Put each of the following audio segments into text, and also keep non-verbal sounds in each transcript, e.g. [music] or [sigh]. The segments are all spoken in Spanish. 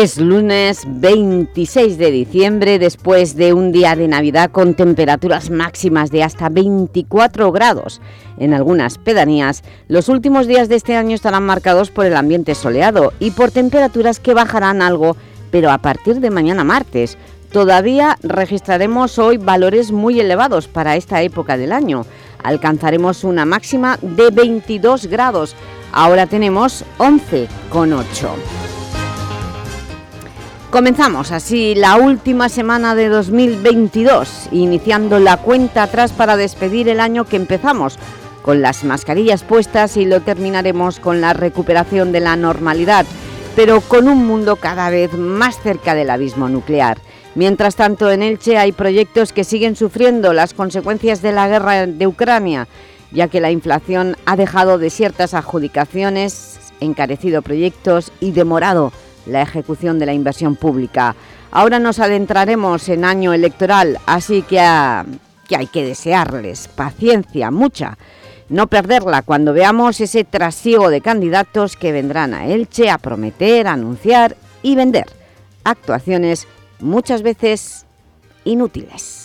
Es lunes 26 de diciembre, después de un día de Navidad con temperaturas máximas de hasta 24 grados. En algunas pedanías, los últimos días de este año estarán marcados por el ambiente soleado y por temperaturas que bajarán algo, pero a partir de mañana martes. Todavía registraremos hoy valores muy elevados para esta época del año. Alcanzaremos una máxima de 22 grados. Ahora tenemos 11,8. Comenzamos así la última semana de 2022, iniciando la cuenta atrás para despedir el año que empezamos, con las mascarillas puestas y lo terminaremos con la recuperación de la normalidad, pero con un mundo cada vez más cerca del abismo nuclear. Mientras tanto, en Elche hay proyectos que siguen sufriendo las consecuencias de la guerra de Ucrania, ya que la inflación ha dejado desiertas adjudicaciones, encarecido proyectos y demorado la ejecución de la inversión pública. Ahora nos adentraremos en año electoral, así que, que hay que desearles paciencia, mucha, no perderla cuando veamos ese trasiego de candidatos que vendrán a Elche a prometer, anunciar y vender actuaciones muchas veces inútiles.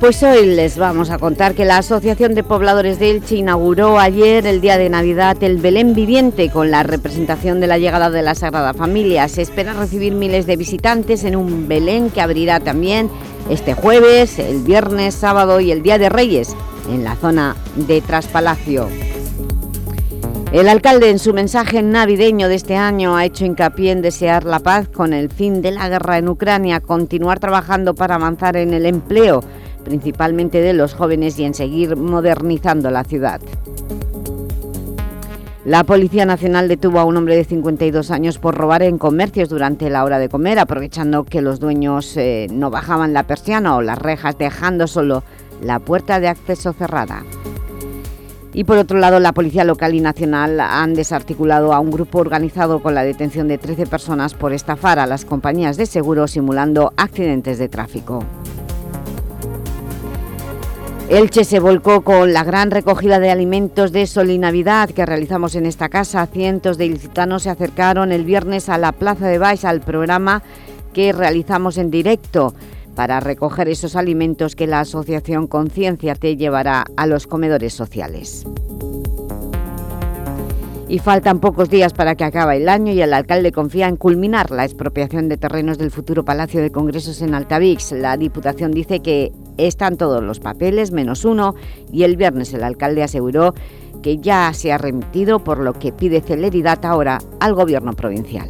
Pues hoy les vamos a contar que la Asociación de Pobladores de Elche inauguró ayer, el día de Navidad, el Belén Viviente con la representación de la llegada de la Sagrada Familia. Se espera recibir miles de visitantes en un Belén que abrirá también este jueves, el viernes, sábado y el Día de Reyes en la zona de Traspalacio. El alcalde en su mensaje navideño de este año ha hecho hincapié en desear la paz con el fin de la guerra en Ucrania, continuar trabajando para avanzar en el empleo, principalmente de los jóvenes y en seguir modernizando la ciudad. La Policía Nacional detuvo a un hombre de 52 años por robar en comercios durante la hora de comer, aprovechando que los dueños eh, no bajaban la persiana o las rejas, dejando solo la puerta de acceso cerrada. Y por otro lado, la Policía Local y Nacional han desarticulado a un grupo organizado con la detención de 13 personas por estafar a las compañías de seguro simulando accidentes de tráfico. Elche se volcó con la gran recogida de alimentos de Solinavidad que realizamos en esta casa. Cientos de ilicitanos se acercaron el viernes a la Plaza de Baix al programa que realizamos en directo para recoger esos alimentos que la Asociación Conciencia te llevará a los comedores sociales. Y faltan pocos días para que acabe el año y el alcalde confía en culminar la expropiación de terrenos del futuro Palacio de Congresos en Altavix. La Diputación dice que están todos los papeles, menos uno, y el viernes el alcalde aseguró que ya se ha remitido, por lo que pide celeridad ahora al Gobierno provincial.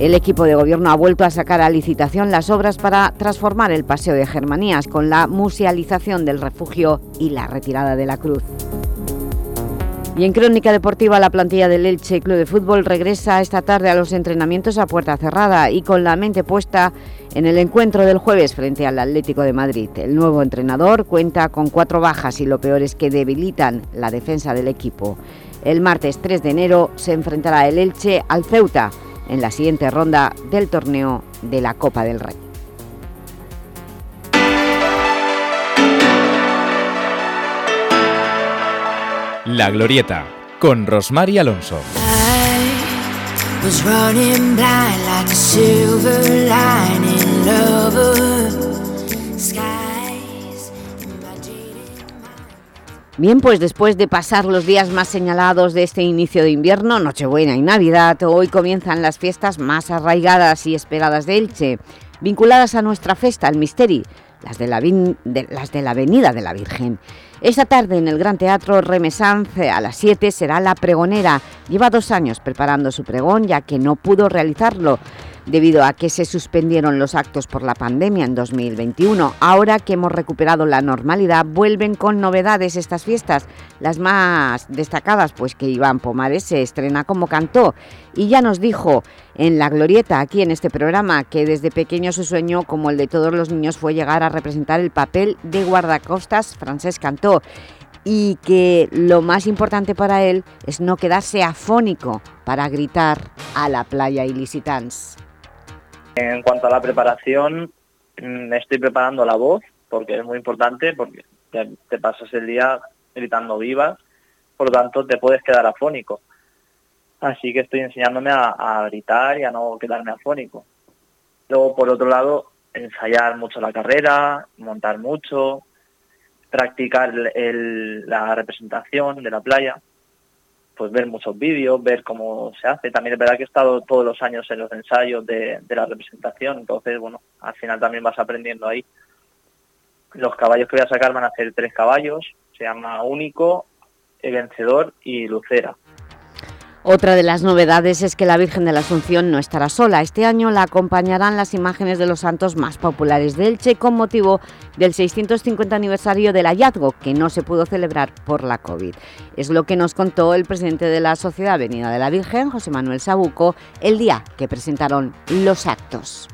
El equipo de gobierno ha vuelto a sacar a licitación las obras para transformar el Paseo de Germanías con la musealización del refugio y la retirada de la cruz. Y en Crónica Deportiva, la plantilla del Elche Club de Fútbol regresa esta tarde a los entrenamientos a puerta cerrada y con la mente puesta en el encuentro del jueves frente al Atlético de Madrid. El nuevo entrenador cuenta con cuatro bajas y lo peor es que debilitan la defensa del equipo. El martes 3 de enero se enfrentará el Elche al Ceuta en la siguiente ronda del torneo de la Copa del Rey. La Glorieta, con Rosmar Alonso. Bien, pues después de pasar los días más señalados de este inicio de invierno, Nochebuena y Navidad, hoy comienzan las fiestas más arraigadas y esperadas de Elche, vinculadas a nuestra festa, el Misteri, las de la, las de la Avenida de la Virgen. Esta tarde en el Gran Teatro Remesanz a las 7 será la pregonera. Lleva dos años preparando su pregón ya que no pudo realizarlo debido a que se suspendieron los actos por la pandemia en 2021. Ahora que hemos recuperado la normalidad, vuelven con novedades estas fiestas. Las más destacadas, pues que Iván Pomares se estrena como cantó y ya nos dijo en La Glorieta, aquí en este programa, que desde pequeño su sueño, como el de todos los niños, fue llegar a representar el papel de guardacostas francés Cantó y que lo más importante para él es no quedarse afónico para gritar a la playa ilicitans. En cuanto a la preparación, mm, estoy preparando la voz, porque es muy importante, porque te pasas el día gritando vivas, por lo tanto te puedes quedar afónico. Así que estoy enseñándome a, gritar y a no quedarme afónico. Luego, por otro lado, ensayar mucho la carrera, montar mucho, practicar la representación de la playa pues ver muchos vídeos, ver cómo se hace. También es verdad que he estado todos los años en los ensayos de, la representación, entonces, bueno, al final también vas aprendiendo ahí. Los caballos que voy a sacar van a ser tres caballos, se llama Único, El Vencedor y Lucera. Otra de las novedades es que la Virgen de la Asunción no estará sola. Este año la acompañarán las imágenes de los santos más populares de Elche con motivo del 650 aniversario del hallazgo, que no se pudo celebrar por la COVID. Es lo que nos contó el presidente de la Sociedad Avenida de la Virgen, José Manuel Sabuco, el día que presentaron los actos.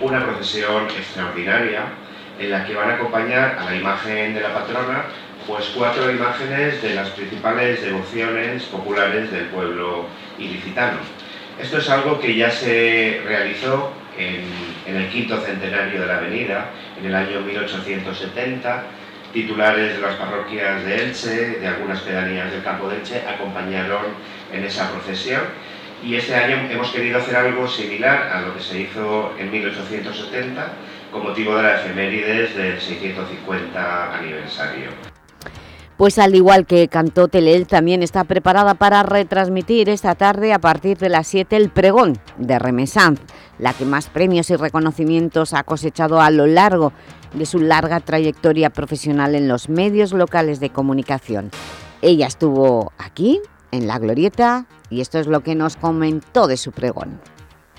Una procesión extraordinaria en la que van a acompañar a la imagen de la patrona pues cuatro imágenes de las principales devociones populares del pueblo ilicitano. Esto es algo que ya se realizó en, el quinto centenario de la avenida, en el año 1870. Titulares de las parroquias de Elche, de algunas pedanías del campo de Elche, acompañaron en esa procesión. Y este año hemos querido hacer algo similar a lo que se hizo en 1870 con motivo de la efemérides del 650 aniversario. Pues al igual que Cantó Telel, también está preparada para retransmitir esta tarde a partir de las 7 el pregón de Remesanz, la que más premios y reconocimientos ha cosechado a lo largo de su larga trayectoria profesional en los medios locales de comunicación. Ella estuvo aquí, en La Glorieta, y esto es lo que nos comentó de su pregón.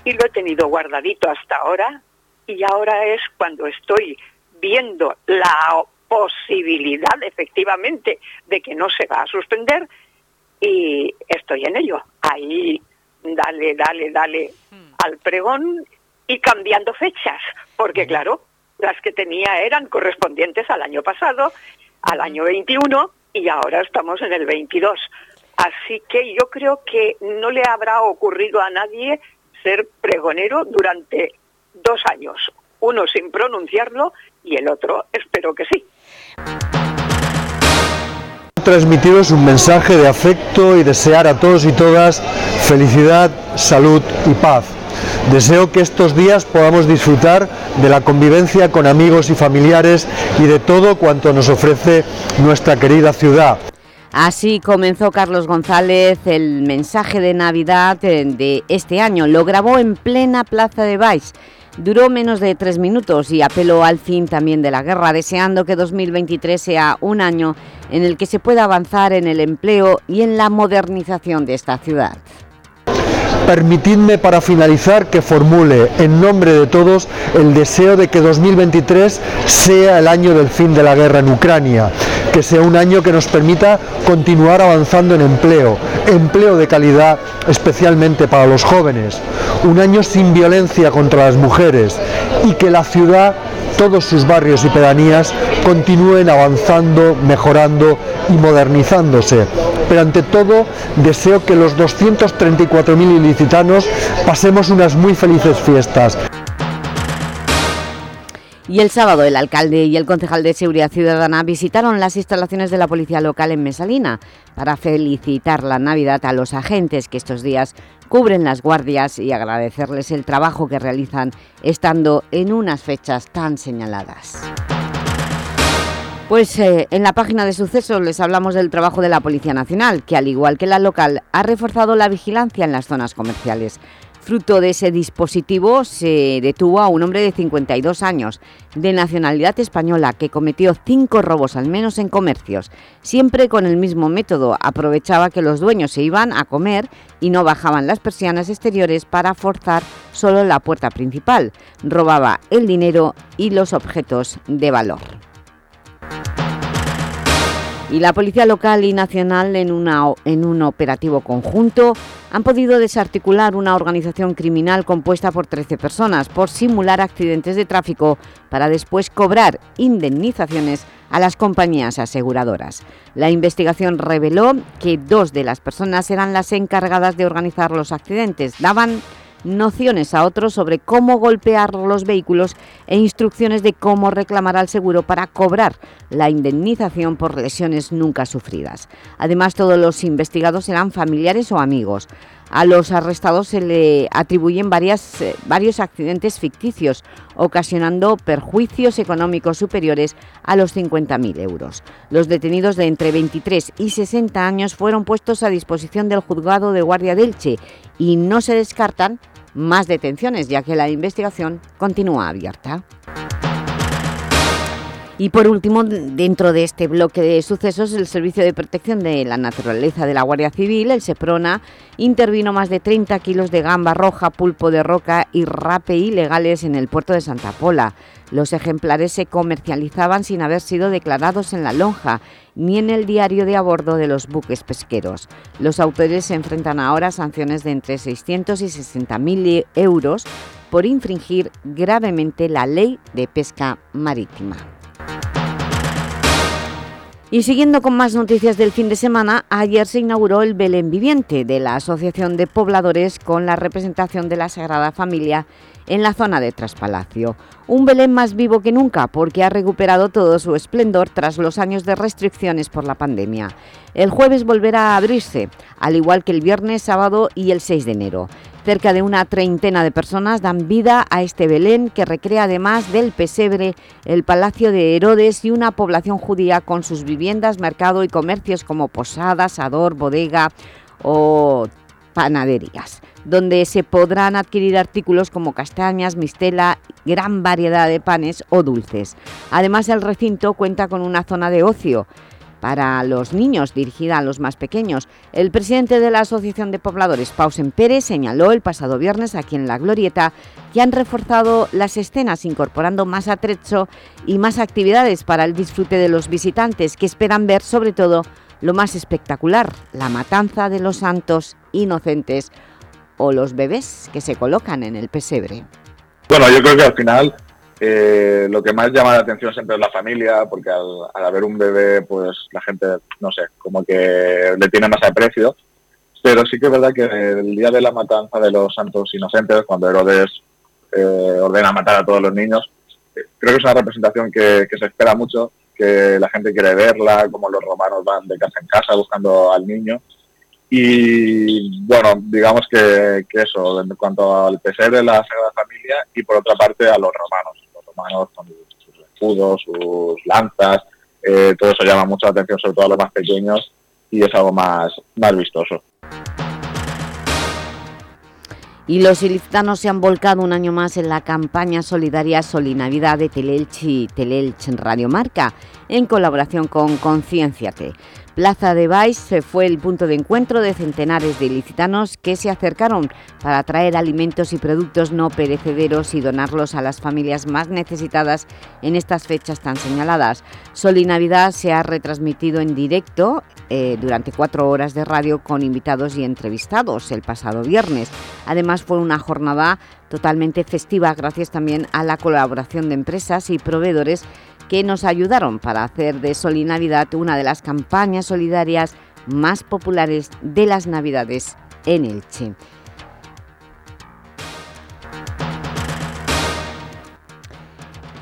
Y lo he tenido guardadito hasta ahora, y ahora es cuando estoy viendo la posibilidad efectivamente de que no se va a suspender y estoy en ello. Ahí dale, dale, dale hmm. al pregón y cambiando fechas, porque claro, las que tenía eran correspondientes al año pasado, al año 21 y ahora estamos en el 22. Así que yo creo que no le habrá ocurrido a nadie ser pregonero durante dos años, uno sin pronunciarlo y el otro espero que sí. Transmitiros un mensaje de afecto y desear a todos y todas felicidad, salud y paz. Deseo que estos días podamos disfrutar de la convivencia con amigos y familiares y de todo cuanto nos ofrece nuestra querida ciudad. Así comenzó Carlos González el mensaje de Navidad de este año. Lo grabó en plena Plaza de Baix Duró menos de tres minutos y apeló al fin también de la guerra, deseando que 2023 sea un año en el que se pueda avanzar en el empleo y en la modernización de esta ciudad. Permitidme para finalizar que formule en nombre de todos el deseo de que 2023 sea el año del fin de la guerra en Ucrania, que sea un año que nos permita continuar avanzando en empleo, empleo de calidad especialmente para los jóvenes, un año sin violencia contra las mujeres y que la ciudad todos sus barrios y pedanías continúen avanzando, mejorando y modernizándose. Pero ante todo, deseo que los 234.000 ilicitanos pasemos unas muy felices fiestas. Y el sábado el alcalde y el concejal de Seguridad Ciudadana visitaron las instalaciones de la policía local en Mesalina para felicitar la Navidad a los agentes que estos días cubren las guardias y agradecerles el trabajo que realizan estando en unas fechas tan señaladas. Pues eh, en la página de sucesos les hablamos del trabajo de la Policía Nacional, que al igual que la local, ha reforzado la vigilancia en las zonas comerciales. Fruto de ese dispositivo se detuvo a un hombre de 52 años, de nacionalidad española, que cometió cinco robos al menos en comercios. Siempre con el mismo método, aprovechaba que los dueños se iban a comer y no bajaban las persianas exteriores para forzar solo la puerta principal. Robaba el dinero y los objetos de valor. Y la Policía Local y Nacional, en, en un operativo conjunto, han podido desarticular una organización criminal compuesta por 13 personas por simular accidentes de tráfico para después cobrar indemnizaciones a las compañías aseguradoras. La investigación reveló que dos de las personas eran las encargadas de organizar los accidentes. Daban nociones a otros sobre cómo golpear los vehículos e instrucciones de cómo reclamar al seguro para cobrar la indemnización por lesiones nunca sufridas. Además, todos los investigados eran familiares o amigos. A los arrestados se le atribuyen varias, eh, varios accidentes ficticios, ocasionando perjuicios económicos superiores a los 50.000 euros. Los detenidos de entre 23 y 60 años fueron puestos a disposición del juzgado de Guardia del Che y no se descartan más detenciones, ya que la investigación continúa abierta. Y por último, dentro de este bloque de sucesos, el Servicio de Protección de la Naturaleza de la Guardia Civil, el SEPRONA, intervino más de 30 kilos de gamba roja, pulpo de roca y rape ilegales en el puerto de Santa Pola. Los ejemplares se comercializaban sin haber sido declarados en la lonja ni en el diario de a bordo de los buques pesqueros. Los autores se enfrentan ahora a sanciones de entre 600 y 60.000 euros por infringir gravemente la ley de pesca marítima. Y siguiendo con más noticias del fin de semana, ayer se inauguró el Belén Viviente de la Asociación de Pobladores con la representación de la Sagrada Familia en la zona de Traspalacio. Un Belén más vivo que nunca porque ha recuperado todo su esplendor tras los años de restricciones por la pandemia. El jueves volverá a abrirse, al igual que el viernes, sábado y el 6 de enero. Cerca de una treintena de personas dan vida a este Belén que recrea además del pesebre el Palacio de Herodes y una población judía con sus viviendas, mercado y comercios como posadas, ador, bodega o panaderías, donde se podrán adquirir artículos como castañas, mistela, gran variedad de panes o dulces. Además, el recinto cuenta con una zona de ocio, para los niños, dirigida a los más pequeños. El presidente de la Asociación de Pobladores, Pausen Pérez, señaló el pasado viernes aquí en La Glorieta que han reforzado las escenas incorporando más atrecho y más actividades para el disfrute de los visitantes que esperan ver sobre todo lo más espectacular, la matanza de los santos inocentes o los bebés que se colocan en el pesebre. Bueno, yo creo que al final eh, lo que más llama la atención siempre es la familia, porque al, haber un bebé, pues la gente, no sé, como que le tiene más aprecio. Pero sí que es verdad que el día de la matanza de los santos inocentes, cuando Herodes eh, ordena matar a todos los niños, eh, creo que es una representación que, se espera mucho, que la gente quiere verla, como los romanos van de casa en casa buscando al niño. Y bueno, digamos que, eso, en cuanto al pesebre de la Sagrada Familia y por otra parte a los romanos manos con sus escudos, sus lanzas, eh, todo eso llama mucha atención, sobre todo a los más pequeños, y es algo más, más vistoso. Y los ilicitanos se han volcado un año más en la campaña solidaria Solinavidad de Telelch y Telelch Radio Marca, en colaboración con Concienciate. Plaza de Baix fue el punto de encuentro de centenares de ilicitanos que se acercaron para traer alimentos y productos no perecederos y donarlos a las familias más necesitadas en estas fechas tan señaladas. Sol y Navidad se ha retransmitido en directo eh, durante cuatro horas de radio con invitados y entrevistados el pasado viernes. Además fue una jornada totalmente festiva gracias también a la colaboración de empresas y proveedores que nos ayudaron para hacer de Sol y Navidad una de las campañas solidarias más populares de las Navidades en Elche.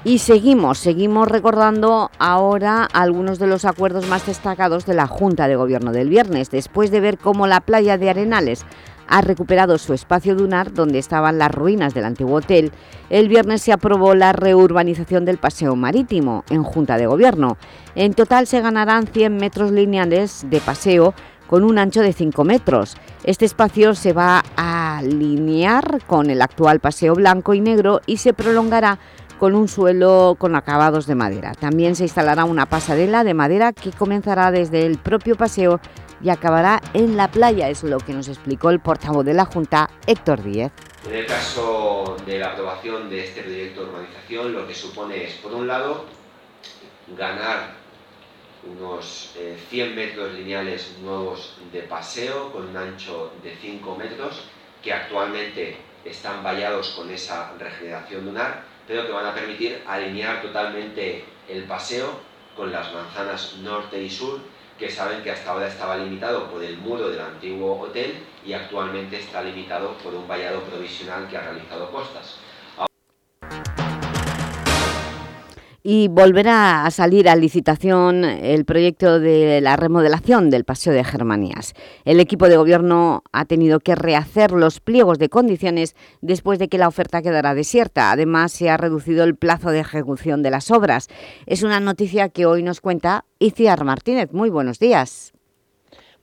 Y seguimos, seguimos recordando ahora algunos de los acuerdos más destacados de la Junta de Gobierno del viernes, después de ver cómo la playa de Arenales ha recuperado su espacio dunar donde estaban las ruinas del antiguo hotel, el viernes se aprobó la reurbanización del paseo marítimo en Junta de Gobierno. En total se ganarán 100 metros lineales de paseo con un ancho de 5 metros. Este espacio se va a alinear con el actual paseo blanco y negro y se prolongará con un suelo con acabados de madera. También se instalará una pasarela de madera que comenzará desde el propio paseo y acabará en la playa, es lo que nos explicó el portavoz de la Junta, Héctor Díez. En el caso de la aprobación de este proyecto de urbanización, lo que supone es, por un lado, ganar unos 100 eh, metros lineales nuevos de paseo con un ancho de 5 metros, que actualmente están vallados con esa regeneración lunar, pero que van a permitir alinear totalmente el paseo con las manzanas norte y sur, que saben que hasta ahora estaba limitado por el muro del antiguo hotel y actualmente está limitado por un vallado provisional que ha realizado Costas. Y volverá a salir a licitación el proyecto de la remodelación del Paseo de Germanías. El equipo de gobierno ha tenido que rehacer los pliegos de condiciones después de que la oferta quedara desierta. Además, se ha reducido el plazo de ejecución de las obras. Es una noticia que hoy nos cuenta Iciar Martínez. Muy buenos días.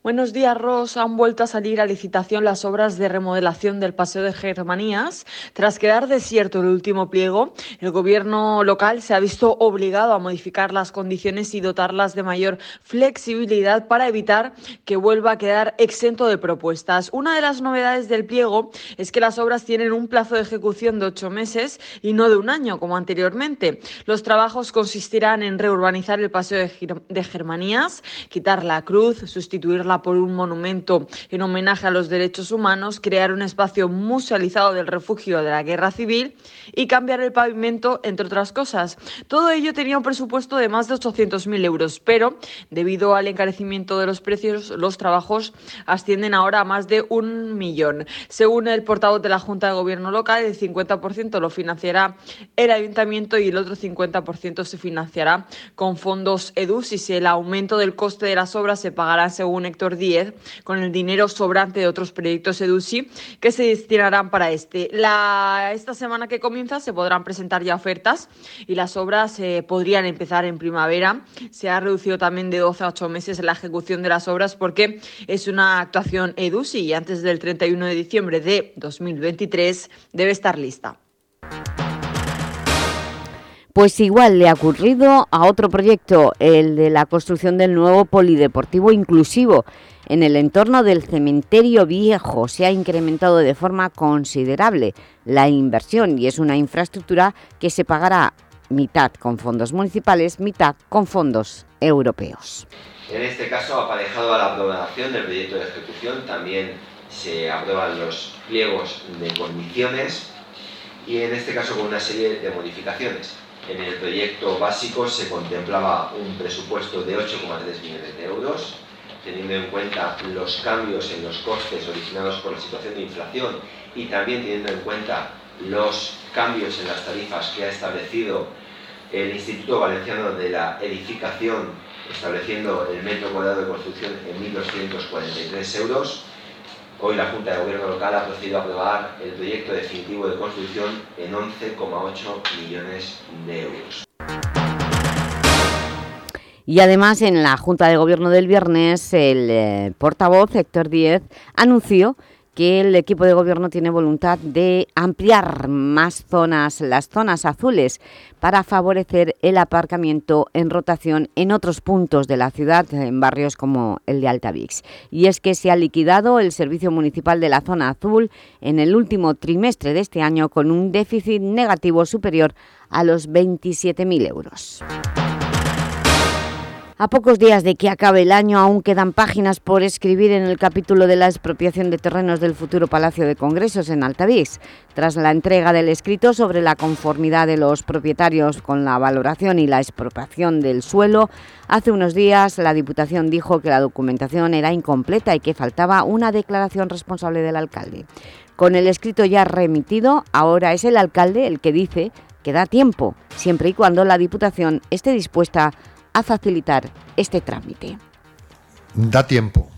Buenos días, Ros. Han vuelto a salir a licitación las obras de remodelación del Paseo de Germanías. Tras quedar desierto el último pliego, el gobierno local se ha visto obligado a modificar las condiciones y dotarlas de mayor flexibilidad para evitar que vuelva a quedar exento de propuestas. Una de las novedades del pliego es que las obras tienen un plazo de ejecución de ocho meses y no de un año, como anteriormente. Los trabajos consistirán en reurbanizar el Paseo de Germanías, quitar la cruz, por un monumento en homenaje a los derechos humanos, crear un espacio musealizado del refugio de la guerra civil y cambiar el pavimento, entre otras cosas. Todo ello tenía un presupuesto de más de 800.000 euros, pero debido al encarecimiento de los precios, los trabajos ascienden ahora a más de un millón. Según el portavoz de la Junta de Gobierno local, el 50% lo financiará el ayuntamiento y el otro 50% se financiará con fondos EDUS y si el aumento del coste de las obras se pagará según Héctor 10 con el dinero sobrante de otros proyectos EDUSI que se destinarán para este. La, esta semana que comienza se podrán presentar ya ofertas y las obras eh, podrían empezar en primavera. Se ha reducido también de 12 a 8 meses la ejecución de las obras porque es una actuación EDUSI y antes del 31 de diciembre de 2023 debe estar lista. Pues igual le ha ocurrido a otro proyecto, el de la construcción del nuevo polideportivo inclusivo. En el entorno del cementerio viejo se ha incrementado de forma considerable la inversión y es una infraestructura que se pagará mitad con fondos municipales, mitad con fondos europeos. En este caso, aparejado a la aprobación del proyecto de ejecución, también se aprueban los pliegos de condiciones y en este caso con una serie de modificaciones. En el proyecto básico se contemplaba un presupuesto de 8,3 millones de euros, teniendo en cuenta los cambios en los costes originados por la situación de inflación y también teniendo en cuenta los cambios en las tarifas que ha establecido el Instituto Valenciano de la Edificación, estableciendo el metro cuadrado de construcción en 1.243 euros, Hoy la Junta de Gobierno Local ha procedido a aprobar el proyecto definitivo de construcción en 11,8 millones de euros. Y además en la Junta de Gobierno del viernes el eh, portavoz Héctor Díez anunció que el equipo de gobierno tiene voluntad de ampliar más zonas, las zonas azules, para favorecer el aparcamiento en rotación en otros puntos de la ciudad, en barrios como el de Altavix. Y es que se ha liquidado el servicio municipal de la zona azul en el último trimestre de este año con un déficit negativo superior a los 27.000 euros. A pocos días de que acabe el año aún quedan páginas por escribir en el capítulo de la expropiación de terrenos del futuro Palacio de Congresos en Altavix. Tras la entrega del escrito sobre la conformidad de los propietarios con la valoración y la expropiación del suelo, hace unos días la Diputación dijo que la documentación era incompleta y que faltaba una declaración responsable del alcalde. Con el escrito ya remitido, ahora es el alcalde el que dice que da tiempo, siempre y cuando la Diputación esté dispuesta a facilitar este trámite. Da tiempo.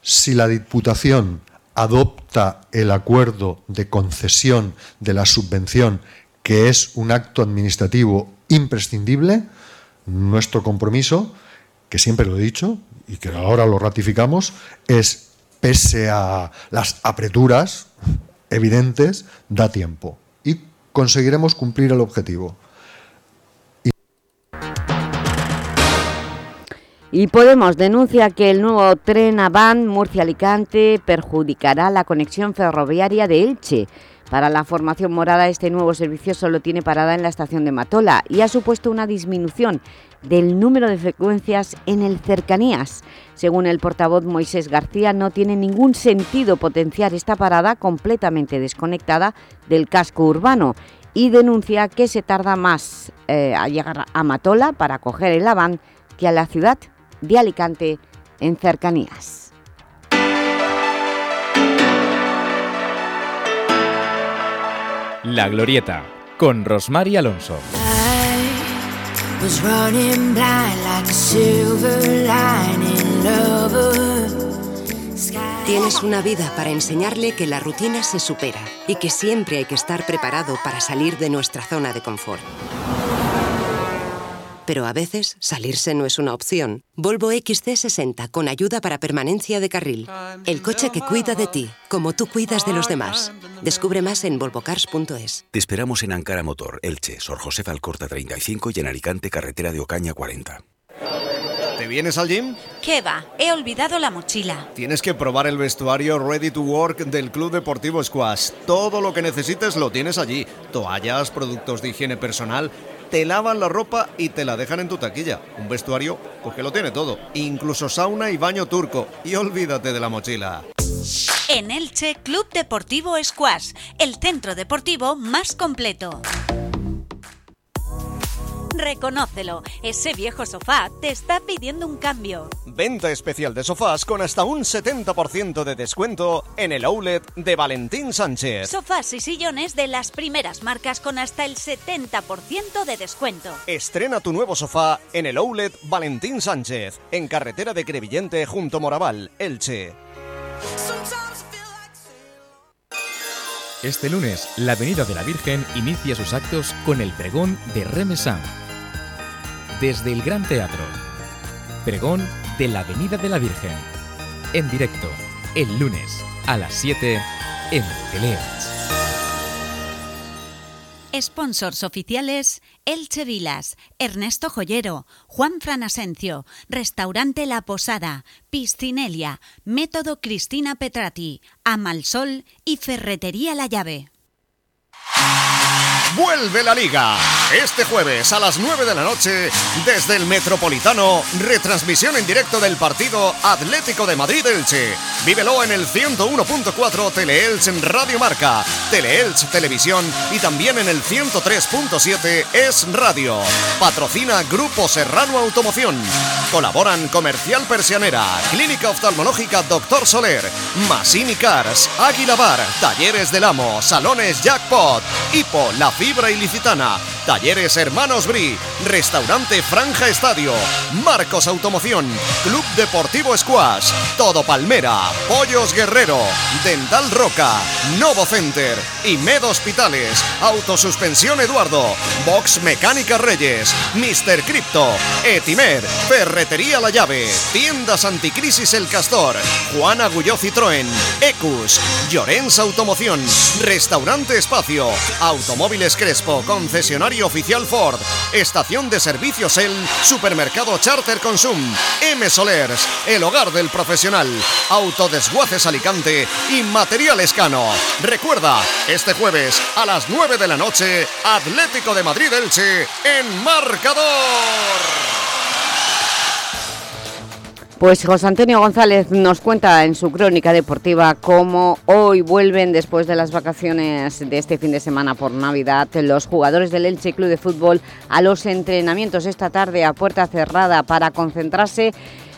Si la Diputación adopta el acuerdo de concesión de la subvención, que es un acto administrativo imprescindible, nuestro compromiso, que siempre lo he dicho y que ahora lo ratificamos, es, pese a las apreturas evidentes, da tiempo y conseguiremos cumplir el objetivo. Y Podemos denuncia que el nuevo tren Avant Murcia-Alicante perjudicará la conexión ferroviaria de Elche. Para la formación morada, este nuevo servicio solo tiene parada en la estación de Matola y ha supuesto una disminución del número de frecuencias en el cercanías. Según el portavoz Moisés García, no tiene ningún sentido potenciar esta parada completamente desconectada del casco urbano y denuncia que se tarda más eh, a llegar a Matola para coger el Avant que a la ciudad de Alicante en cercanías. La Glorieta, con Rosmar Alonso. Tienes una vida para enseñarle que la rutina se supera y que siempre hay que estar preparado para salir de nuestra zona de confort. Pero a veces salirse no es una opción. Volvo XC60 con ayuda para permanencia de carril. El coche que cuida de ti, como tú cuidas de los demás. Descubre más en volvocars.es. Te esperamos en Ankara Motor, Elche, Sor José Alcorta 35 y en Alicante, carretera de Ocaña 40. ¿Te vienes al gym? ¿Qué va? He olvidado la mochila. Tienes que probar el vestuario Ready to Work del Club Deportivo Squash. Todo lo que necesites lo tienes allí. Toallas, productos de higiene personal te lavan la ropa y te la dejan en tu taquilla. Un vestuario, porque lo tiene todo, incluso sauna y baño turco. Y olvídate de la mochila. En Elche, Club Deportivo Squash, el centro deportivo más completo. Reconócelo, ese viejo sofá te está pidiendo un cambio. Venta especial de sofás con hasta un 70% de descuento en el outlet de Valentín Sánchez. Sofás y sillones de las primeras marcas con hasta el 70% de descuento. Estrena tu nuevo sofá en el outlet Valentín Sánchez, en carretera de Crevillente junto Moraval, Elche. Este lunes, la Avenida de la Virgen inicia sus actos con el pregón de Remesán desde el Gran Teatro. Pregón de la Avenida de la Virgen. En directo, el lunes a las 7 en Teleelch. Sponsors oficiales Elche Vilas, Ernesto Joyero, Juan Fran Asencio, Restaurante La Posada, Piscinelia, Método Cristina Petrati, Amalsol y Ferretería La Llave. Vuelve la liga. Este jueves a las 9 de la noche, desde el Metropolitano, retransmisión en directo del partido Atlético de Madrid-Elche. Vívelo en el 101.4 Teleelch en Radio Marca, Teleelch Televisión y también en el 103.7 Es Radio. Patrocina Grupo Serrano Automoción. Colaboran Comercial Persianera, Clínica Oftalmológica Doctor Soler, Masini Cars, Águila Bar, Talleres del Amo, Salones Jackpot, Hipo, La Fibra Ilicitana, Talleres Hermanos Bri, Restaurante Franja Estadio, Marcos Automoción, Club Deportivo Squash, Todo Palmera, Pollos Guerrero, Dental Roca, Novo Center, Imed Hospitales, Autosuspensión Eduardo, Box Mecánica Reyes, Mr. Crypto, Etimer, Ferretería La Llave, Tiendas Anticrisis El Castor, Juan Agulló Citroën, Ecus, Llorens Automoción, Restaurante Espacio, Automóviles Crespo, concesionario oficial Ford, estación de servicios El, Supermercado Charter Consum, M Solers, el hogar del profesional, Autodesguaces Alicante y Material Escano. Recuerda, este jueves a las 9 de la noche, Atlético de Madrid Elche en marcador. Pues José Antonio González nos cuenta en su crónica deportiva cómo hoy vuelven después de las vacaciones de este fin de semana por Navidad los jugadores del Elche Club de Fútbol a los entrenamientos esta tarde a puerta cerrada para concentrarse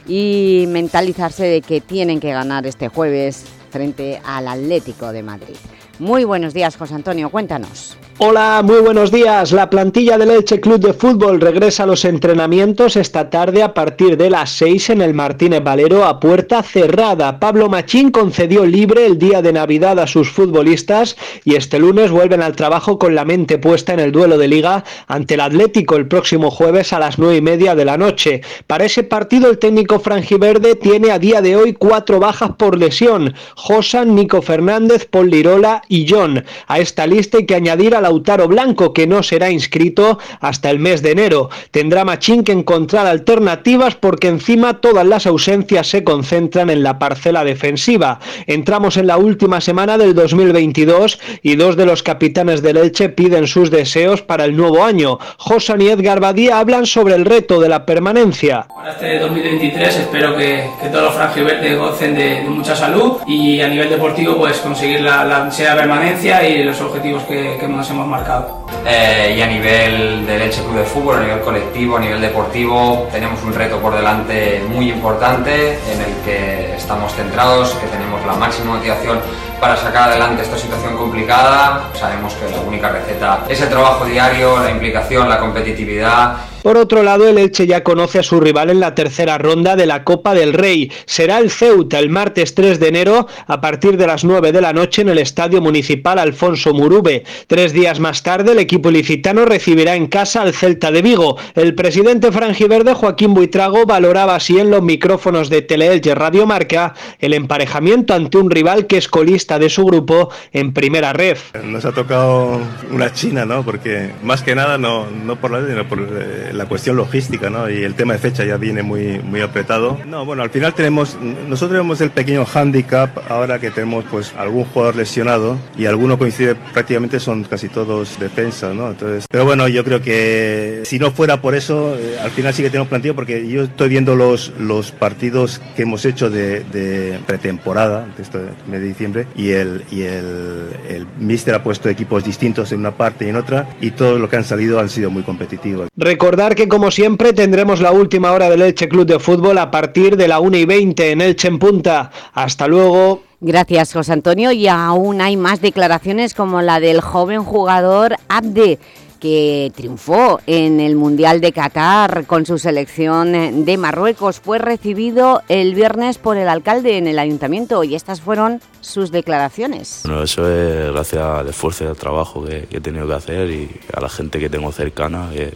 y mentalizarse de que tienen que ganar este jueves frente al Atlético de Madrid. Muy buenos días José Antonio, cuéntanos. Hola, muy buenos días. La plantilla del Elche Club de Fútbol regresa a los entrenamientos esta tarde a partir de las 6 en el Martínez Valero a puerta cerrada. Pablo Machín concedió libre el día de Navidad a sus futbolistas y este lunes vuelven al trabajo con la mente puesta en el duelo de liga ante el Atlético el próximo jueves a las 9 y media de la noche. Para ese partido el técnico franjiverde tiene a día de hoy cuatro bajas por lesión. Josan, Nico Fernández, Paul Lirola John. A esta lista hay que añadir a Lautaro Blanco, que no será inscrito hasta el mes de enero. Tendrá Machín que encontrar alternativas porque encima todas las ausencias se concentran en la parcela defensiva. Entramos en la última semana del 2022 y dos de los capitanes del Elche piden sus deseos para el nuevo año. Josan y Edgar Badía hablan sobre el reto de la permanencia. Para este 2023 espero que, todos los franjiverdes gocen de, mucha salud y a nivel deportivo pues conseguir la, la ansiedad permanencia y los objetivos que, que nos hemos marcado. Eh, y a nivel del Elche Club de Fútbol, a nivel colectivo, a nivel deportivo, tenemos un reto por delante muy importante en el que estamos centrados, que tenemos la máxima motivación para sacar adelante esta situación complicada. Sabemos que la única receta es el trabajo diario, la implicación, la competitividad por otro lado, el Elche ya conoce a su rival en la tercera ronda de la Copa del Rey. Será el Ceuta el martes 3 de enero a partir de las 9 de la noche en el Estadio Municipal Alfonso Murube. Tres días más tarde, el equipo ilicitano recibirá en casa al Celta de Vigo. El presidente franjiverde Joaquín Buitrago valoraba así en los micrófonos de Teleelche Radio Marca el emparejamiento ante un rival que es colista de su grupo en primera red. Nos ha tocado una China, ¿no? Porque más que nada no, no por la sino por eh, la cuestión logística, ¿no? Y el tema de fecha ya viene muy, muy apretado. No, bueno, al final tenemos, nosotros tenemos el pequeño handicap ahora que tenemos pues algún jugador lesionado y alguno coincide, prácticamente son casi todos defensas, ¿no? Entonces, pero bueno, yo creo que si no fuera por eso, eh, al final sí que tenemos plantilla porque yo estoy viendo los, los partidos que hemos hecho de, de pretemporada, de este mes de diciembre, y el, y el, el míster ha puesto equipos distintos en una parte y en otra, y todos los que han salido han sido muy competitivos. Recordar que como siempre tendremos la última hora del Elche Club de Fútbol a partir de la 1 y 20 en Elche en Punta. Hasta luego. Gracias José Antonio y aún hay más declaraciones como la del joven jugador Abde que triunfó en el Mundial de Qatar con su selección de Marruecos. Fue recibido el viernes por el alcalde en el ayuntamiento y estas fueron sus declaraciones. Bueno, eso es gracias al esfuerzo y al trabajo que, he tenido que hacer y a la gente que tengo cercana, que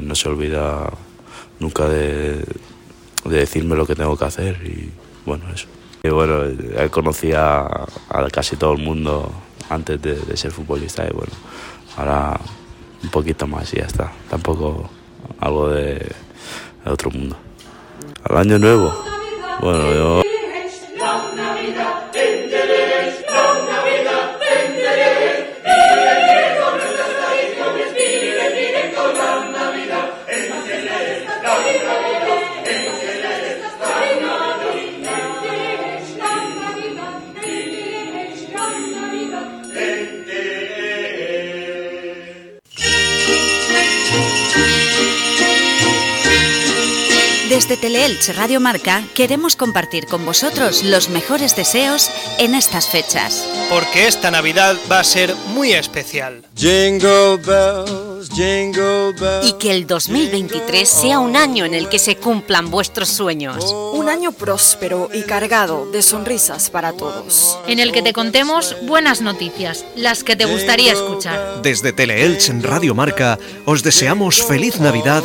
no se olvida nunca de, decirme lo que tengo que hacer y bueno, eso. Y bueno, él conocía a casi todo el mundo antes de, ser futbolista y bueno, ahora un poquito más y ya está. Tampoco algo de, de otro mundo. Al año nuevo, bueno, yo... Desde Teleelch Radio Marca queremos compartir con vosotros los mejores deseos en estas fechas. Porque esta Navidad va a ser muy especial. Y que el 2023 sea un año en el que se cumplan vuestros sueños. Un año próspero y cargado de sonrisas para todos. En el que te contemos buenas noticias, las que te gustaría escuchar. Desde Teleelch en Radio Marca os deseamos feliz Navidad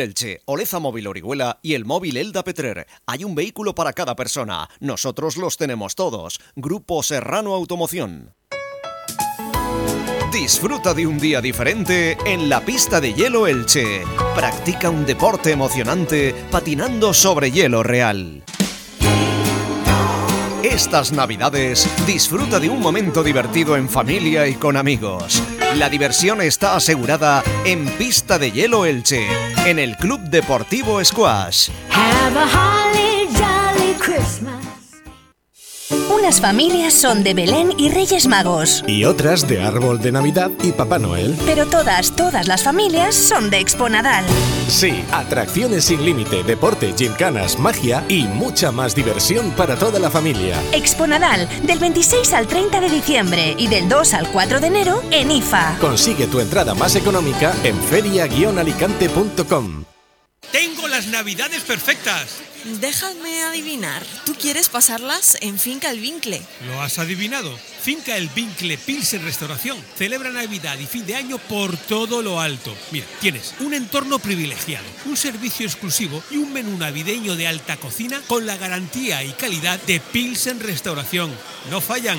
Elche, Oleza Móvil Orihuela y el móvil Elda Petrer. Hay un vehículo para cada persona. Nosotros los tenemos todos. Grupo Serrano Automoción. Disfruta de un día diferente en la pista de hielo Elche. Practica un deporte emocionante patinando sobre hielo real. Estas navidades disfruta de un momento divertido en familia y con amigos. La diversión está asegurada en Pista de Hielo Elche, en el Club Deportivo Squash. Unas familias son de Belén y Reyes Magos. Y otras de Árbol de Navidad y Papá Noel. Pero todas, todas las familias son de Exponadal. Sí, atracciones sin límite, deporte, gincanas, magia y mucha más diversión para toda la familia. Exponadal, del 26 al 30 de diciembre y del 2 al 4 de enero en IFA. Consigue tu entrada más económica en feria-alicante.com. Tengo las navidades perfectas. Déjame adivinar, ¿tú quieres pasarlas en Finca El Vincle? ¿Lo has adivinado? Finca El Vincle Pilsen Restauración celebra Navidad y fin de año por todo lo alto. Mira, tienes un entorno privilegiado, un servicio exclusivo y un menú navideño de alta cocina con la garantía y calidad de Pilsen Restauración. No fallan.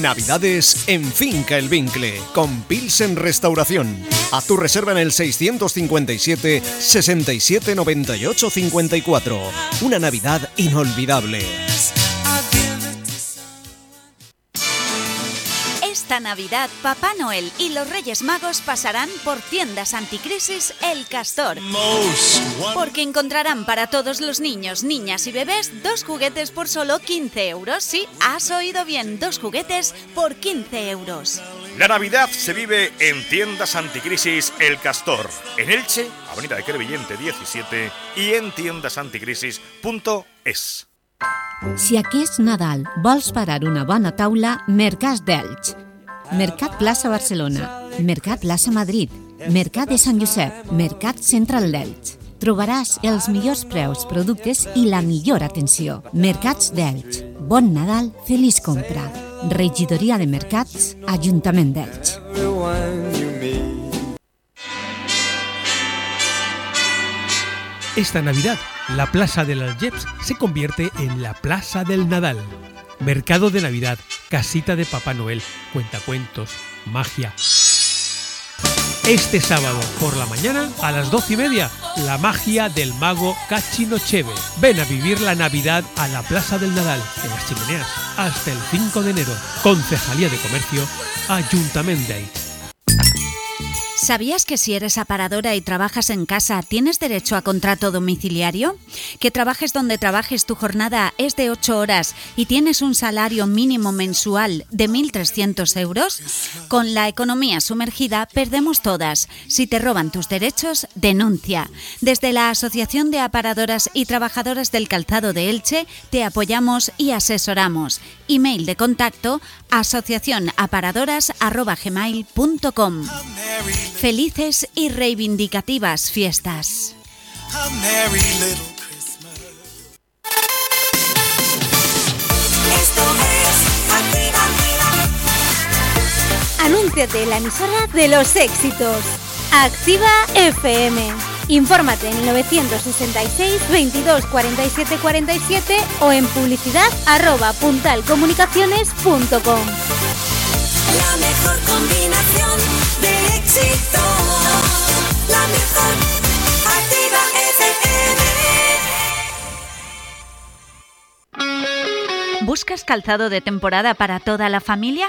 Navidades en Finca El Vincle, con Pilsen Restauración. A tu reserva en el 657 67 98 54. Una Navidad inolvidable. Esta Navidad, Papá Noel y los Reyes Magos pasarán por tiendas anticrisis El Castor. Porque encontrarán para todos los niños, niñas y bebés dos juguetes por solo 15 euros. Sí, has oído bien, dos juguetes por 15 euros. La Navidad se vive en tiendas anticrisis El Castor, en Elche, Avenida de Crevillente 17 y en tiendasanticrisis.es. Si aquest Nadal vols parar una bona taula, Mercats d'Elx. Mercat Plaça Barcelona, Mercat Plaça Madrid, Mercat de Sant Josep, Mercat Central d'Elx. Trobaràs els millors preus, productes i la millor atenció. Mercats d'Elx. Bon Nadal, feliç compra. Regidoria de Mercats, Ajuntament d'Elx. Esta Navidad, la Plaza de las Jeps se convierte en la Plaza del Nadal. Mercado de Navidad, casita de Papá Noel, cuentacuentos, magia. Este sábado por la mañana a las doce y media, la magia del mago Cachinocheve. Ven a vivir la Navidad a la Plaza del Nadal, en las chimeneas, hasta el 5 de enero. Concejalía de Comercio, Ayuntamiento. ¿Sabías que si eres aparadora y trabajas en casa tienes derecho a contrato domiciliario? Que trabajes donde trabajes tu jornada es de 8 horas y tienes un salario mínimo mensual de 1.300 euros? Con la economía sumergida perdemos todas. Si te roban tus derechos, denuncia. Desde la Asociación de Aparadoras y Trabajadoras del Calzado de Elche te apoyamos y asesoramos. Email de contacto asociacionaparadoras.gmail.com Felices y reivindicativas fiestas. Anúnciate en la emisora de los éxitos. Activa FM. Infórmate en el 966 22 47 47 o en publicidad arroba puntalcomunicaciones.com. La mejor combinación de ¿Buscas calzado de temporada para toda la familia?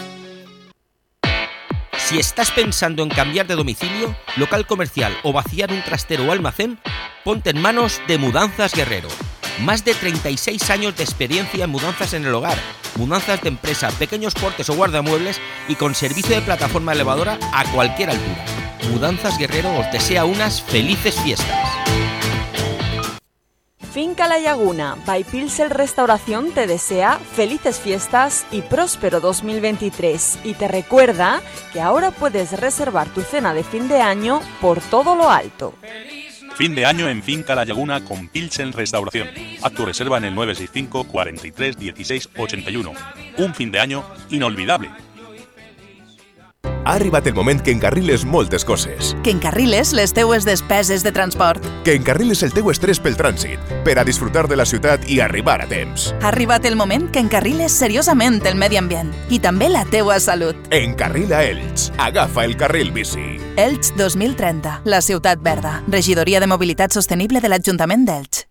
Si estás pensando en cambiar de domicilio, local comercial o vaciar un trastero o almacén, ponte en manos de Mudanzas Guerrero. Más de 36 años de experiencia en mudanzas en el hogar, mudanzas de empresa, pequeños portes o guardamuebles y con servicio de plataforma elevadora a cualquier altura. Mudanzas Guerrero os desea unas felices fiestas. Finca La Laguna by Pilsel Restauración te desea felices fiestas y próspero 2023 y te recuerda que ahora puedes reservar tu cena de fin de año por todo lo alto. Fin de año en Finca La Laguna con Pilsen Restauración. Haz tu reserva en el 965 43 16 81. Un fin de año inolvidable. Ha arribat el moment que encarriles moltes coses. Que encarriles les teues despeses de transport. Que encarriles el teu estrès pel trànsit, per a disfrutar de la ciutat i arribar a temps. Ha arribat el moment que encarriles seriosament el medi ambient i també la teua salut. Encarrila Elx. Agafa el carril bici. Elx 2030, la ciutat verda. Regidoria de Mobilitat Sostenible de l'Ajuntament d'Elx.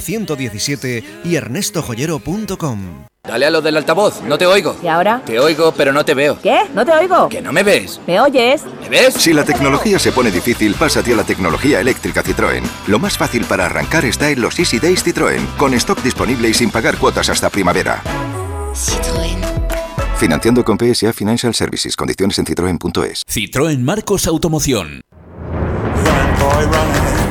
117 y ernestojoyero.com. Dale a lo del altavoz, no te oigo. ¿Y ahora? Te oigo, pero no te veo. ¿Qué? ¿No te oigo? ¿Que no me ves? ¿Me oyes? ¿Me ves? Si la tecnología se pone difícil, pásate a la tecnología eléctrica Citroën. Lo más fácil para arrancar está en los Easy Days Citroën, con stock disponible y sin pagar cuotas hasta primavera. Citroën. Financiando con PSA Financial Services. Condiciones en citroen.es. Citroën Marcos Automoción.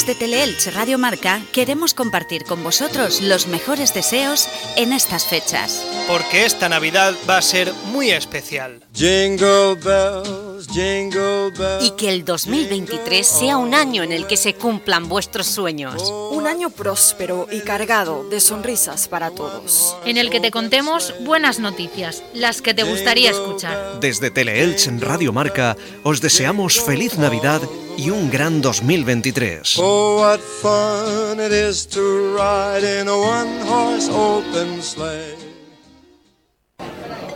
Desde Teleelch Radio Marca queremos compartir con vosotros los mejores deseos en estas fechas. Porque esta Navidad va a ser muy especial. Jingle. Y que el 2023 sea un año en el que se cumplan vuestros sueños. Un año próspero y cargado de sonrisas para todos. En el que te contemos buenas noticias, las que te gustaría escuchar. Desde Teleelch en Radio Marca os deseamos feliz Navidad y un gran 2023. Oh, what fun it is to ride in a one-horse open sleigh.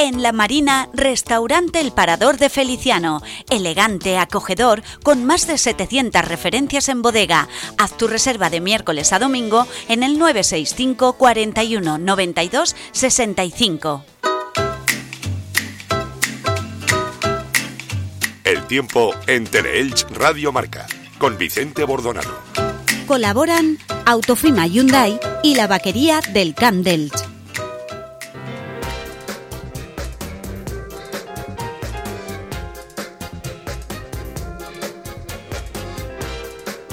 En La Marina, restaurante El Parador de Feliciano. Elegante, acogedor, con más de 700 referencias en bodega. Haz tu reserva de miércoles a domingo en el 965 41 92 65. El tiempo en Teleelch Radio Marca, con Vicente Bordonado. Colaboran Autofima Hyundai y la vaquería del Camp d'Elx.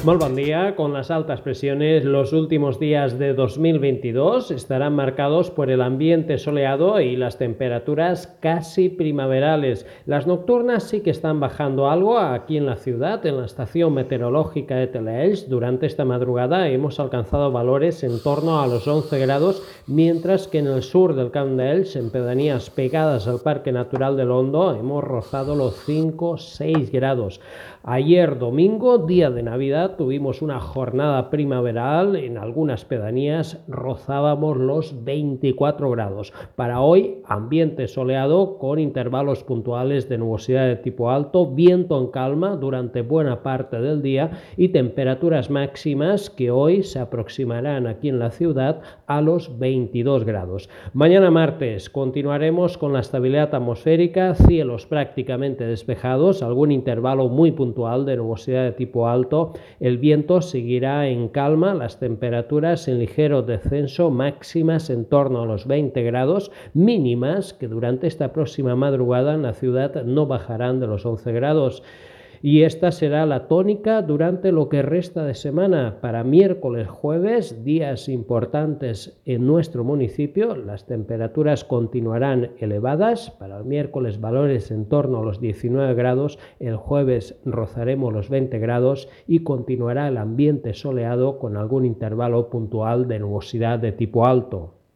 Molt bon día. Con las altas presiones, los últimos días de 2022 estarán marcados por el ambiente soleado y las temperaturas casi primaverales. Las nocturnas sí que están bajando algo aquí en la ciudad, en la estación meteorológica de Teleelch. Durante esta madrugada hemos alcanzado valores en torno a los 11 grados, mientras que en el sur del Camp d'Elx, en pedanías pegadas al Parque Natural del Hondo, hemos rozado los 5-6 grados. Ayer domingo, día de Navidad, tuvimos una jornada primaveral, en algunas pedanías rozábamos los 24 grados. Para hoy, ambiente soleado con intervalos puntuales de nubosidad de tipo alto, viento en calma durante buena parte del día y temperaturas máximas que hoy se aproximarán aquí en la ciudad a los 22 grados. Mañana martes continuaremos con la estabilidad atmosférica, cielos prácticamente despejados, algún intervalo muy puntual de nubosidad de tipo alto, el viento seguirá en calma, las temperaturas en ligero descenso, máximas en torno a los 20 grados, mínimas que durante esta próxima madrugada en la ciudad no bajarán de los 11 grados y esta será la tónica durante lo que resta de semana. Para miércoles, jueves, días importantes en nuestro municipio, las temperaturas continuarán elevadas. Para el miércoles valores en torno a los 19 grados, el jueves rozaremos los 20 grados y continuará el ambiente soleado con algún intervalo puntual de nubosidad de tipo alto.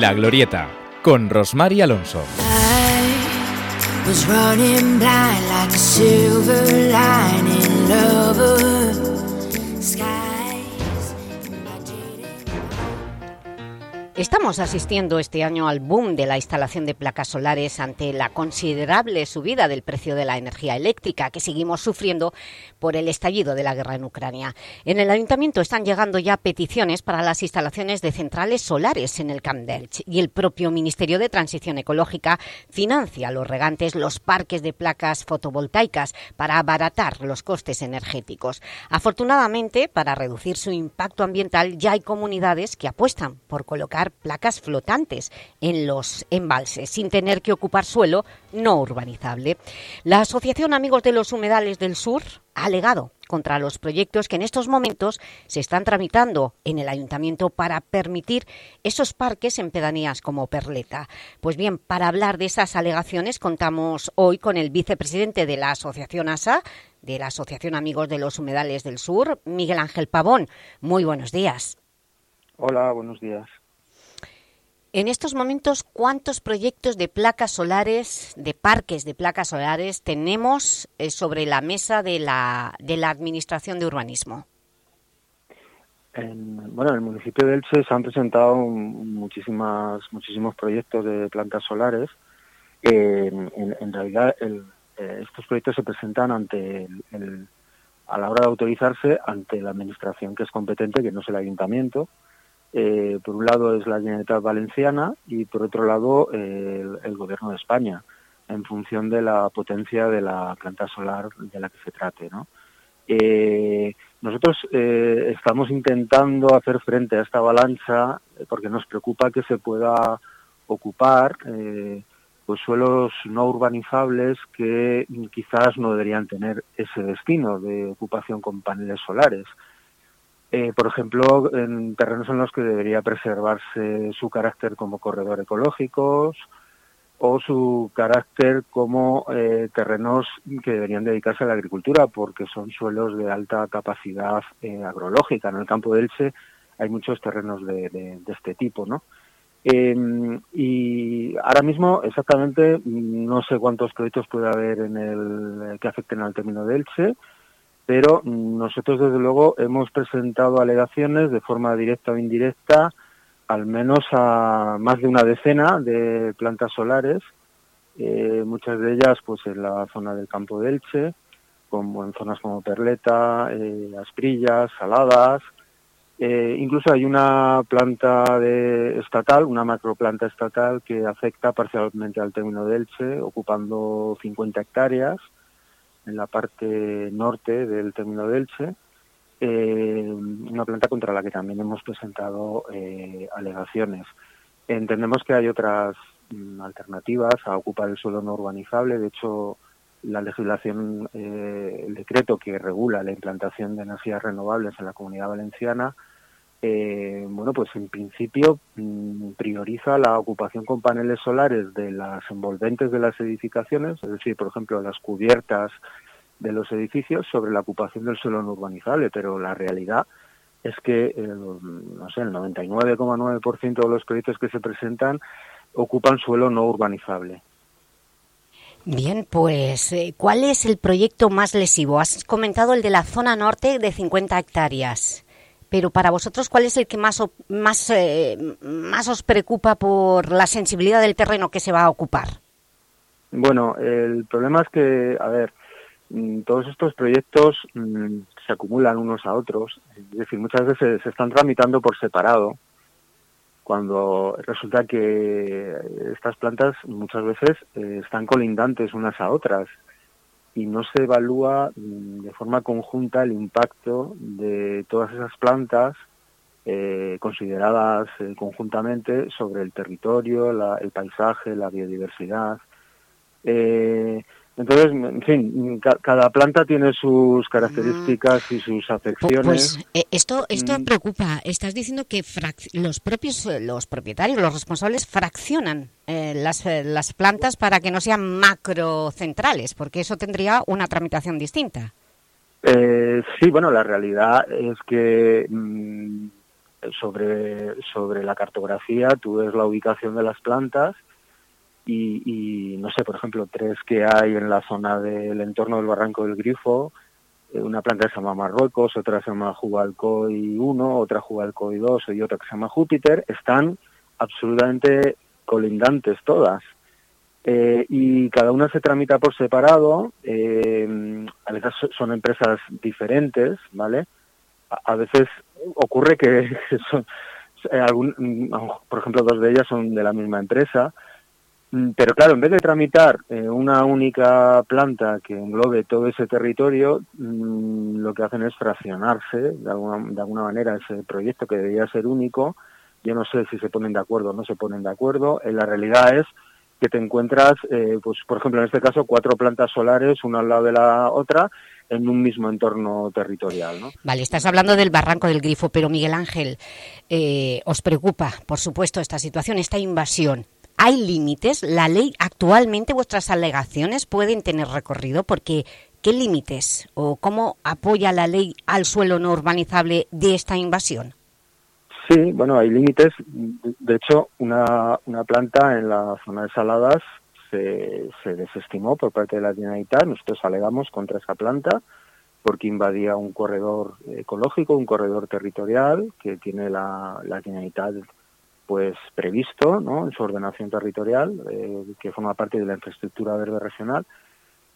La Glorieta, con Rosmar y Alonso. was running blind like a silver lining lover. Estamos asistiendo este año al boom de la instalación de placas solares ante la considerable subida del precio de la energía eléctrica que seguimos sufriendo por el estallido de la guerra en Ucrania. En el Ayuntamiento están llegando ya peticiones para las instalaciones de centrales solares en el Camp Delch y el propio Ministerio de Transición Ecológica financia los regantes los parques de placas fotovoltaicas para abaratar los costes energéticos. Afortunadamente, para reducir su impacto ambiental, ya hay comunidades que apuestan por colocar placas flotantes en los embalses, sin tener que ocupar suelo no urbanizable. La Asociación Amigos de los Humedales del Sur ha alegado contra los proyectos que en estos momentos se están tramitando en el Ayuntamiento para permitir esos parques en pedanías como Perleta. Pues bien, para hablar de esas alegaciones contamos hoy con el vicepresidente de la Asociación ASA, de la Asociación Amigos de los Humedales del Sur, Miguel Ángel Pavón. Muy buenos días. Hola, buenos días. En estos momentos, ¿cuántos proyectos de placas solares, de parques de placas solares, tenemos eh, sobre la mesa de la, de la Administración de Urbanismo? En, bueno, en el municipio de Elche se han presentado muchísimas, muchísimos proyectos de plantas solares. en, realidad, eh, estos proyectos se presentan ante el, a la hora de autorizarse ante la administración que es competente, que no es el ayuntamiento, eh, por un lado es la Generalitat Valenciana y por otro lado el, Gobierno de España, en función de la potencia de la planta solar de la que se trate. Eh, nosotros eh, estamos intentando hacer frente a esta avalancha porque nos preocupa que se pueda ocupar pues suelos no urbanizables que quizás no deberían tener ese destino de ocupación con paneles solares. Eh, por ejemplo, en terrenos en los que debería preservarse su carácter como corredor ecológicos o su carácter como eh, terrenos que deberían dedicarse a la agricultura, porque son suelos de alta capacidad eh, agrológica. En el campo de Elche hay muchos terrenos de, este tipo, ¿no? Em, y ahora mismo exactamente no sé cuántos proyectos puede haber en el que afecten al término de Elche, pero nosotros desde luego hemos presentado alegaciones de forma directa o indirecta al menos a más de una decena de plantas solares, eh, muchas de ellas pues en la zona del campo de Elche, como en zonas como Perleta, eh, Asprillas, Saladas, eh, incluso hay una planta estatal, una macroplanta estatal que afecta parcialmente al término de Elche, ocupando 50 hectáreas, en la parte norte del término de Elche, eh, una planta contra la que también hemos presentado eh, alegaciones. Entendemos que hay otras mm, alternativas a ocupar el suelo no urbanizable. De hecho, la legislación, eh, el decreto que regula la implantación de energías renovables en la Comunidad Valenciana, eh, bueno, pues en principio mm, prioriza la ocupación con paneles solares de las envolventes de las edificaciones, es decir, por ejemplo, las cubiertas de los edificios sobre la ocupación del suelo no urbanizable, pero la realidad es que, eh, no sé, el 99,9% de los proyectos que se presentan ocupan suelo no urbanizable. Bien, pues, eh, ¿cuál es el proyecto más lesivo? Has comentado el de la zona norte de 50 hectáreas pero para vosotros, ¿cuál es el que más, más, eh, más os preocupa por la sensibilidad del terreno que se va a ocupar? Bueno, el problema es que, a ver, mm, todos estos proyectos mm, se acumulan unos a otros, es decir, muchas veces se están tramitando por separado, cuando resulta que estas plantas muchas veces eh, están colindantes unas a otras y no se evalúa mm, de forma conjunta el impacto de todas esas plantas eh, consideradas eh, conjuntamente sobre el territorio, el paisaje, la biodiversidad. Eh, entonces, en fin, cada planta tiene sus características y sus afecciones. Pues eh, esto, esto mm. preocupa. Estás diciendo que los propios los propietarios, los responsables, fraccionan eh, las, eh, las plantas para que no sean macrocentrales, porque eso tendría una tramitación distinta. sí, bueno, la realidad es que mm, sobre, sobre la cartografía tú ves la ubicación de las plantas y, no sé, por ejemplo, tres que hay en la zona del entorno del Barranco del Grifo, eh, una planta que se llama Marruecos, otra se llama Jubalcoy 1, otra Jubalcoy 2 y otra que se llama Júpiter, están absolutamente colindantes todas. Eh, y cada una se tramita por separado, eh, a veces son empresas diferentes, ¿vale? A, veces ocurre que [laughs] son, algún, por ejemplo, dos de ellas son de la misma empresa, Mm, pero claro, en vez de tramitar eh, una única planta que englobe todo ese territorio, mm, lo que hacen es fraccionarse de alguna, de alguna manera ese proyecto que debería ser único. Yo no sé si se ponen de acuerdo o no se ponen de acuerdo. En la realidad es que te encuentras, eh, pues por ejemplo, en este caso, cuatro plantas solares, una al lado de la otra, en un mismo entorno territorial. ¿no? Vale, estás hablando del Barranco del Grifo, pero Miguel Ángel, eh, ¿os preocupa, por supuesto, esta situación, esta invasión ¿Hay límites? ¿La ley actualmente, vuestras alegaciones pueden tener recorrido? Porque, ¿qué límites o cómo apoya la ley al suelo no urbanizable de esta invasión? Sí, bueno, hay límites. De hecho, una, planta en la zona de Saladas se, se desestimó por parte de la Generalitat. Nosotros alegamos contra esa planta porque invadía un corredor ecológico, un corredor territorial que tiene la, la pues previsto ¿no? en su ordenación territorial, eh, que forma parte de la infraestructura verde regional,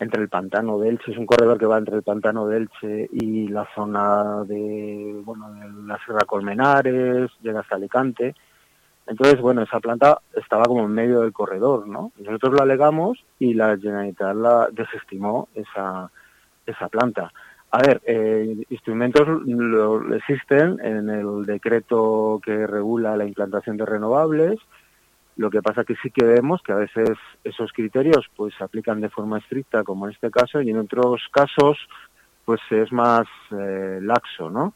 entre el pantano de Elche, es un corredor que va entre el pantano de Elche y la zona de, bueno, de la Sierra Colmenares, llega hasta Alicante. Entonces, bueno, esa planta estaba como en medio del corredor, ¿no? Nosotros la alegamos y la Generalitat la desestimó esa, esa planta. A ver, eh, instrumentos lo, existen en el decreto que regula la implantación de renovables. Lo que pasa que sí que vemos que a veces esos criterios pues se aplican de forma estricta, como en este caso, y en otros casos pues es más eh, laxo, ¿no?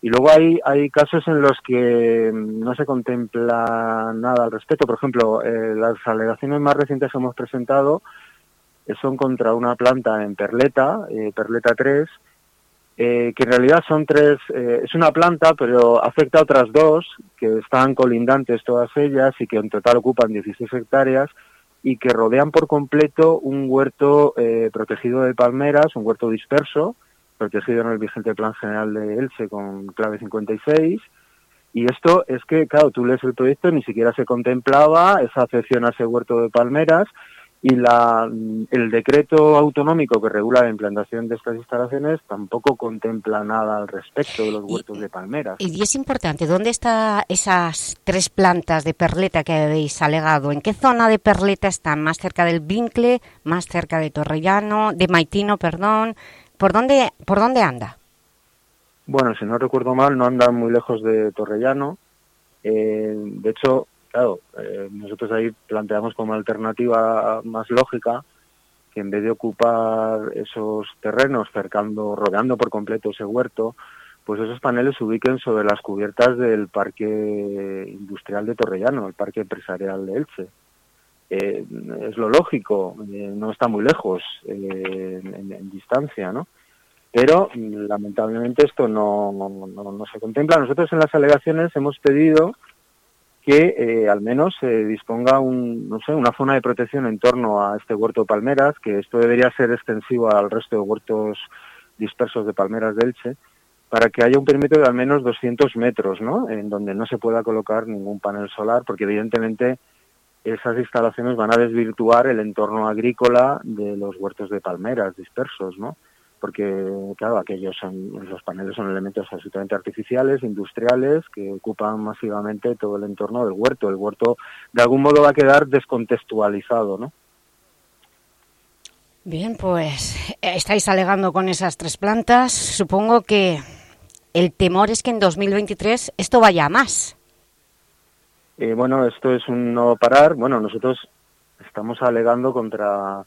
Y luego hay, hay casos en los que no se contempla nada al respecto. Por ejemplo, eh, las alegaciones más recientes que hemos presentado son contra una planta en Perleta, Perleta 3, eh, que en realidad son tres, eh, es una planta, pero afecta a otras dos, que están colindantes todas ellas y que en total ocupan 16 hectáreas y que rodean por completo un huerto eh, protegido de palmeras, un huerto disperso, protegido en el vigente Plan General de Elche con clave 56. Y esto es que, claro, tú lees el proyecto, ni siquiera se contemplaba esa afección a ese huerto de palmeras y la, el decreto autonómico que regula la implantación de estas instalaciones tampoco contempla nada al respecto de los huertos de palmeras. Y es importante, ¿dónde están esas tres plantas de perleta que habéis alegado? ¿En qué zona de perleta están? ¿Más cerca del Vincle? ¿Más cerca de Torrellano? ¿De Maitino, perdón? ¿Por dónde, por dónde anda? Bueno, si no recuerdo mal, no anda muy lejos de Torrellano. Eh, de hecho, claro, eh, nosotros ahí planteamos como alternativa más lógica que en vez de ocupar esos terrenos cercando, rodeando por completo ese huerto, pues esos paneles se ubiquen sobre las cubiertas del Parque Industrial de Torrellano, el Parque Empresarial de Elche. Eh, es lo lógico, eh, no está muy lejos en, distancia, ¿no? Pero lamentablemente esto no se contempla. Nosotros en las alegaciones hemos pedido que eh, al menos se disponga un, no sé, una zona de protección en torno a este huerto de palmeras, que esto debería ser extensivo al resto de huertos dispersos de palmeras de Elche, para que haya un perímetro de al menos 200 metros, ¿no? En donde no se pueda colocar ningún panel solar, porque evidentemente esas instalaciones van a desvirtuar el entorno agrícola de los huertos de palmeras dispersos, ¿no? Porque claro, aquellos son, los paneles son elementos absolutamente artificiales, industriales, que ocupan masivamente todo el entorno del huerto. El huerto de algún modo va a quedar descontextualizado, ¿no? Bien, pues estáis alegando con esas tres plantas. Supongo que el temor es que en 2023 esto vaya a más. Eh, bueno, esto es un no parar. Bueno, nosotros estamos alegando contra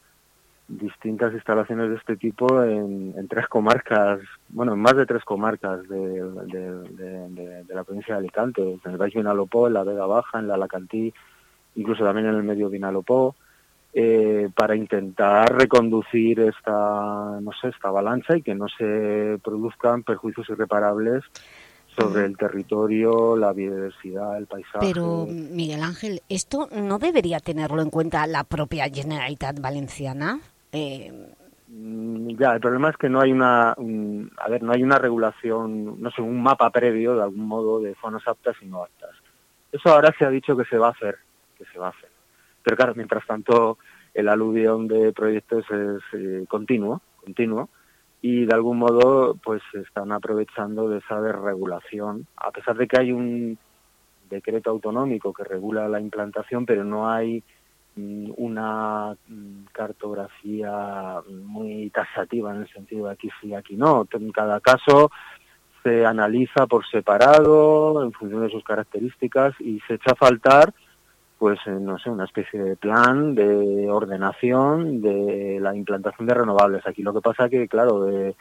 distintas instalaciones de este tipo en, tres comarcas, bueno, en más de tres comarcas de, la provincia de Alicante, en el Valle Vinalopó, en la Vega Baja, en la Alacantí, incluso también en el medio Vinalopó, eh, para intentar reconducir esta, no sé, esta avalancha y que no se produzcan perjuicios irreparables sobre el territorio, la biodiversidad, el paisaje. Pero, Miguel Ángel, ¿esto no debería tenerlo en cuenta la propia Generalitat Valenciana? Eh... Ya, el problema es que no hay una, a ver, no hay una regulación, no sé, un mapa previo de algún modo de zonas aptas y no aptas. Eso ahora se ha dicho que se va a hacer, que se va a hacer. Pero claro, mientras tanto, el aluvión de proyectos es eh, continuo, continuo, y de algún modo, pues están aprovechando de esa desregulación, a pesar de que hay un decreto autonómico que regula la implantación, pero no hay una mm, cartografía muy taxativa en el sentido de aquí sí, aquí no. En cada caso se analiza por separado en función de sus características y se echa a faltar pues eh, no sé, una especie de plan de ordenación de la implantación de renovables. Aquí lo que pasa que, claro, de,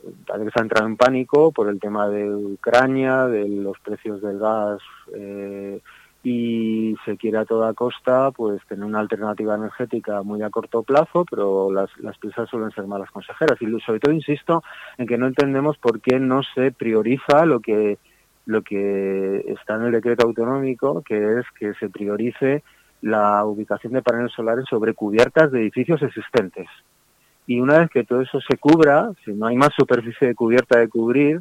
que se ha entrado en pánico por el tema de Ucrania, de los precios del gas eh, y se quiere a toda costa pues tener una alternativa energética muy a corto plazo, pero las, las prisas suelen ser malas consejeras. Y sobre todo insisto en que no entendemos por qué no se prioriza lo que lo que está en el decreto autonómico, que es que se priorice la ubicación de paneles solares sobre cubiertas de edificios existentes. Y una vez que todo eso se cubra, si no hay más superficie de cubierta de cubrir,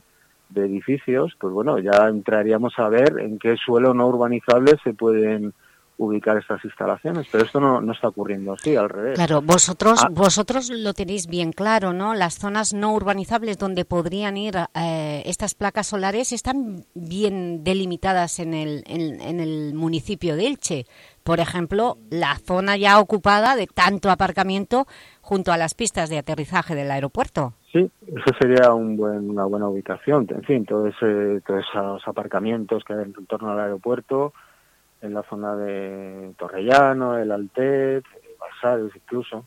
de edificios, pues bueno, ya entraríamos a ver en qué suelo no urbanizable se pueden ubicar estas instalaciones, pero esto no, no está ocurriendo así, al revés. Claro, vosotros ah. vosotros lo tenéis bien claro, ¿no? Las zonas no urbanizables donde podrían ir eh, estas placas solares están bien delimitadas en el, en el municipio de Elche. Por ejemplo, la zona ya ocupada de tanto aparcamiento junto a las pistas de aterrizaje del aeropuerto. Sí, eso sería un buen, una buena ubicación. En fin, todos esos aparcamientos que hay en torno al aeropuerto, en la zona de Torrellano, el Altet, Balsares incluso.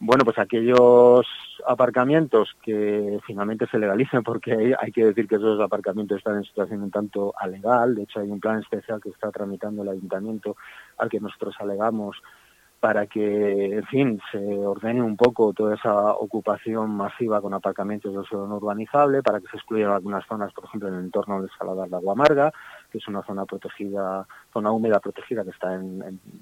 Bueno, pues aquellos aparcamientos que finalmente se legalicen, porque hay que decir que esos aparcamientos están en situación un tanto alegal, de hecho hay un plan especial que está tramitando el ayuntamiento al que nosotros alegamos para que, en fin, se ordene un poco toda esa ocupación masiva con aparcamientos de suelo no urbanizable, para que se excluyan algunas zonas, por ejemplo, en el entorno del Saladar de Agua Amarga, que es una zona protegida, zona húmeda protegida que está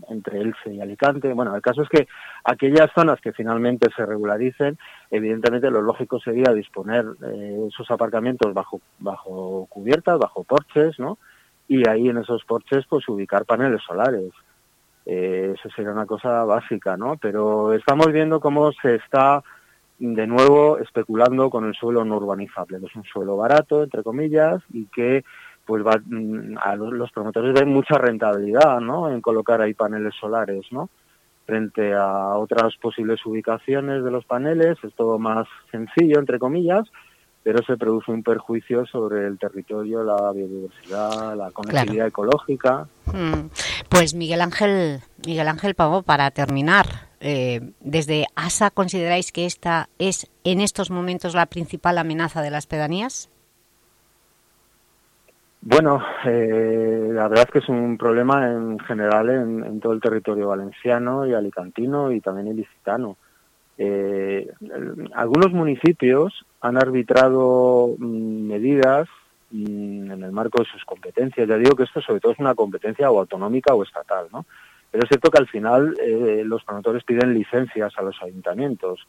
entre Elche y Alicante. Bueno, el caso es que aquellas zonas que finalmente se regularicen, evidentemente lo lógico sería disponer eh, esos aparcamientos bajo, bajo cubiertas, bajo porches, ¿no? Y ahí en esos porches, pues ubicar paneles solares eh, eso sería una cosa básica, ¿no? Pero estamos viendo cómo se está de nuevo especulando con el suelo no urbanizable, que es un suelo barato, entre comillas, y que pues va, mm, a los promotores ven mucha rentabilidad, ¿no? En colocar ahí paneles solares, ¿no? Frente a otras posibles ubicaciones de los paneles, es todo más sencillo, entre comillas, pero se produce un perjuicio sobre el territorio, la biodiversidad, la conectividad ecológica. Mm. Pues Miguel Ángel, Miguel Ángel Pavo, para terminar, eh, ¿desde ASA consideráis que esta es en estos momentos la principal amenaza de las pedanías? Bueno, eh, la verdad es que es un problema en general en, en todo el territorio valenciano y alicantino y también ilicitano. Eh, algunos municipios han arbitrado mm, medidas mm, en el marco de sus competencias. Ya digo que esto sobre todo es una competencia o autonómica o estatal, ¿no? Pero es cierto que al final eh, los promotores piden licencias a los ayuntamientos.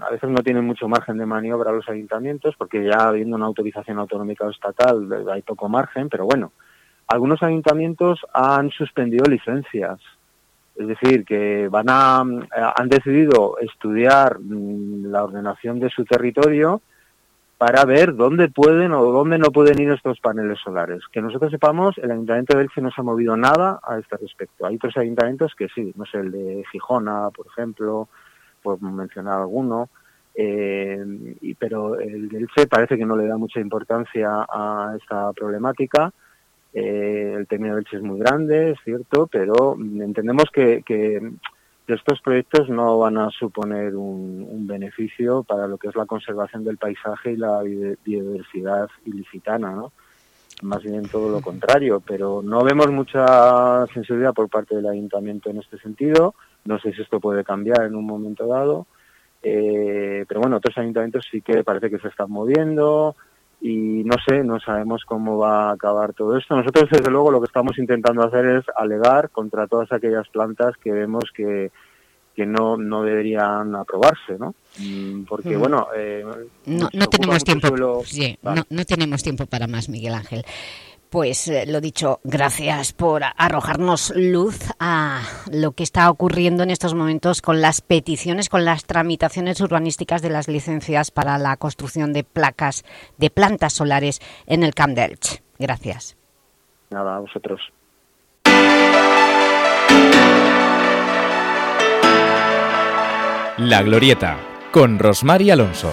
A veces no tienen mucho margen de maniobra los ayuntamientos porque ya habiendo una autorización autonómica o estatal eh, hay poco margen, pero bueno, algunos ayuntamientos han suspendido licencias es decir, que van a, eh, han decidido estudiar mm, la ordenación de su territorio para ver dónde pueden o dónde no pueden ir estos paneles solares. Que nosotros sepamos, el Ayuntamiento de Elche no se ha movido nada a este respecto. Hay otros ayuntamientos que sí, no sé, el de Gijona, por ejemplo, por mencionar alguno, y, pero el Elche parece que no le da mucha importancia a esta problemática. el término del Elche es muy grande, es cierto, pero entendemos que estos proyectos no van a suponer un, beneficio para lo que es la conservación del paisaje y la biodiversidad ilicitana, ¿no? Más bien todo lo contrario, pero no vemos mucha sensibilidad por parte del ayuntamiento en este sentido. No sé si esto puede cambiar en un momento dado, eh, pero bueno, otros ayuntamientos sí que parece que se están moviendo, y no sé, no sabemos cómo va a acabar todo esto. Nosotros, desde luego, lo que estamos intentando hacer es alegar contra todas aquellas plantas que vemos que, que no, no deberían aprobarse, ¿no? Mm, porque, bueno... Eh, no, no tenemos tiempo. Sí, no, no tenemos tiempo para más, Miguel Ángel. Pues eh, lo dicho, gracias por arrojarnos luz a lo que está ocurriendo en estos momentos con las peticiones, con las tramitaciones urbanísticas de las licencias para la construcción de placas de plantas solares en el Camp Delch. Gracias. Nada, a vosotros. La Glorieta, con Rosmar Alonso.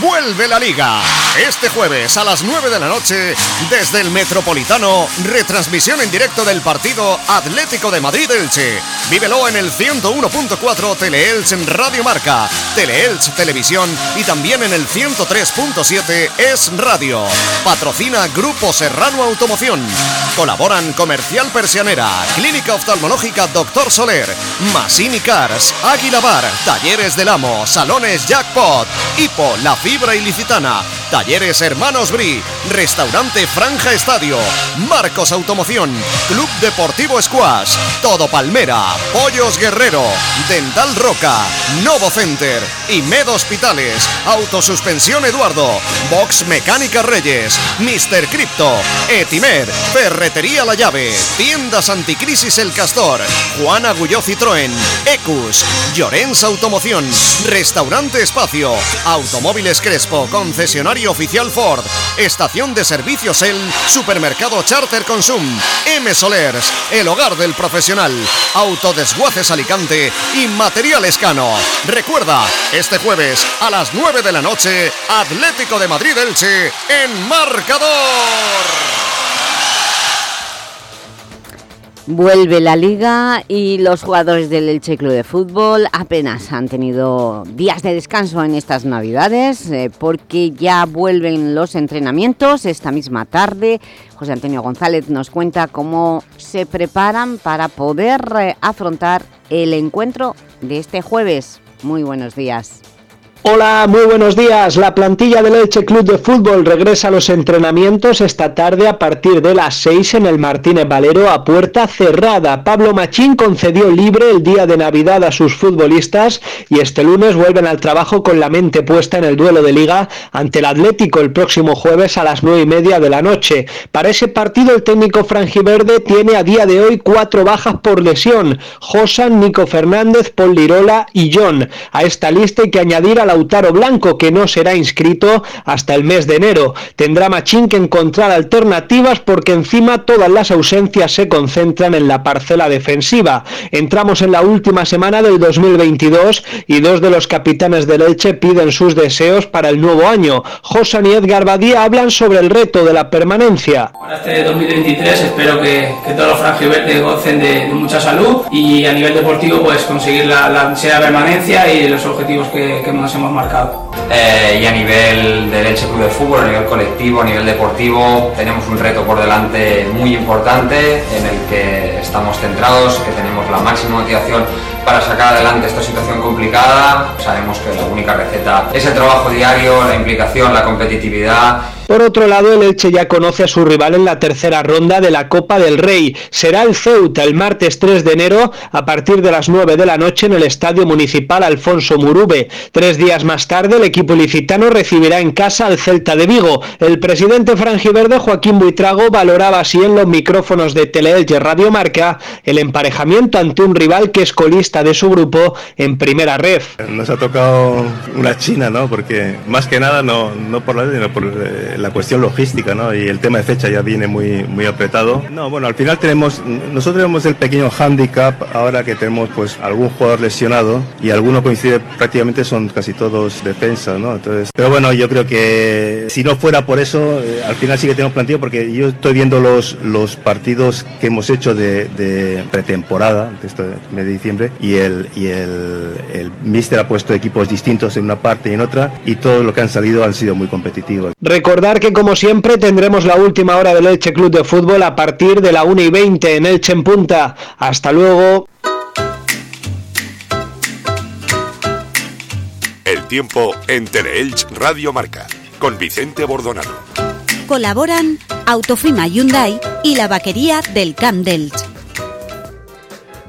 Vuelve la liga. Este jueves a las 9 de la noche, desde el Metropolitano, retransmisión en directo del partido Atlético de Madrid-Elche. Vívelo en el 101.4 Teleelch en Radio Marca, Teleelch Televisión y también en el 103.7 Es Radio. Patrocina Grupo Serrano Automoción. Colaboran Comercial Persianera, Clínica Oftalmológica Doctor Soler, Masini Cars, Águila Bar, Talleres del Amo, Salones Jackpot, Hipo, La Fibra Ilicitana, Talleres Hermanos Bri, Restaurante Franja Estadio, Marcos Automoción, Club Deportivo Squash, Todo Palmera, Pollos Guerrero, Dental Roca, Novo Center, Med Hospitales, Autosuspensión Eduardo, Box Mecánica Reyes, Mr. Crypto, Etimer, Ferretería La Llave, Tiendas Anticrisis El Castor, Juan Agulló Citroën, Ecus, Llorens Automoción, Restaurante Espacio, Automóviles Crespo, concesionario oficial Ford, estación de servicios El, supermercado Charter Consum, M Solers, el hogar del profesional, Autodesguaces Alicante y Material Escano. Recuerda, este jueves a las 9 de la noche, Atlético de Madrid Elche en marcador. Vuelve la Liga y los jugadores del Elche Club de Fútbol apenas han tenido días de descanso en estas Navidades eh, porque ya vuelven los entrenamientos esta misma tarde. José Antonio González nos cuenta cómo se preparan para poder eh, afrontar el encuentro de este jueves. Muy buenos días. Hola, muy buenos días. La plantilla del Elche Club de Fútbol regresa a los entrenamientos esta tarde a partir de las 6 en el Martínez Valero a puerta cerrada. Pablo Machín concedió libre el día de Navidad a sus futbolistas y este lunes vuelven al trabajo con la mente puesta en el duelo de liga ante el Atlético el próximo jueves a las 9 y media de la noche. Para ese partido el técnico franjiverde tiene a día de hoy cuatro bajas por lesión. Josan, Nico Fernández, Paul Lirola y John. A esta lista hay que añadir a Lautaro Blanco, que no será inscrito hasta el mes de enero. Tendrá Machín que encontrar alternativas porque encima todas las ausencias se concentran en la parcela defensiva. Entramos en la última semana del 2022 y dos de los capitanes del Elche piden sus deseos para el nuevo año. Josan y Edgar Badía hablan sobre el reto de la permanencia. Para este 2023 espero que, todos los franjiverdes gocen de, mucha salud y a nivel deportivo pues conseguir la, la permanencia y los objetivos que, que hemos hemos marcado. Eh, y a nivel del Elche Club de Fútbol, a nivel colectivo, a nivel deportivo, tenemos un reto por delante muy importante en el que estamos centrados, que tenemos la máxima motivación para sacar adelante esta situación complicada. Sabemos que la única receta es el trabajo diario, la implicación, la competitividad por otro lado, el Elche ya conoce a su rival en la tercera ronda de la Copa del Rey. Será el Ceuta el martes 3 de enero a partir de las 9 de la noche en el Estadio Municipal Alfonso Murube. Tres días más tarde, el equipo licitano recibirá en casa al Celta de Vigo. El presidente franjiverde Joaquín Buitrago valoraba así en los micrófonos de Teleelche Radio Marca el emparejamiento ante un rival que es colista de su grupo en primera ref. Nos ha tocado una China, ¿no? Porque más que nada no, no por la sino por eh, la cuestión logística, ¿no? Y el tema de fecha ya viene muy, muy apretado. No, bueno, al final tenemos, nosotros tenemos el pequeño handicap ahora que tenemos pues algún jugador lesionado y alguno coincide prácticamente son casi todos defensas, ¿no? Entonces, pero bueno, yo creo que si no fuera por eso, eh, al final sí que tenemos plantilla porque yo estoy viendo los, los partidos que hemos hecho de, de pretemporada, de este mes de diciembre, y el, y el, el míster ha puesto equipos distintos en una parte y en otra, y todos los que han salido han sido muy competitivos. Recordar que como siempre tendremos la última hora del Elche Club de Fútbol a partir de la 1 y 20 en Elche en punta. Hasta luego. El tiempo en Teleelch Radio Marca con Vicente Bordonado. Colaboran Autofima Hyundai y la vaquería del Camp d'Elx.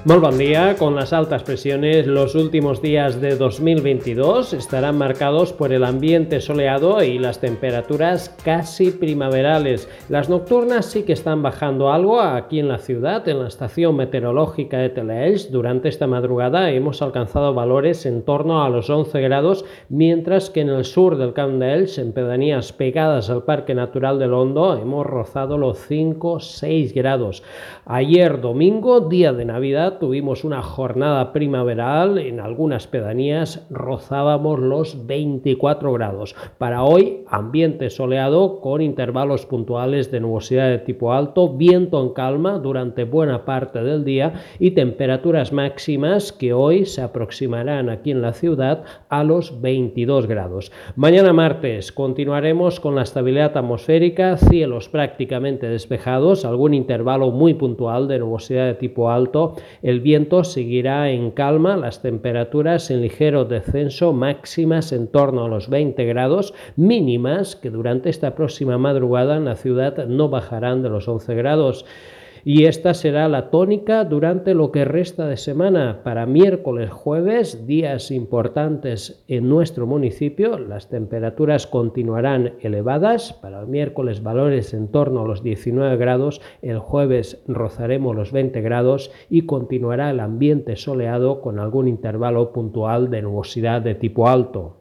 Muy buen día. Con las altas presiones, los últimos días de 2022 estarán marcados por el ambiente soleado y las temperaturas casi primaverales. Las nocturnas sí que están bajando algo aquí en la ciudad, en la estación meteorológica de Teleelch. Durante esta madrugada hemos alcanzado valores en torno a los 11 grados, mientras que en el sur del Camp d'Elx, en pedanías pegadas al Parque Natural del Hondo, hemos rozado los 5-6 grados. Ayer domingo, día de Navidad, tuvimos una jornada primaveral, en algunas pedanías rozábamos los 24 grados. Para hoy, ambiente soleado con intervalos puntuales de nubosidad de tipo alto, viento en calma durante buena parte del día y temperaturas máximas que hoy se aproximarán aquí en la ciudad a los 22 grados. Mañana martes continuaremos con la estabilidad atmosférica, cielos prácticamente despejados, algún intervalo muy puntual de nubosidad de tipo alto, el viento seguirá en calma, las temperaturas en ligero descenso, máximas en torno a los 20 grados, mínimas que durante esta próxima madrugada en la ciudad no bajarán de los 11 grados y esta será la tónica durante lo que resta de semana. Para miércoles, jueves, días importantes en nuestro municipio, las temperaturas continuarán elevadas. Para el miércoles valores en torno a los 19 grados, el jueves rozaremos los 20 grados y continuará el ambiente soleado con algún intervalo puntual de nubosidad de tipo alto.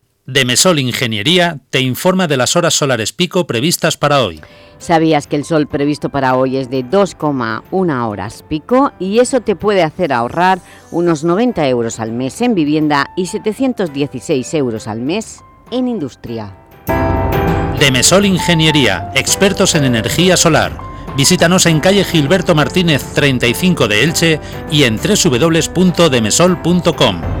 Demesol Ingeniería te informa de las horas solares pico previstas para hoy. ¿Sabías que el sol previsto para hoy es de 2,1 horas pico y eso te puede hacer ahorrar unos 90 euros al mes en vivienda y 716 euros al mes en industria? Demesol Ingeniería, expertos en energía solar. Visítanos en calle Gilberto Martínez 35 de Elche y en www.demesol.com.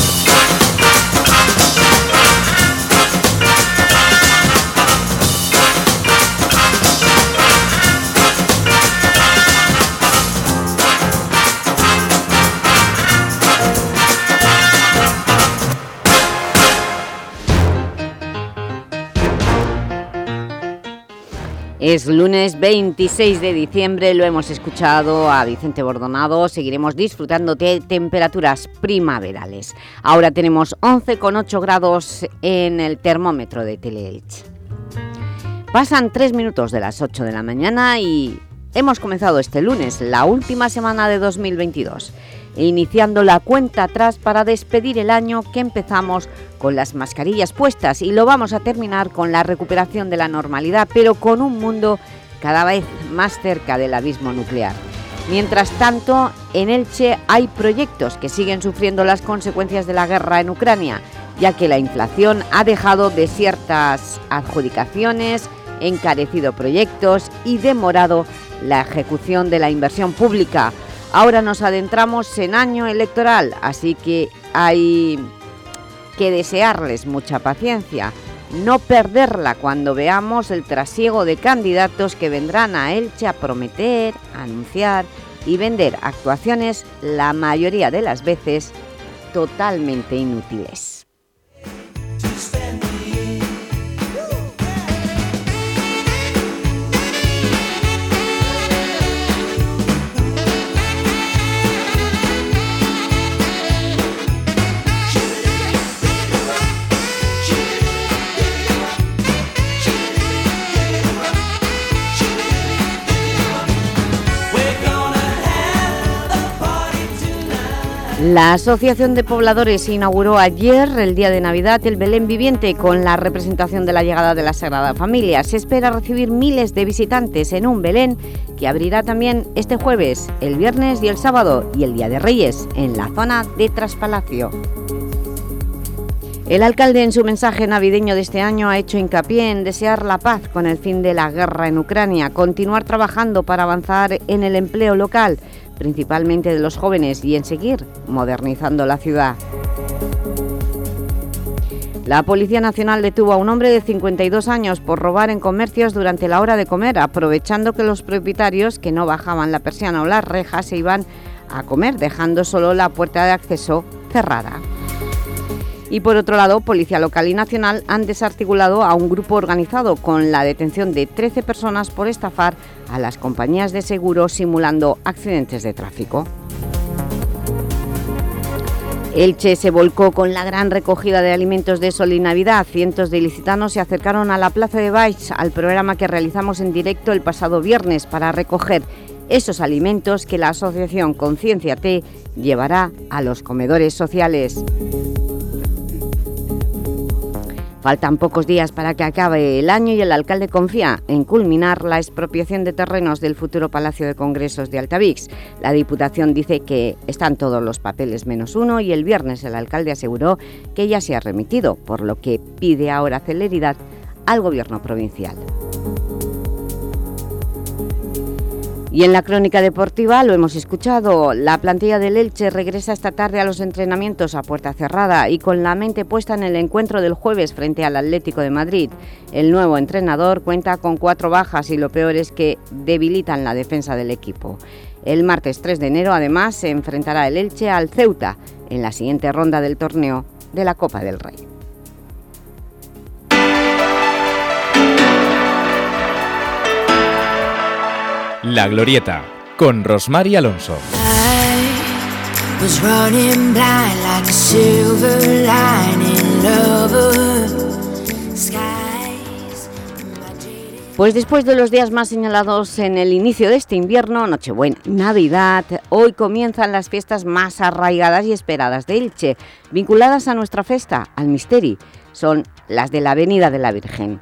Es lunes 26 de diciembre, lo hemos escuchado a Vicente Bordonado, seguiremos disfrutando de temperaturas primaverales. Ahora tenemos 11,8 grados en el termómetro de Teleelch. Pasan 3 minutos de las 8 de la mañana y hemos comenzado este lunes, la última semana de 2022 iniciando la cuenta atrás para despedir el año que empezamos con las mascarillas puestas y lo vamos a terminar con la recuperación de la normalidad, pero con un mundo cada vez más cerca del abismo nuclear. Mientras tanto, en Elche hay proyectos que siguen sufriendo las consecuencias de la guerra en Ucrania, ya que la inflación ha dejado desiertas adjudicaciones, encarecido proyectos y demorado la ejecución de la inversión pública, Ahora nos adentramos en año electoral, así que hay que desearles mucha paciencia, no perderla cuando veamos el trasiego de candidatos que vendrán a Elche a prometer, anunciar y vender actuaciones la mayoría de las veces totalmente inútiles. La Asociación de Pobladores inauguró ayer, el día de Navidad, el Belén Viviente con la representación de la llegada de la Sagrada Familia. Se espera recibir miles de visitantes en un Belén que abrirá también este jueves, el viernes y el sábado y el Día de Reyes en la zona de Traspalacio. El alcalde en su mensaje navideño de este año ha hecho hincapié en desear la paz con el fin de la guerra en Ucrania, continuar trabajando para avanzar en el empleo local principalmente de los jóvenes, y en seguir modernizando la ciudad. La Policía Nacional detuvo a un hombre de 52 años por robar en comercios durante la hora de comer, aprovechando que los propietarios que no bajaban la persiana o las rejas se iban a comer, dejando solo la puerta de acceso cerrada. Y por otro lado, Policía Local y Nacional han desarticulado a un grupo organizado con la detención de 13 personas por estafar a las compañías de seguros simulando accidentes de tráfico. Elche se volcó con la gran recogida de alimentos de Sol y Navidad. Cientos de ilicitanos se acercaron a la Plaza de Baix al programa que realizamos en directo el pasado viernes para recoger esos alimentos que la asociación Conciencia T llevará a los comedores sociales. Faltan pocos días para que acabe el año y el alcalde confía en culminar la expropiación de terrenos del futuro Palacio de Congresos de Altavix. La Diputación dice que están todos los papeles menos uno y el viernes el alcalde aseguró que ya se ha remitido, por lo que pide ahora celeridad al Gobierno provincial. Y en la crónica deportiva lo hemos escuchado, la plantilla del Elche regresa esta tarde a los entrenamientos a puerta cerrada y con la mente puesta en el encuentro del jueves frente al Atlético de Madrid. El nuevo entrenador cuenta con cuatro bajas y lo peor es que debilitan la defensa del equipo. El martes 3 de enero además se enfrentará el Elche al Ceuta en la siguiente ronda del torneo de la Copa del Rey. La Glorieta, con Rosmar Alonso. Pues después de los días más señalados en el inicio de este invierno, Nochebuena, Navidad, hoy comienzan las fiestas más arraigadas y esperadas de Elche, vinculadas a nuestra festa, al Misteri. Son las de la Avenida de la Virgen.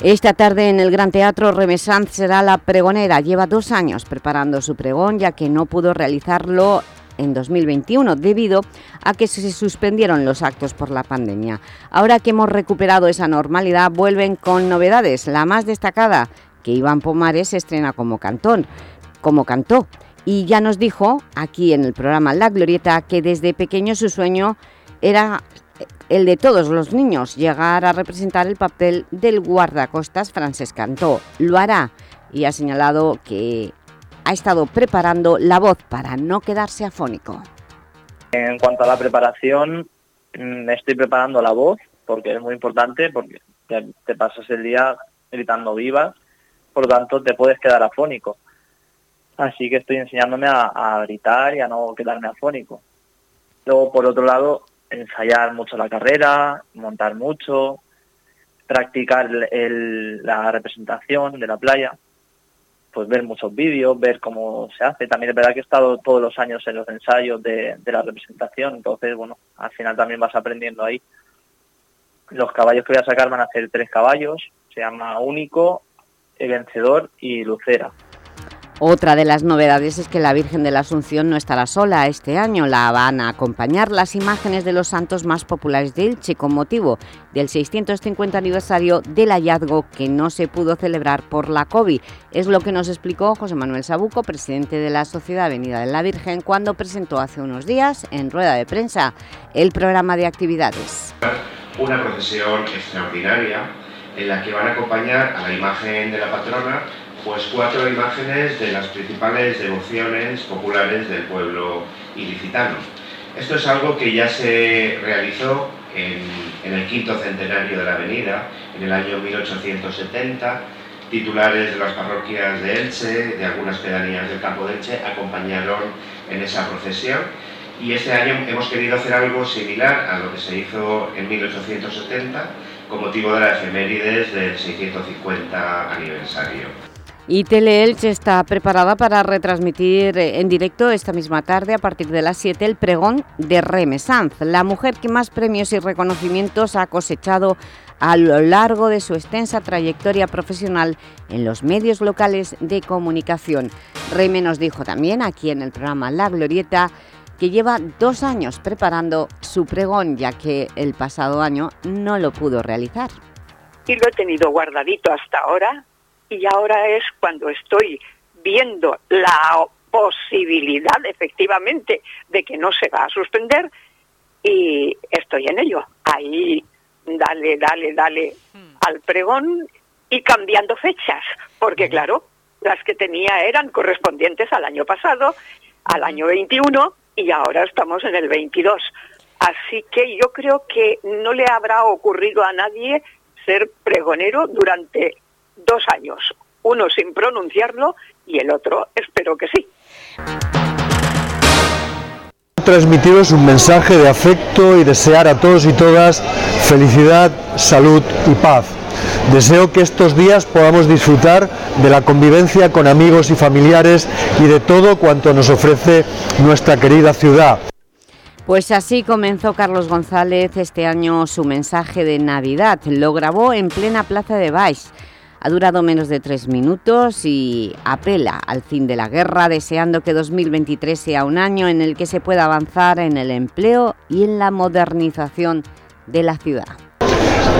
Esta tarde en el Gran Teatro Remesanz será la pregonera. Lleva dos años preparando su pregón ya que no pudo realizarlo en 2021 debido a que se suspendieron los actos por la pandemia. Ahora que hemos recuperado esa normalidad vuelven con novedades. La más destacada, que Iván Pomares estrena como cantón, como cantó. Y ya nos dijo aquí en el programa La Glorieta que desde pequeño su sueño era el de todos los niños, llegar a representar el papel del guardacostas Francesc Cantó. Lo hará y ha señalado que ha estado preparando la voz para no quedarse afónico. En cuanto a la preparación, mm, estoy preparando la voz porque es muy importante, porque te, pasas el día gritando vivas, por lo tanto te puedes quedar afónico. Así que estoy enseñándome a, a gritar y a no quedarme afónico. Luego, por otro lado, ensayar mucho la carrera, montar mucho, practicar la representación de la playa, pues ver muchos vídeos, ver cómo se hace. También es verdad que he estado todos los años en los ensayos de, de la representación, entonces, bueno, al final también vas aprendiendo ahí. Los caballos que voy a sacar van a ser tres caballos, se llama Único, El Vencedor y Lucera. Otra de las novedades es que la Virgen de la Asunción no estará sola este año, la van a acompañar las imágenes de los santos más populares de Elche con motivo del 650 aniversario del hallazgo que no se pudo celebrar por la COVID. Es lo que nos explicó José Manuel Sabuco, presidente de la Sociedad Avenida de la Virgen, cuando presentó hace unos días en rueda de prensa el programa de actividades. una procesión extraordinaria en la que van a acompañar a la imagen de la patrona pues cuatro imágenes de las principales devociones populares del pueblo ilicitano. Esto es algo que ya se realizó en, el quinto centenario de la avenida, en el año 1870. Titulares de las parroquias de Elche, de algunas pedanías del campo de Elche, acompañaron en esa procesión. Y este año hemos querido hacer algo similar a lo que se hizo en 1870 con motivo de la efemérides del 650 aniversario. Y Teleelch está preparada para retransmitir en directo esta misma tarde a partir de las 7 el pregón de Remesanz, la mujer que más premios y reconocimientos ha cosechado a lo largo de su extensa trayectoria profesional en los medios locales de comunicación. Reme nos dijo también aquí en el programa La Glorieta que lleva dos años preparando su pregón, ya que el pasado año no lo pudo realizar. Y lo he tenido guardadito hasta ahora y ahora es cuando estoy viendo la posibilidad efectivamente de que no se va a suspender y estoy en ello. Ahí dale, dale, dale hmm. al pregón y cambiando fechas, porque claro, las que tenía eran correspondientes al año pasado, al año 21 y ahora estamos en el 22. Así que yo creo que no le habrá ocurrido a nadie ser pregonero durante dos años, uno sin pronunciarlo y el otro espero que sí. Transmitiros un mensaje de afecto y desear a todos y todas felicidad, salud y paz. Deseo que estos días podamos disfrutar de la convivencia con amigos y familiares y de todo cuanto nos ofrece nuestra querida ciudad. Pues así comenzó Carlos González este año su mensaje de Navidad. Lo grabó en plena plaza de Baix ha durado menos de tres minutos y apela al fin de la guerra, deseando que 2023 sea un año en el que se pueda avanzar en el empleo y en la modernización de la ciudad.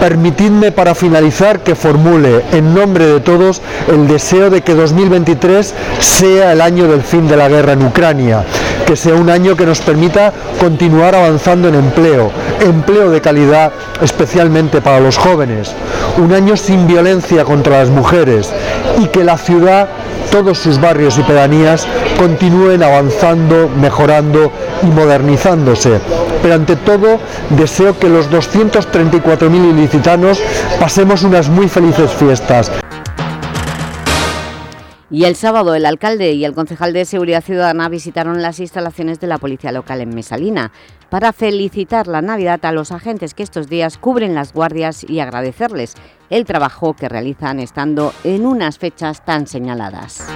Permitidme para finalizar que formule en nombre de todos el deseo de que 2023 sea el año del fin de la guerra en Ucrania, que sea un año que nos permita continuar avanzando en empleo, empleo de calidad especialmente para los jóvenes, un año sin violencia contra las mujeres y que la ciudad todos sus barrios y pedanías continúen avanzando, mejorando y modernizándose. Pero ante todo, deseo que los 234.000 ilicitanos pasemos unas muy felices fiestas. Y el sábado el alcalde y el concejal de Seguridad Ciudadana visitaron las instalaciones de la policía local en Mesalina para felicitar la Navidad a los agentes que estos días cubren las guardias y agradecerles el trabajo que realizan estando en unas fechas tan señaladas.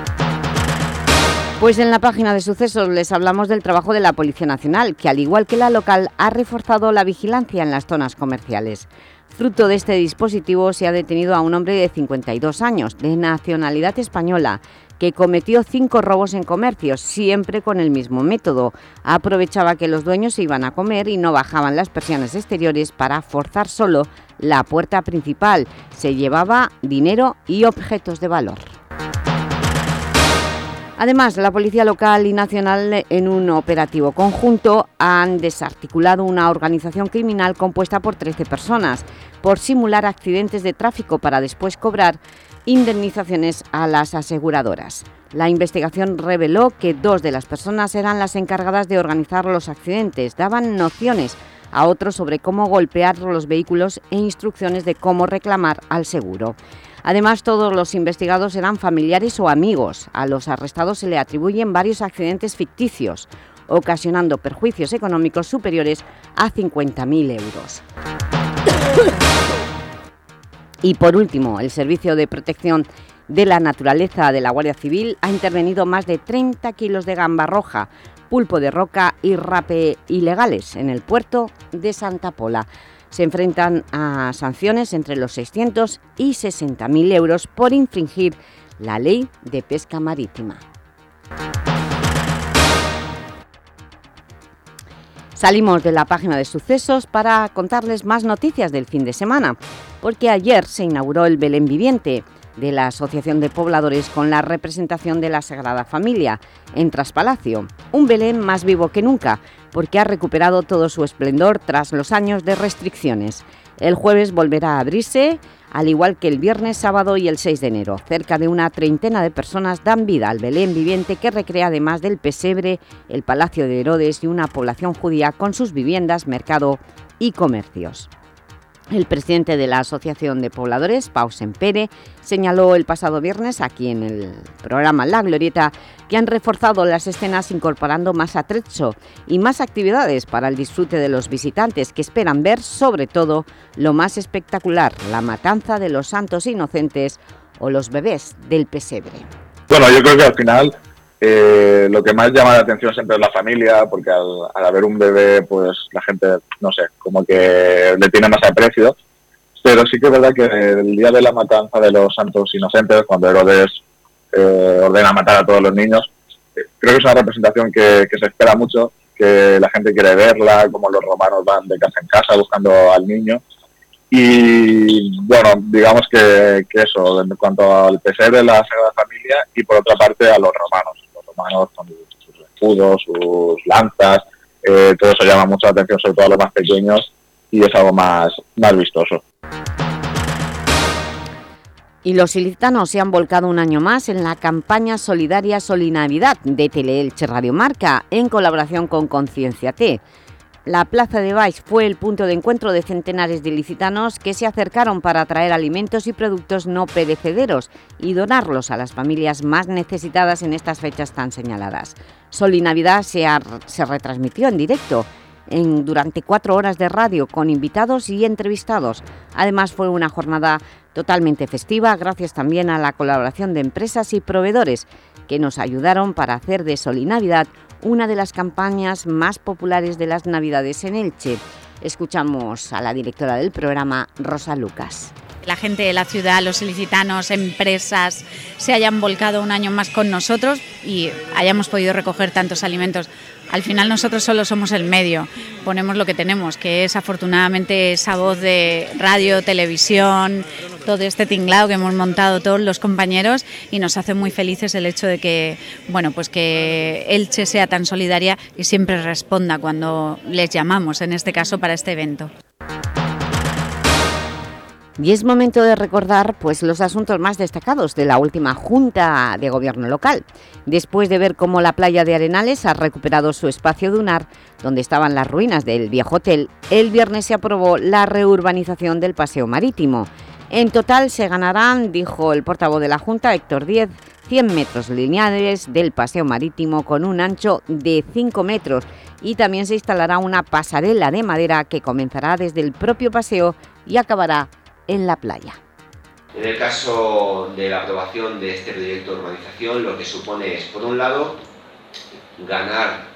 Pues en la página de sucesos les hablamos del trabajo de la Policía Nacional, que al igual que la local ha reforzado la vigilancia en las zonas comerciales. Fruto de este dispositivo se ha detenido a un hombre de 52 años, de nacionalidad española, que cometió cinco robos en comercios, siempre con el mismo método. Aprovechaba que los dueños se iban a comer y no bajaban las persianas exteriores para forzar solo la puerta principal. Se llevaba dinero y objetos de valor. Además, la Policía Local y Nacional, en un operativo conjunto, han desarticulado una organización criminal compuesta por 13 personas por simular accidentes de tráfico para después cobrar indemnizaciones a las aseguradoras. La investigación reveló que dos de las personas eran las encargadas de organizar los accidentes, daban nociones a otros sobre cómo golpear los vehículos e instrucciones de cómo reclamar al seguro. Además, todos los investigados eran familiares o amigos. A los arrestados se le atribuyen varios accidentes ficticios, ocasionando perjuicios económicos superiores a 50.000 euros. Y por último, el Servicio de Protección de la Naturaleza de la Guardia Civil ha intervenido más de 30 kilos de gamba roja, pulpo de roca y rape ilegales en el puerto de Santa Pola se enfrentan a sanciones entre los 600 y 60.000 euros por infringir la ley de pesca marítima. Salimos de la página de sucesos para contarles más noticias del fin de semana, porque ayer se inauguró el Belén Viviente, de la Asociación de Pobladores con la representación de la Sagrada Familia en Traspalacio. Un Belén más vivo que nunca, porque ha recuperado todo su esplendor tras los años de restricciones. El jueves volverá a abrirse, al igual que el viernes, sábado y el 6 de enero. Cerca de una treintena de personas dan vida al Belén viviente que recrea además del pesebre, el Palacio de Herodes y una población judía con sus viviendas, mercado y comercios. El presidente de la Asociación de Pobladores, Pau Sempere, señaló el pasado viernes aquí en el programa La Glorieta que han reforzado las escenas incorporando más atrecho y más actividades para el disfrute de los visitantes que esperan ver, sobre todo, lo más espectacular, la matanza de los santos inocentes o los bebés del pesebre. Bueno, yo creo que al final eh, lo que más llama la atención siempre es la familia, porque al, haber un bebé, pues la gente, no sé, como que le tiene más aprecio. Pero sí que es verdad que el día de la matanza de los santos inocentes, cuando Herodes eh, ordena matar a todos los niños, eh, creo que es una representación que, se espera mucho, que la gente quiere verla, como los romanos van de casa en casa buscando al niño. Y bueno, digamos que, eso, en cuanto al pesebre de la Sagrada Familia y por otra parte a los romanos manos con sus escudos, sus lanzas, eh, todo eso llama mucho la atención, sobre todo a los más pequeños, y es algo más, más vistoso. Y los ilicitanos se han volcado un año más en la campaña solidaria Solinavidad de Teleelche Radio Marca, en colaboración con Conciencia T. La Plaza de Baix fue el punto de encuentro de centenares de ilicitanos que se acercaron para traer alimentos y productos no perecederos y donarlos a las familias más necesitadas en estas fechas tan señaladas. Sol y Navidad se, retransmitió en directo durante cuatro horas de radio con invitados y entrevistados. Además fue una jornada totalmente festiva gracias también a la colaboración de empresas y proveedores que nos ayudaron para hacer de Sol y Navidad una de las campañas más populares de las Navidades en Elche. Escuchamos a la directora del programa, Rosa Lucas la gente de la ciudad, los ilicitanos, empresas, se hayan volcado un año más con nosotros y hayamos podido recoger tantos alimentos. Al final nosotros solo somos el medio, ponemos lo que tenemos, que es afortunadamente esa voz de radio, televisión, todo este tinglado que hemos montado todos los compañeros y nos hace muy felices el hecho de que, bueno, pues que Elche sea tan solidaria y siempre responda cuando les llamamos, en este caso para este evento. Y es momento de recordar pues, los asuntos más destacados de la última Junta de Gobierno local. Después de ver cómo la playa de Arenales ha recuperado su espacio dunar, donde estaban las ruinas del viejo hotel, el viernes se aprobó la reurbanización del paseo marítimo. En total se ganarán, dijo el portavoz de la Junta, Héctor Díez, 100 metros lineales del paseo marítimo con un ancho de 5 metros y también se instalará una pasarela de madera que comenzará desde el propio paseo y acabará en la playa. En el caso de la aprobación de este proyecto de urbanización, lo que supone es, por un lado, ganar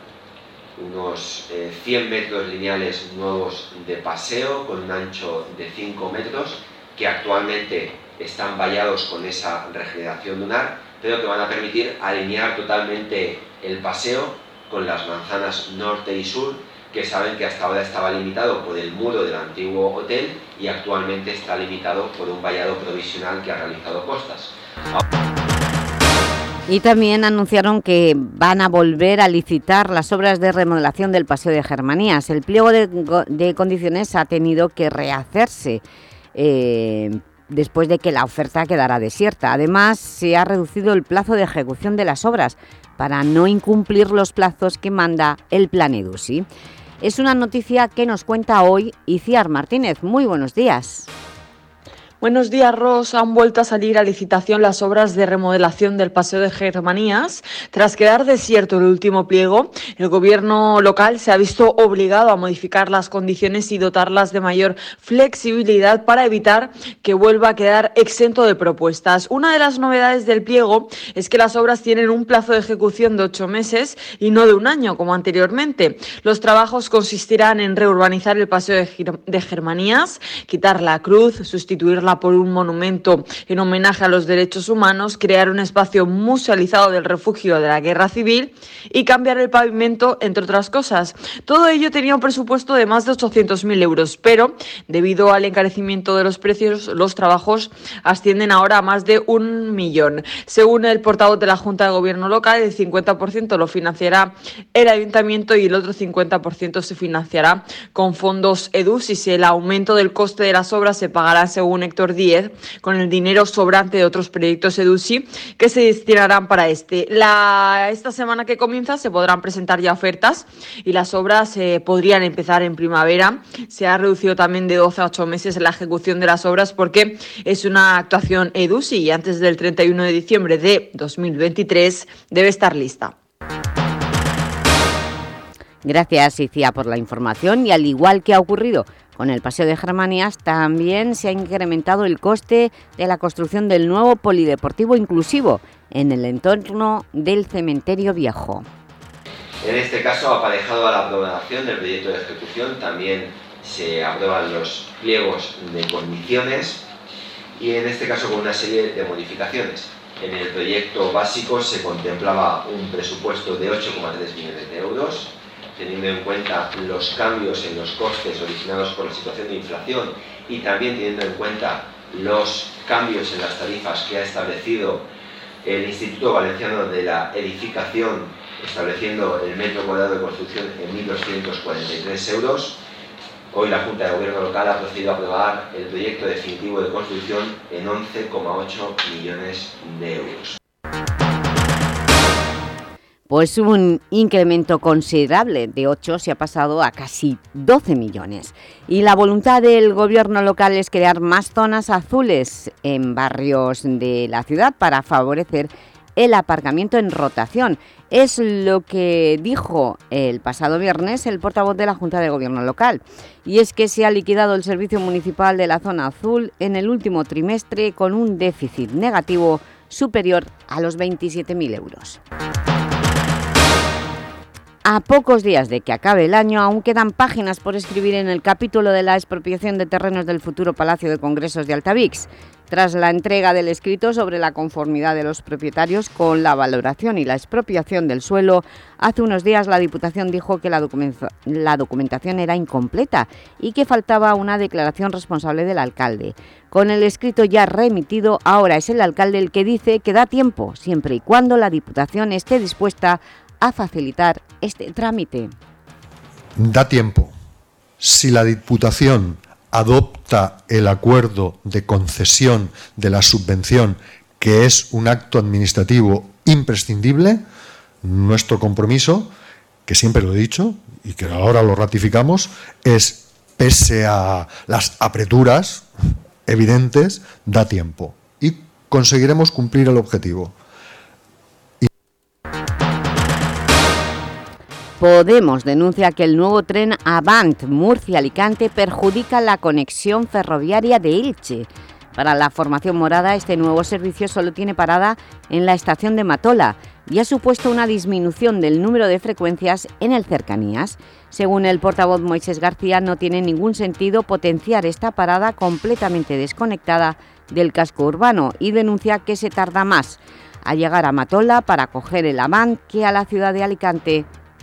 unos 100 eh, metros lineales nuevos de paseo con un ancho de 5 metros, que actualmente están vallados con esa regeneración lunar, pero que van a permitir alinear totalmente el paseo con las manzanas norte y sur que saben que hasta ahora estaba limitado por el muro del antiguo hotel y actualmente está limitado por un vallado provisional que ha realizado Costas. Y también anunciaron que van a volver a licitar las obras de remodelación del Paseo de Germanías. El pliego de, condiciones ha tenido que rehacerse eh, después de que la oferta quedara desierta. Además, se ha reducido el plazo de ejecución de las obras para no incumplir los plazos que manda el Plan EDUSI. Es una noticia que nos cuenta hoy Iciar Martínez. Muy buenos días. Buenos días, Ros. Han vuelto a salir a licitación las obras de remodelación del Paseo de Germanías. Tras quedar desierto el último pliego, el gobierno local se ha visto obligado a modificar las condiciones y dotarlas de mayor flexibilidad para evitar que vuelva a quedar exento de propuestas. Una de las novedades del pliego es que las obras tienen un plazo de ejecución de ocho meses y no de un año, como anteriormente. Los trabajos consistirán en reurbanizar el Paseo de Germanías, quitar la cruz, sustituirla por un monumento en homenaje a los derechos humanos, crear un espacio musealizado del refugio de la guerra civil y cambiar el pavimento, entre otras cosas. Todo ello tenía un presupuesto de más de 800.000 euros, pero debido al encarecimiento de los precios, los trabajos ascienden ahora a más de un millón. Según el portavoz de la Junta de Gobierno local, el 50% lo financiará el ayuntamiento y el otro 50% se financiará con fondos EDUS y si el aumento del coste de las obras se pagará, según Héctor Díez, con el dinero sobrante de otros proyectos EDUSI que se destinarán para este. La, esta semana que comienza se podrán presentar ya ofertas y las obras eh, podrían empezar en primavera. Se ha reducido también de 12 a 8 meses la ejecución de las obras porque es una actuación EDUSI y antes del 31 de diciembre de 2023 debe estar lista. Gracias, Icia, por la información y al igual que ha ocurrido con el Paseo de Germanías, también se ha incrementado el coste de la construcción del nuevo polideportivo inclusivo en el entorno del cementerio viejo. En este caso, aparejado a la aprobación del proyecto de ejecución, también se aprueban los pliegos de condiciones y en este caso con una serie de modificaciones. En el proyecto básico se contemplaba un presupuesto de 8,3 millones de euros, teniendo en cuenta los cambios en los costes originados por la situación de inflación y también teniendo en cuenta los cambios en las tarifas que ha establecido el Instituto Valenciano de la Edificación, estableciendo el metro cuadrado de construcción en 1.243 euros. Hoy la Junta de Gobierno Local ha procedido a aprobar el proyecto definitivo de construcción en 11,8 millones de euros pues un incremento considerable de 8 se ha pasado a casi 12 millones. Y la voluntad del gobierno local es crear más zonas azules en barrios de la ciudad para favorecer el aparcamiento en rotación. Es lo que dijo el pasado viernes el portavoz de la Junta de Gobierno local. Y es que se ha liquidado el servicio municipal de la zona azul en el último trimestre con un déficit negativo superior a los 27.000 euros. A pocos días de que acabe el año, aún quedan páginas por escribir en el capítulo de la expropiación de terrenos del futuro Palacio de Congresos de Altavix. Tras la entrega del escrito sobre la conformidad de los propietarios con la valoración y la expropiación del suelo, hace unos días la Diputación dijo que la, la documentación era incompleta y que faltaba una declaración responsable del alcalde. Con el escrito ya remitido, ahora es el alcalde el que dice que da tiempo, siempre y cuando la Diputación esté dispuesta a facilitar este trámite. Da tiempo. Si la Diputación adopta el acuerdo de concesión de la subvención, que es un acto administrativo imprescindible, nuestro compromiso, que siempre lo he dicho y que ahora lo ratificamos, es, pese a las apreturas evidentes, da tiempo y conseguiremos cumplir el objetivo. Podemos denuncia que el nuevo tren Avant Murcia-Alicante perjudica la conexión ferroviaria de Elche. Para la formación morada, este nuevo servicio solo tiene parada en la estación de Matola y ha supuesto una disminución del número de frecuencias en el cercanías. Según el portavoz Moisés García, no tiene ningún sentido potenciar esta parada completamente desconectada del casco urbano y denuncia que se tarda más a llegar a Matola para coger el Avant que a la ciudad de Alicante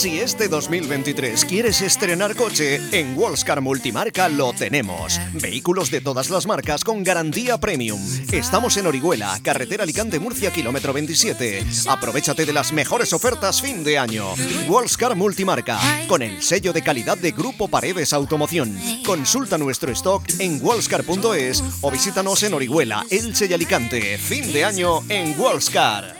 Si este 2023 quieres estrenar coche, en Wallscar Multimarca lo tenemos. Vehículos de todas las marcas con garantía premium. Estamos en Orihuela, carretera Alicante-Murcia, kilómetro 27. Aprovechate de las mejores ofertas fin de año. Wallscar Multimarca, con el sello de calidad de Grupo Paredes Automoción. Consulta nuestro stock en wallscar.es o visítanos en Orihuela, Elche y Alicante. Fin de año en Wallscar.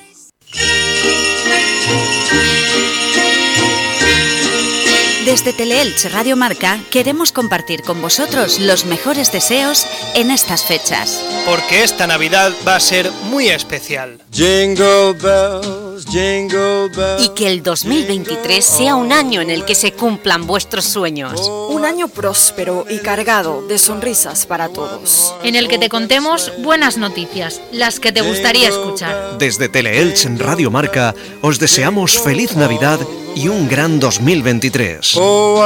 Desde Teleelch Radio Marca queremos compartir con vosotros los mejores deseos en estas fechas. Porque esta Navidad va a ser muy especial. Jingle bells, jingle bells. Y que el 2023 sea un año en el que se cumplan vuestros sueños. Un año próspero y cargado de sonrisas para todos. En el que te contemos buenas noticias, las que te gustaría escuchar. Desde Teleelch en Radio Marca os deseamos feliz Navidad y un gran 2023. Oh,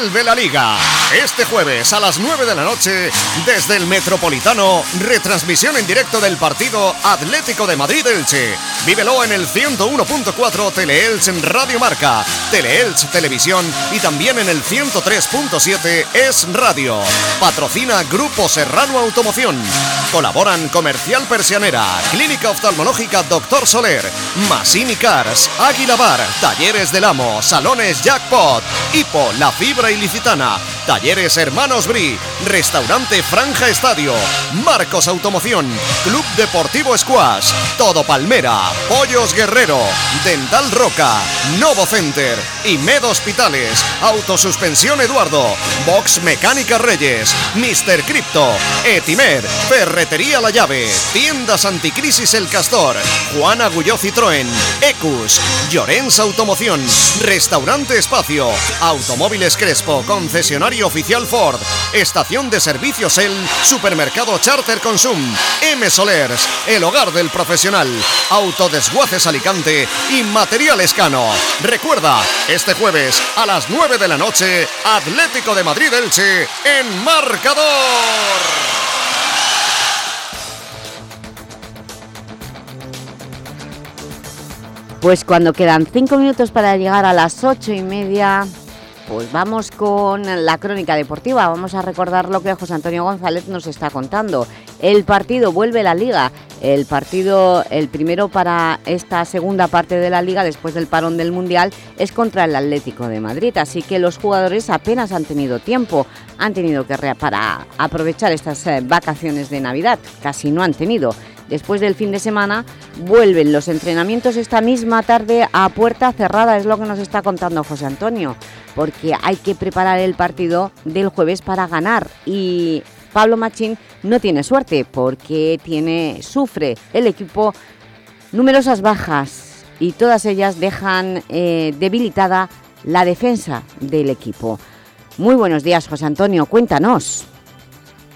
Vuelve la liga. Este jueves a las 9 de la noche, desde el Metropolitano, retransmisión en directo del partido Atlético de Madrid-Elche. Vívelo en el 101.4 Teleelch en Radio Marca, Teleelch Televisión y también en el 103.7 Es Radio. Patrocina Grupo Serrano Automoción. Colaboran Comercial Persianera, Clínica Oftalmológica Doctor Soler, Masini Cars, Águila Bar, Talleres del Amo, Salones Jackpot, Hipo, La Fibra Ilicitana, Talleres Hermanos Bri, Restaurante Franja Estadio, Marcos Automoción, Club Deportivo Squash, Todo Palmera, Pollos Guerrero, Dental Roca, Novo Center, Imed Hospitales, Autosuspensión Eduardo, Box Mecánica Reyes, Mr. Crypto, Etimed, Ferretería La Llave, Tiendas Anticrisis El Castor, Juan Agulló Citroën, Ecus, Llorens Automoción, Restaurante Espacio, Automóviles Crespo, concesionario oficial Ford, estación de servicios El, Supermercado Charter Consum, M Solers, el hogar del profesional, Autodesguaces Alicante y Material Escano. Recuerda, este jueves a las 9 de la noche, Atlético de Madrid Elche en marcador. Pues cuando quedan cinco minutos para llegar a las ocho y media, pues vamos con la crónica deportiva. Vamos a recordar lo que José Antonio González nos está contando. El partido vuelve la Liga. El partido, el primero para esta segunda parte de la Liga después del parón del Mundial es contra el Atlético de Madrid. Así que los jugadores apenas han tenido tiempo, han tenido que para aprovechar estas eh, vacaciones de Navidad. Casi no han tenido. Después del fin de semana vuelven los entrenamientos esta misma tarde a puerta cerrada, es lo que nos está contando José Antonio, porque hay que preparar el partido del jueves para ganar y Pablo Machín no tiene suerte porque tiene, sufre el equipo numerosas bajas y todas ellas dejan eh, debilitada la defensa del equipo. Muy buenos días, José Antonio, cuéntanos.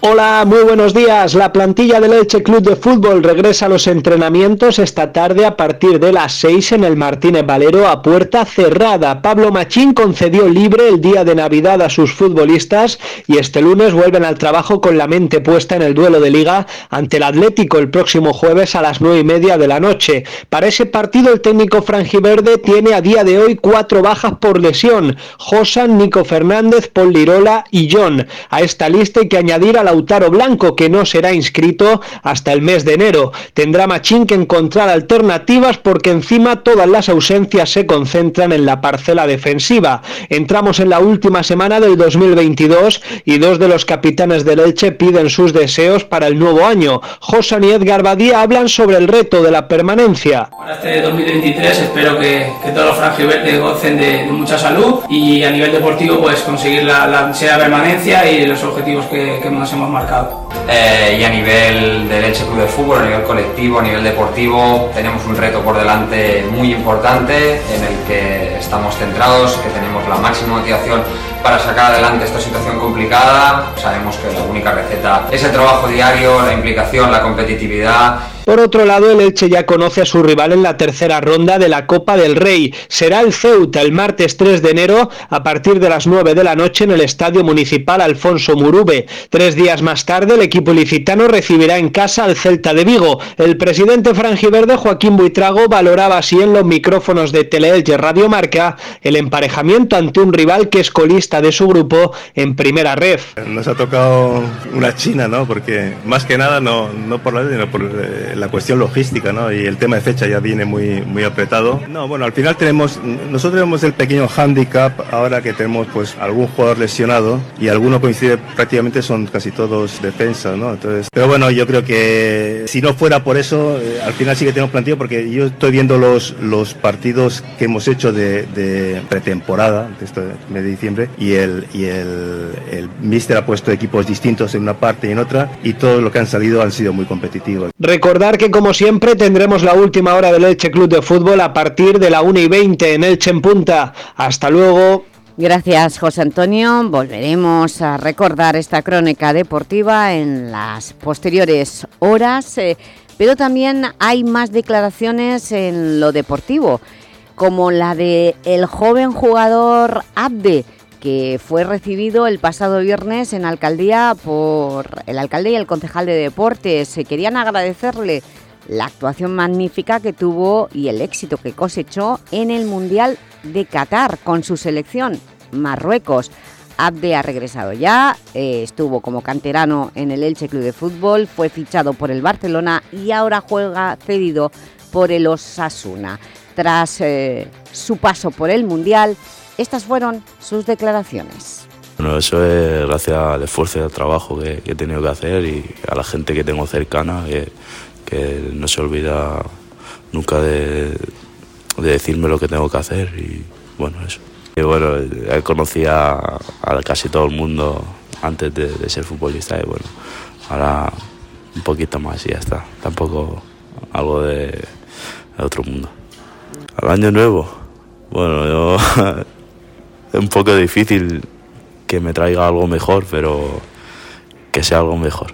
Hola, muy buenos días. La plantilla del Elche Club de Fútbol regresa a los entrenamientos esta tarde a partir de las 6 en el Martínez Valero a puerta cerrada. Pablo Machín concedió libre el día de Navidad a sus futbolistas y este lunes vuelven al trabajo con la mente puesta en el duelo de liga ante el Atlético el próximo jueves a las 9 y media de la noche. Para ese partido el técnico franjiverde tiene a día de hoy cuatro bajas por lesión. Josan, Nico Fernández, Paul Lirola y John. A esta lista hay que añadir a Lautaro Blanco, que no será inscrito hasta el mes de enero. Tendrá Machín que encontrar alternativas porque encima todas las ausencias se concentran en la parcela defensiva. Entramos en la última semana del 2022 y dos de los capitanes del Elche piden sus deseos para el nuevo año. Josan y Edgar Badía hablan sobre el reto de la permanencia. Para este 2023 espero que, que todos los franjiverdes gocen de, de, mucha salud y a nivel deportivo pues conseguir la, la ansiada permanencia y los objetivos que, que nos hemos marcado. Eh, y a nivel del Elche Club de Fútbol, a nivel colectivo, a nivel deportivo, tenemos un reto por delante muy importante en el que estamos centrados, que tenemos la máxima motivación para sacar adelante esta situación complicada. Sabemos que la única receta es el trabajo diario, la implicación, la competitividad por otro lado, el Elche ya conoce a su rival en la tercera ronda de la Copa del Rey. Será el Ceuta el martes 3 de enero a partir de las 9 de la noche en el Estadio Municipal Alfonso Murube. Tres días más tarde, el equipo ilicitano recibirá en casa al Celta de Vigo. El presidente frangiverde Joaquín Buitrago valoraba así en los micrófonos de Teleelche Radio Marca el emparejamiento ante un rival que es colista de su grupo en primera red. Nos ha tocado una China, ¿no? Porque más que nada no, no por la sino por eh, la cuestión logística, ¿no? Y el tema de fecha ya viene muy, muy apretado. No, bueno, al final tenemos, nosotros tenemos el pequeño handicap ahora que tenemos pues algún jugador lesionado y alguno coincide, prácticamente son casi todos defensas, Entonces, pero bueno, yo creo que si no fuera por eso, eh, al final sí que tenemos plantilla porque yo estoy viendo los, los partidos que hemos hecho de, pretemporada, de este mes de diciembre, y el, y el, míster ha puesto equipos distintos en una parte y en otra, y todo lo que han salido han sido muy competitivos. Recordar que como siempre tendremos la última hora del Elche Club de Fútbol a partir de la 1 y 20 en Elche en Punta. Hasta luego. Gracias José Antonio. Volveremos a recordar esta crónica deportiva en las posteriores horas, eh, pero también hay más declaraciones en lo deportivo, como la de el joven jugador Abde, que fue recibido el pasado viernes en Alcaldía por el alcalde y el concejal de Deportes. Se querían agradecerle la actuación magnífica que tuvo y el éxito que cosechó en el Mundial de Qatar con su selección, Marruecos. Abde ha regresado ya, eh, estuvo como canterano en el Elche Club de Fútbol, fue fichado por el Barcelona y ahora juega cedido por el Osasuna. Tras eh, su paso por el Mundial, estas fueron sus declaraciones. Bueno, eso es gracias al esfuerzo y al trabajo que, he tenido que hacer y a la gente que tengo cercana, que, no se olvida nunca de, decirme lo que tengo que hacer y bueno, eso. Y bueno, conocía a, casi todo el mundo antes de, ser futbolista y bueno, ahora un poquito más y ya está. Tampoco algo de, de otro mundo. Al año nuevo, bueno, yo [laughs] es un poco difícil que me traiga algo mejor, pero que sea algo mejor.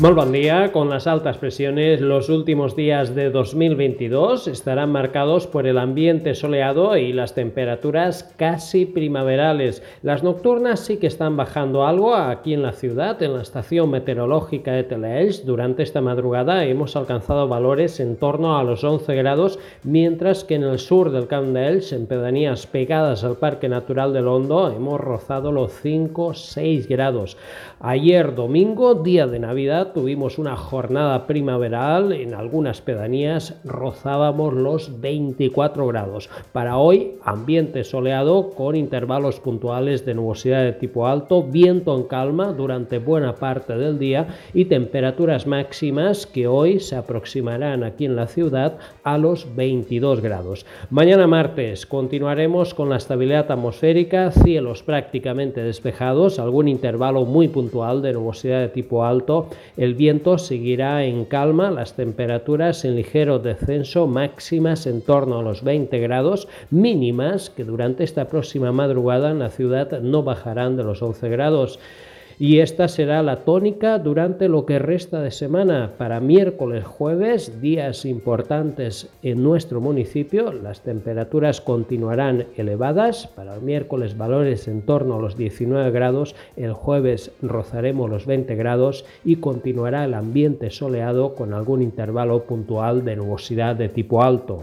Muy buen día. Con las altas presiones, los últimos días de 2022 estarán marcados por el ambiente soleado y las temperaturas casi primaverales. Las nocturnas sí que están bajando algo aquí en la ciudad, en la estación meteorológica de Teleelch. Durante esta madrugada hemos alcanzado valores en torno a los 11 grados, mientras que en el sur del Camp de Elche, en pedanías pegadas al Parque Natural del Hondo, hemos rozado los 5-6 grados. Ayer domingo, día de Navidad, tuvimos una jornada primaveral, en algunas pedanías rozábamos los 24 grados. Para hoy, ambiente soleado con intervalos puntuales de nubosidad de tipo alto, viento en calma durante buena parte del día y temperaturas máximas que hoy se aproximarán aquí en la ciudad a los 22 grados. Mañana martes continuaremos con la estabilidad atmosférica, cielos prácticamente despejados, algún intervalo muy puntual de nubosidad de tipo alto, el viento seguirá en calma, las temperaturas en ligero descenso, máximas en torno a los 20 grados, mínimas que durante esta próxima madrugada en la ciudad no bajarán de los 11 grados y esta será la tónica durante lo que resta de semana. Para miércoles, jueves, días importantes en nuestro municipio, las temperaturas continuarán elevadas. Para el miércoles valores en torno a los 19 grados, el jueves rozaremos los 20 grados y continuará el ambiente soleado con algún intervalo puntual de nubosidad de tipo alto.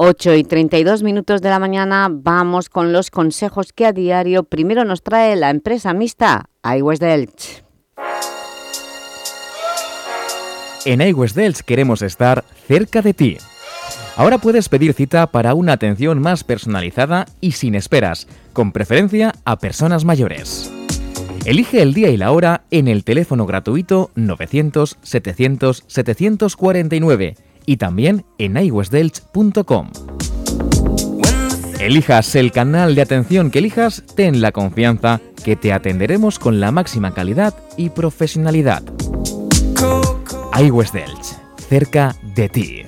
8 y 32 minutos de la mañana vamos con los consejos que a diario primero nos trae la empresa mixta iWest Delch. En iWest Delch queremos estar cerca de ti. Ahora puedes pedir cita para una atención más personalizada y sin esperas, con preferencia a personas mayores. Elige el día y la hora en el teléfono gratuito 900 700 749 y también en iwestdelch.com. Elijas el canal de atención que elijas, ten la confianza que te atenderemos con la máxima calidad y profesionalidad. iWest Delch, cerca de ti.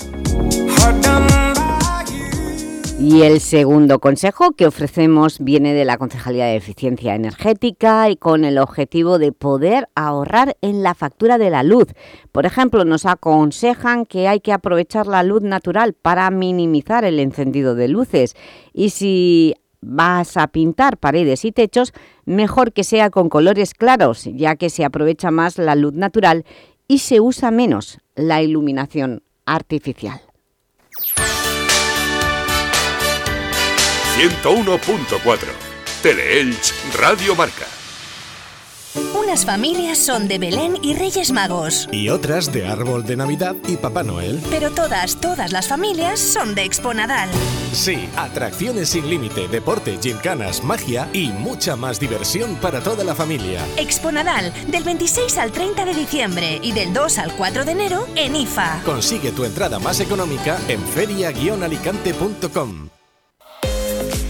Y el segundo consejo que ofrecemos viene de la Concejalía de Eficiencia Energética y con el objetivo de poder ahorrar en la factura de la luz. Por ejemplo, nos aconsejan que hay que aprovechar la luz natural para minimizar el encendido de luces y si vas a pintar paredes y techos, mejor que sea con colores claros, ya que se aprovecha más la luz natural y se usa menos la iluminación artificial. 101.4 Teleelch Radio Marca. Unas familias son de Belén y Reyes Magos. Y otras de Árbol de Navidad y Papá Noel. Pero todas, todas las familias son de Exponadal. Sí, atracciones sin límite, deporte, gimcanas, magia y mucha más diversión para toda la familia. Exponadal, del 26 al 30 de diciembre y del 2 al 4 de enero en IFA. Consigue tu entrada más económica en feria-alicante.com.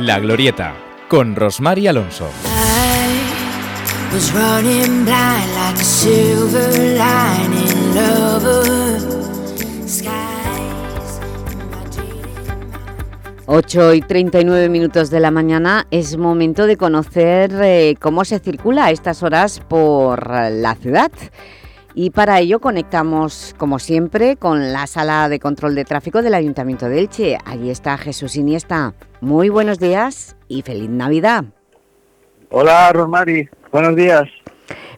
La Glorieta, con Rosmar Alonso. 8 y 39 minutos de la mañana es momento de conocer eh, cómo se circula a estas horas por la ciudad. Y para ello conectamos, como siempre, con la Sala de Control de Tráfico del Ayuntamiento de Elche. Allí está Jesús Iniesta. Muy buenos días y feliz Navidad. Hola, Rosmari. Buenos días.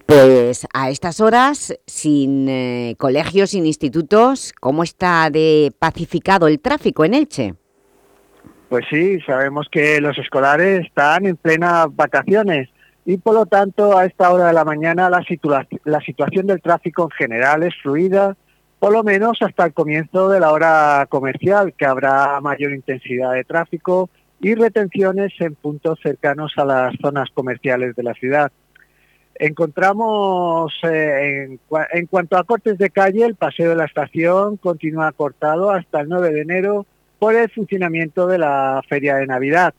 Pues a estas horas, sin eh, colegios, sin institutos, ¿cómo está de pacificado el tráfico en Elche? Pues sí, sabemos que los escolares están en plenas vacaciones y por lo tanto a esta hora de la mañana la, situación del tráfico en general es fluida, por lo menos hasta el comienzo de la hora comercial, que habrá mayor intensidad de tráfico y retenciones en puntos cercanos a las zonas comerciales de la ciudad. Encontramos, eh, en, cuanto a cortes de calle, el paseo de la estación continúa cortado hasta el 9 de enero por el funcionamiento de la feria de Navidad.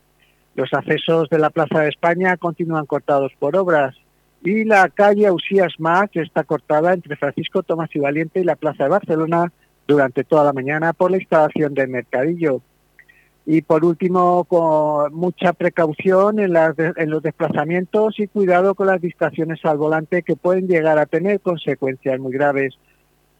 Los accesos de la Plaza de España continúan cortados por obras y la calle Ausías Max está cortada entre Francisco Tomás y Valiente y la Plaza de Barcelona durante toda la mañana por la instalación del mercadillo. Y por último, con mucha precaución en, los desplazamientos y cuidado con las distracciones al volante que pueden llegar a tener consecuencias muy graves.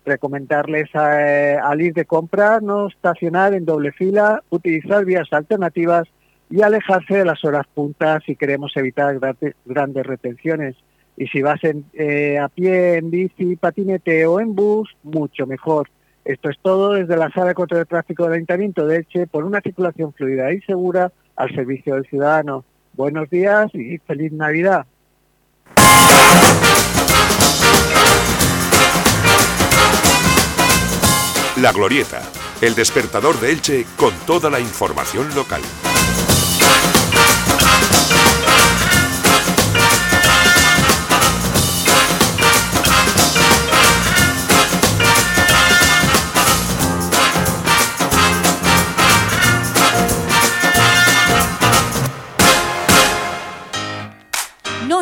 Recomendarles eh, al ir de compra no estacionar en doble fila, utilizar vías alternativas y alejarse de las horas puntas si queremos evitar grandes retenciones. Y si vas en, eh, a pie, en bici, patinete o en bus, mucho mejor. Esto es todo desde la Sala Control de Tráfico del Ayuntamiento de Elche por una circulación fluida y segura al servicio del ciudadano. Buenos días y feliz Navidad. La Glorieta, el despertador de Elche con toda la información local.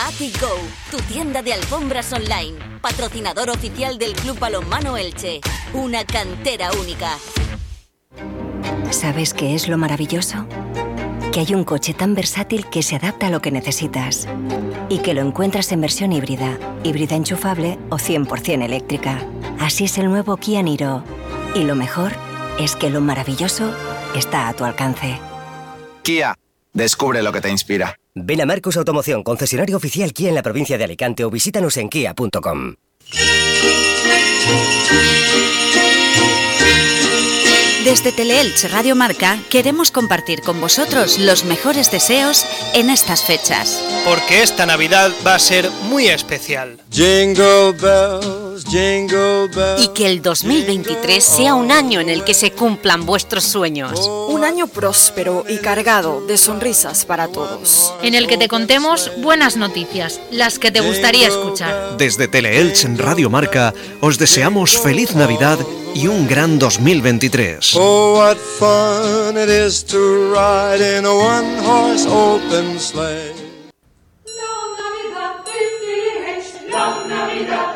Atigo, tu tienda de alfombras online, patrocinador oficial del Club Balonmano Elche, una cantera única. ¿Sabes qué es lo maravilloso? Que hay un coche tan versátil que se adapta a lo que necesitas y que lo encuentras en versión híbrida, híbrida enchufable o 100% eléctrica. Así es el nuevo Kia Niro. Y lo mejor es que lo maravilloso está a tu alcance. Kia, descubre lo que te inspira. Ven a Marcos Automoción, concesionario oficial Kia en la provincia de Alicante o visítanos en kia.com. Desde Teleelch Radio Marca queremos compartir con vosotros los mejores deseos en estas fechas. Porque esta Navidad va a ser muy especial. Jingle bells, jingle bells. Y que el 2023 sea un año en el que se cumplan vuestros sueños. Un año próspero y cargado de sonrisas para todos. En el que te contemos buenas noticias, las que te gustaría escuchar. Desde Teleelch Radio Marca os deseamos feliz Navidad y un gran 2023. Oh, what fun it is to ride in a one-horse open sleigh. Long Navidad,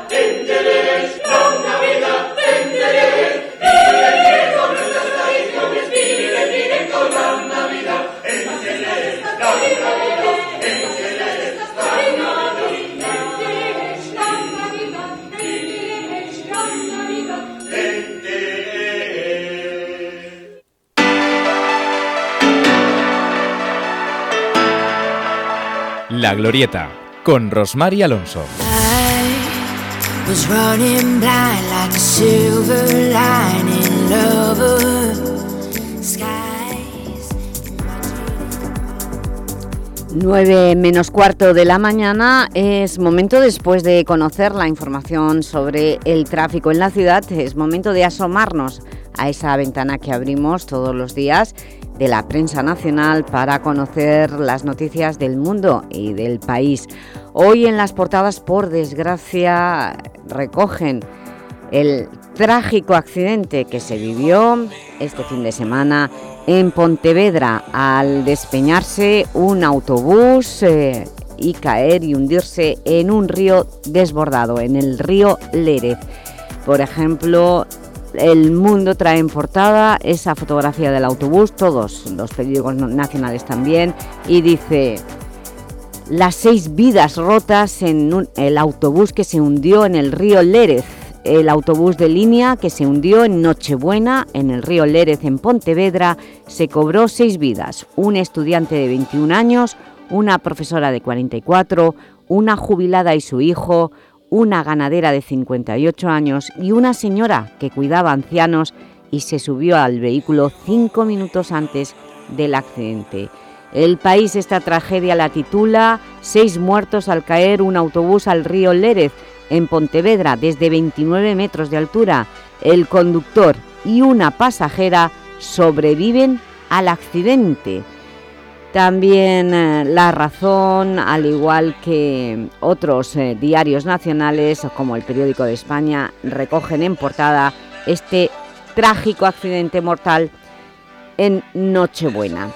La Glorieta, con Rosmar y Alonso. 9 menos cuarto de la mañana es momento después de conocer la información sobre el tráfico en la ciudad, es momento de asomarnos a esa ventana que abrimos todos los días de la prensa nacional para conocer las noticias del mundo y del país. Hoy en las portadas, por desgracia, recogen el trágico accidente que se vivió este fin de semana en Pontevedra al despeñarse un autobús eh, y caer y hundirse en un río desbordado, en el río Lérez. Por ejemplo, El Mundo trae en portada esa fotografía del autobús, todos los periódicos nacionales también, y dice las seis vidas rotas en el autobús que se hundió en el río Lérez. El autobús de línea que se hundió en Nochebuena, en el río Lérez, en Pontevedra, se cobró seis vidas. Un estudiante de 21 años, una profesora de 44, una jubilada y su hijo, una ganadera de 58 años y una señora que cuidaba ancianos y se subió al vehículo cinco minutos antes del accidente. El país esta tragedia la titula Seis muertos al caer un autobús al río Lérez en Pontevedra desde 29 metros de altura. El conductor y una pasajera sobreviven al accidente. También eh, La Razón, al igual que otros eh, diarios nacionales como el Periódico de España, recogen en portada este trágico accidente mortal en Nochebuena.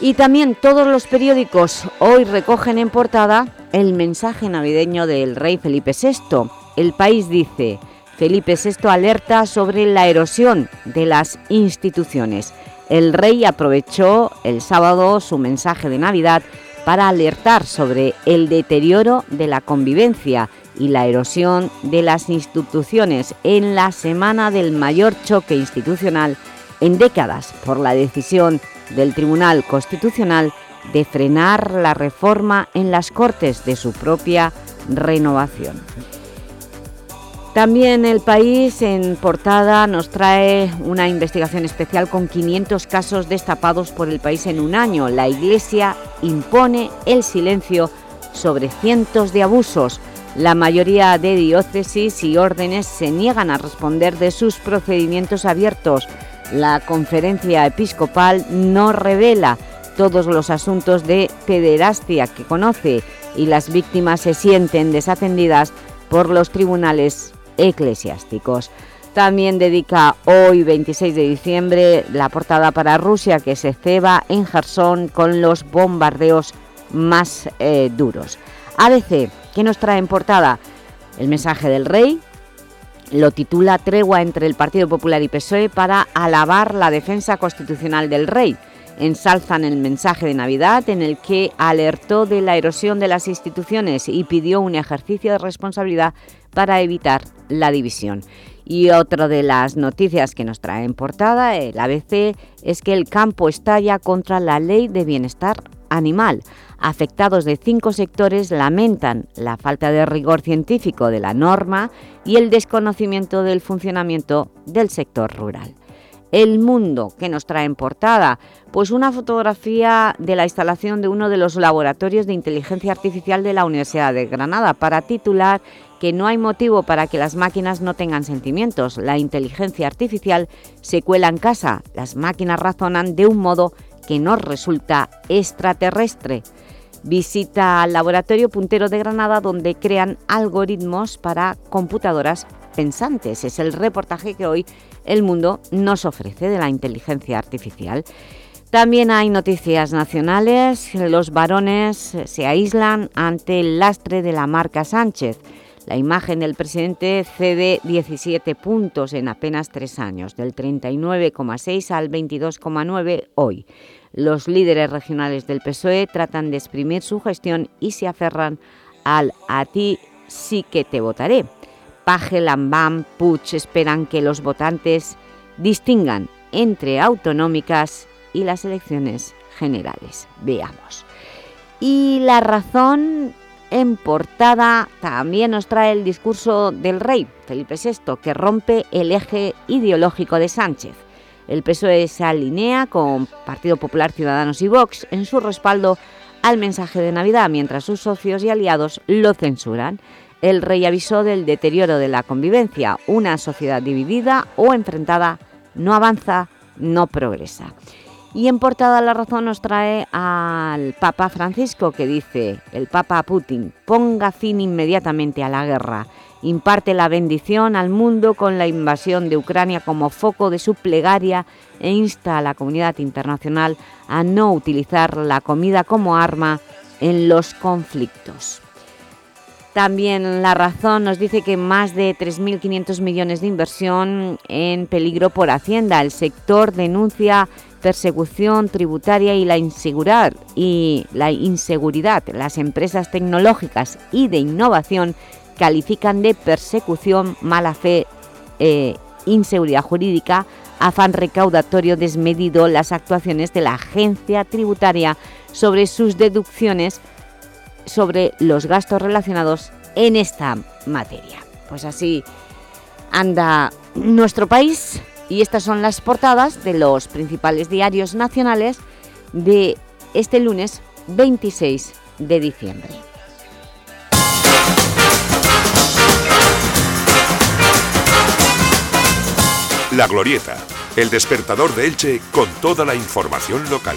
Y también todos los periódicos hoy recogen en portada el mensaje navideño del rey Felipe VI. El país dice, Felipe VI alerta sobre la erosión de las instituciones. El rey aprovechó el sábado su mensaje de Navidad para alertar sobre el deterioro de la convivencia y la erosión de las instituciones en la semana del mayor choque institucional en décadas por la decisión del Tribunal Constitucional de frenar la reforma en las Cortes de su propia renovación. También el país en portada nos trae una investigación especial con 500 casos destapados por el país en un año. La Iglesia impone el silencio sobre cientos de abusos. La mayoría de diócesis y órdenes se niegan a responder de sus procedimientos abiertos. La conferencia episcopal no revela todos los asuntos de pederastia que conoce y las víctimas se sienten desatendidas por los tribunales eclesiásticos. También dedica hoy, 26 de diciembre, la portada para Rusia, que se ceba en Gerson con los bombardeos más eh, duros. ABC, ¿qué nos trae en portada? El mensaje del rey, lo titula Tregua entre el Partido Popular y PSOE para alabar la defensa constitucional del rey. Ensalzan el mensaje de Navidad en el que alertó de la erosión de las instituciones y pidió un ejercicio de responsabilidad para evitar la división. Y otra de las noticias que nos trae en portada, el ABC, es que el campo estalla contra la Ley de Bienestar Animal. Afectados de cinco sectores lamentan la falta de rigor científico de la norma y el desconocimiento del funcionamiento del sector rural. El Mundo, que nos trae en portada? Pues una fotografía de la instalación de uno de los laboratorios de inteligencia artificial de la Universidad de Granada para titular que no hay motivo para que las máquinas no tengan sentimientos. La inteligencia artificial se cuela en casa. Las máquinas razonan de un modo que nos resulta extraterrestre. Visita al laboratorio puntero de Granada donde crean algoritmos para computadoras pensantes. Es el reportaje que hoy El Mundo nos ofrece de la inteligencia artificial. También hay noticias nacionales. Los varones se aíslan ante el lastre de la marca Sánchez. La imagen del presidente cede 17 puntos en apenas tres años, del 39,6 al 22,9 hoy. Los líderes regionales del PSOE tratan de exprimir su gestión y se aferran al «a ti sí que te votaré». Paje, Lambán, Puig esperan que los votantes distingan entre autonómicas y las elecciones generales. Veamos. Y la razón en portada también nos trae el discurso del rey, Felipe VI, que rompe el eje ideológico de Sánchez. El PSOE se alinea con Partido Popular Ciudadanos y Vox en su respaldo al mensaje de Navidad, mientras sus socios y aliados lo censuran. El rey avisó del deterioro de la convivencia. Una sociedad dividida o enfrentada no avanza, no progresa. Y en portada La Razón nos trae al Papa Francisco que dice, el Papa Putin, ponga fin inmediatamente a la guerra, imparte la bendición al mundo con la invasión de Ucrania como foco de su plegaria e insta a la comunidad internacional a no utilizar la comida como arma en los conflictos. También La Razón nos dice que más de 3.500 millones de inversión en peligro por Hacienda. El sector denuncia persecución tributaria y la inseguridad, y la inseguridad. Las empresas tecnológicas y de innovación califican de persecución, mala fe, eh, inseguridad jurídica, afán recaudatorio desmedido las actuaciones de la agencia tributaria sobre sus deducciones sobre los gastos relacionados en esta materia. Pues así anda nuestro país y estas son las portadas de los principales diarios nacionales de este lunes 26 de diciembre. La Glorieta, el despertador de Elche con toda la información local.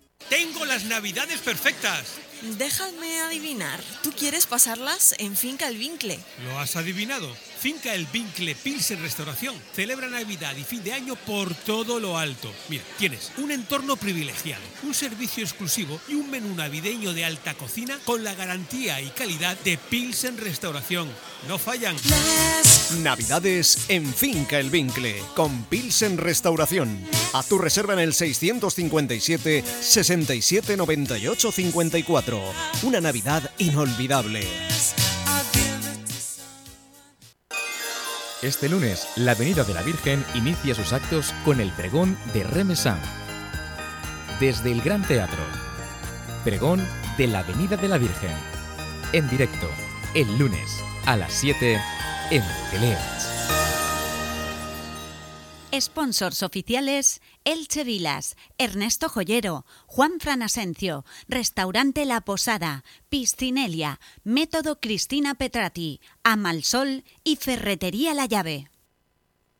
Tengo las navidades perfectas. Déjame adivinar. ¿Tú quieres pasarlas en Finca El Vincle? ¿Lo has adivinado? Finca El Vincle Pilsen Restauración celebra Navidad y fin de año por todo lo alto. Mira, tienes un entorno privilegiado, un servicio exclusivo y un menú navideño de alta cocina con la garantía y calidad de Pilsen Restauración. No fallan. Navidades en Finca El Vincle con Pilsen Restauración. A tu reserva en el 657 67 98 54. Una Navidad inolvidable. Este lunes, la Avenida de la Virgen inicia sus actos con el pregón de Remesán. Desde el Gran Teatro. Pregón de la Avenida de la Virgen. En directo, el lunes a las 7 en Teleelch. Sponsors oficiales Elche Vilas, Ernesto Joyero, Juan Fran Asencio, Restaurante La Posada, Piscinelia, Método Cristina Petrati, Amalsol y Ferretería La Llave.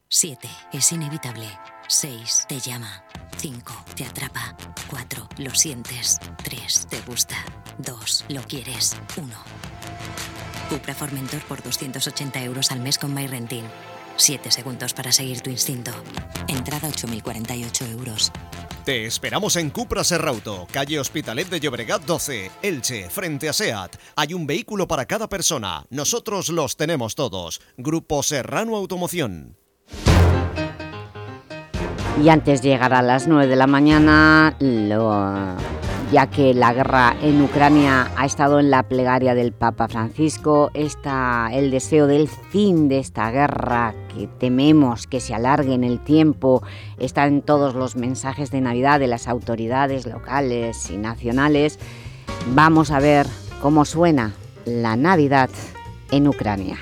7. Es inevitable. 6. Te llama. 5. Te atrapa. 4. Lo sientes. 3. Te gusta. 2. Lo quieres. 1. Cupra Formentor por 280 euros al mes con MyRentin. 7 segundos para seguir tu instinto. Entrada 8.048 euros. Te esperamos en Cupra Serrauto, calle Hospitalet de Llobregat 12, Elche, frente a SEAT. Hay un vehículo para cada persona. Nosotros los tenemos todos. Grupo Serrano Automoción. Y antes de llegar a las 9 de la mañana, lo- ya que la guerra en Ucrania ha estado en la plegaria del Papa Francisco, está el deseo del fin de esta guerra, que tememos que se alargue en el tiempo, está en todos los mensajes de Navidad de las autoridades locales y nacionales. Vamos a ver cómo suena la Navidad en Ucrania.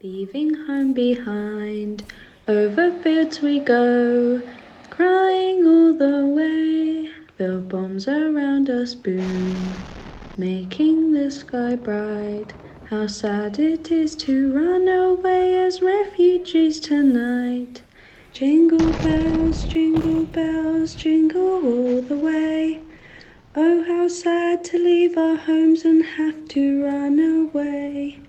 Leaving home behind, over fields we go, crying all the way. The bombs around us boom, making the sky bright. How sad it is to run away as refugees tonight. Jingle bells, jingle bells, jingle all the way. Oh, how sad to leave our homes and have to run away.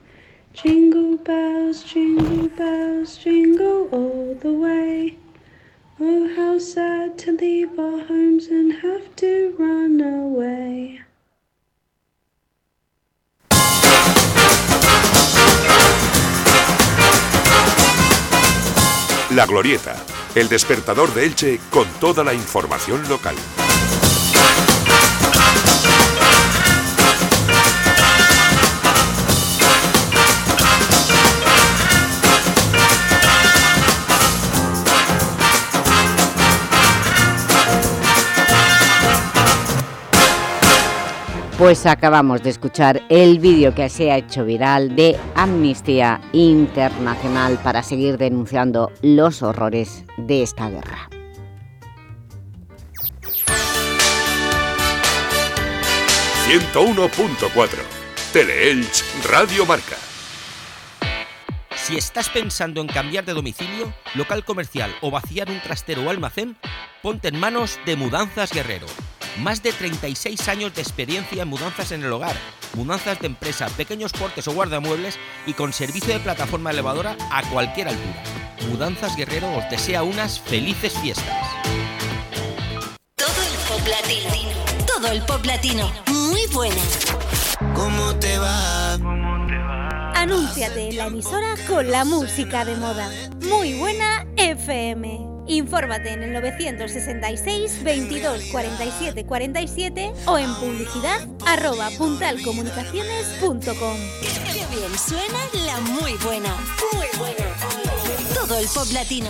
Jingle bells, jingle bells, jingle all the way. Oh, how sad to leave our homes and have to run away. La Glorieta, el despertador de Elche con toda la información local. Pues acabamos de escuchar el vídeo que se ha hecho viral de Amnistía Internacional para seguir denunciando los horrores de esta guerra. ...101.4... Teleelch Radio Marca. Si estás pensando en cambiar de domicilio, local comercial o vaciar un trastero o almacén, ponte en manos de Mudanzas Guerrero. Más de 36 años de experiencia en mudanzas en el hogar, mudanzas de empresa, pequeños cortes o guardamuebles y con servicio de plataforma elevadora a cualquier altura. Mudanzas Guerrero os desea unas felices fiestas. Todo el pop latino. Todo el pop latino. Muy buena. ¿Cómo te va? Anúnciate en la emisora con la música de moda. Muy buena FM. Infórmate en el 966 22 47 47 o en publicidad arroba puntalcomunicaciones.com. Qué bien suena la muy buena. Muy buena. Todo el pop latino.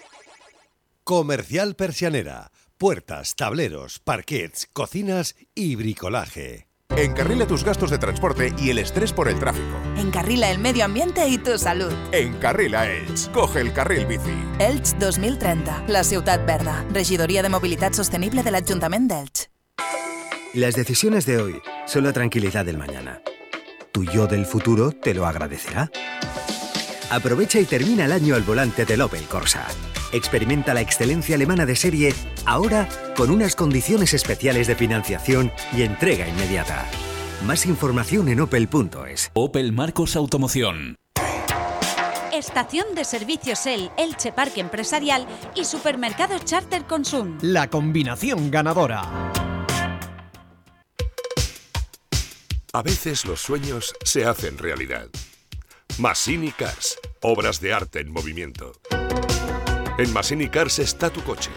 Comercial Persianera. Puertas, tableros, parquets, cocinas y bricolaje. Encarrila tus gastos de transporte y el estrés por el tráfico. Encarrila el medio ambiente y tu salud. Encarrila Elx. Coge el carril bici. Elx 2030, la ciutat verda. Regidoria de Mobilitat Sostenible de l'Ajuntament d'Elx. Las decisiones de hoy son la tranquilidad del mañana. Tu yo del futuro te lo agradecerá. Aprovecha y termina el año al volante del Opel Corsa. Experimenta la excelencia alemana de serie ahora con unas condiciones especiales de financiación y entrega inmediata. Más información en opel.es. Opel Marcos Automoción. Estación de Servicios El Elche Parque Empresarial y Supermercado Charter Consum. La combinación ganadora. A veces los sueños se hacen realidad. Massini Cars, obras de arte en movimiento. En Massini Cars está tu coche.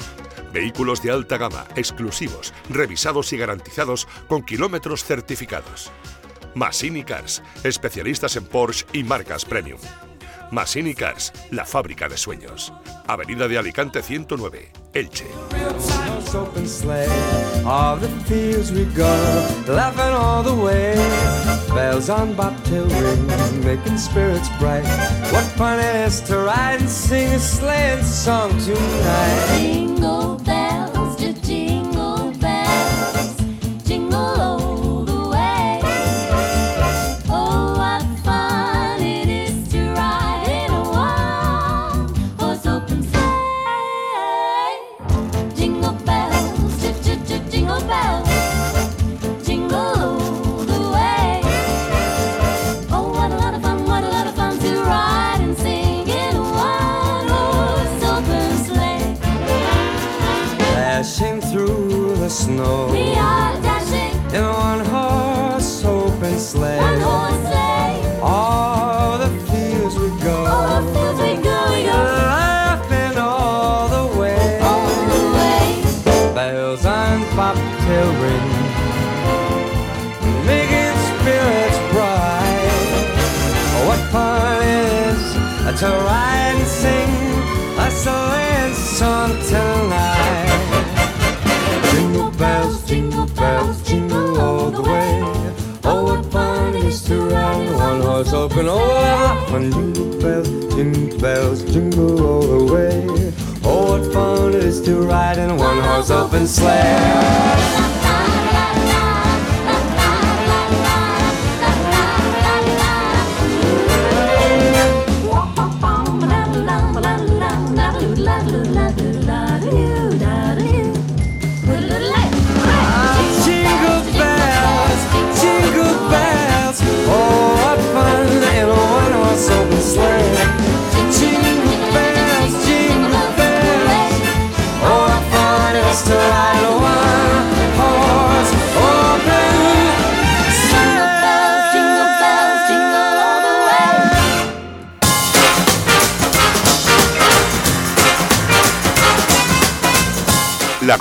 Vehículos de alta gama, exclusivos, revisados y garantizados con kilómetros certificados. Massini Cars, especialistas en Porsche y marcas premium. Massini Cars, la fábrica de sueños. Avenida de Alicante 109, Elche. Horse open. Oh, fun! Jingle bells, jingle bells, jingle all the way. Oh, what fun it is to ride in a one horse open sleigh.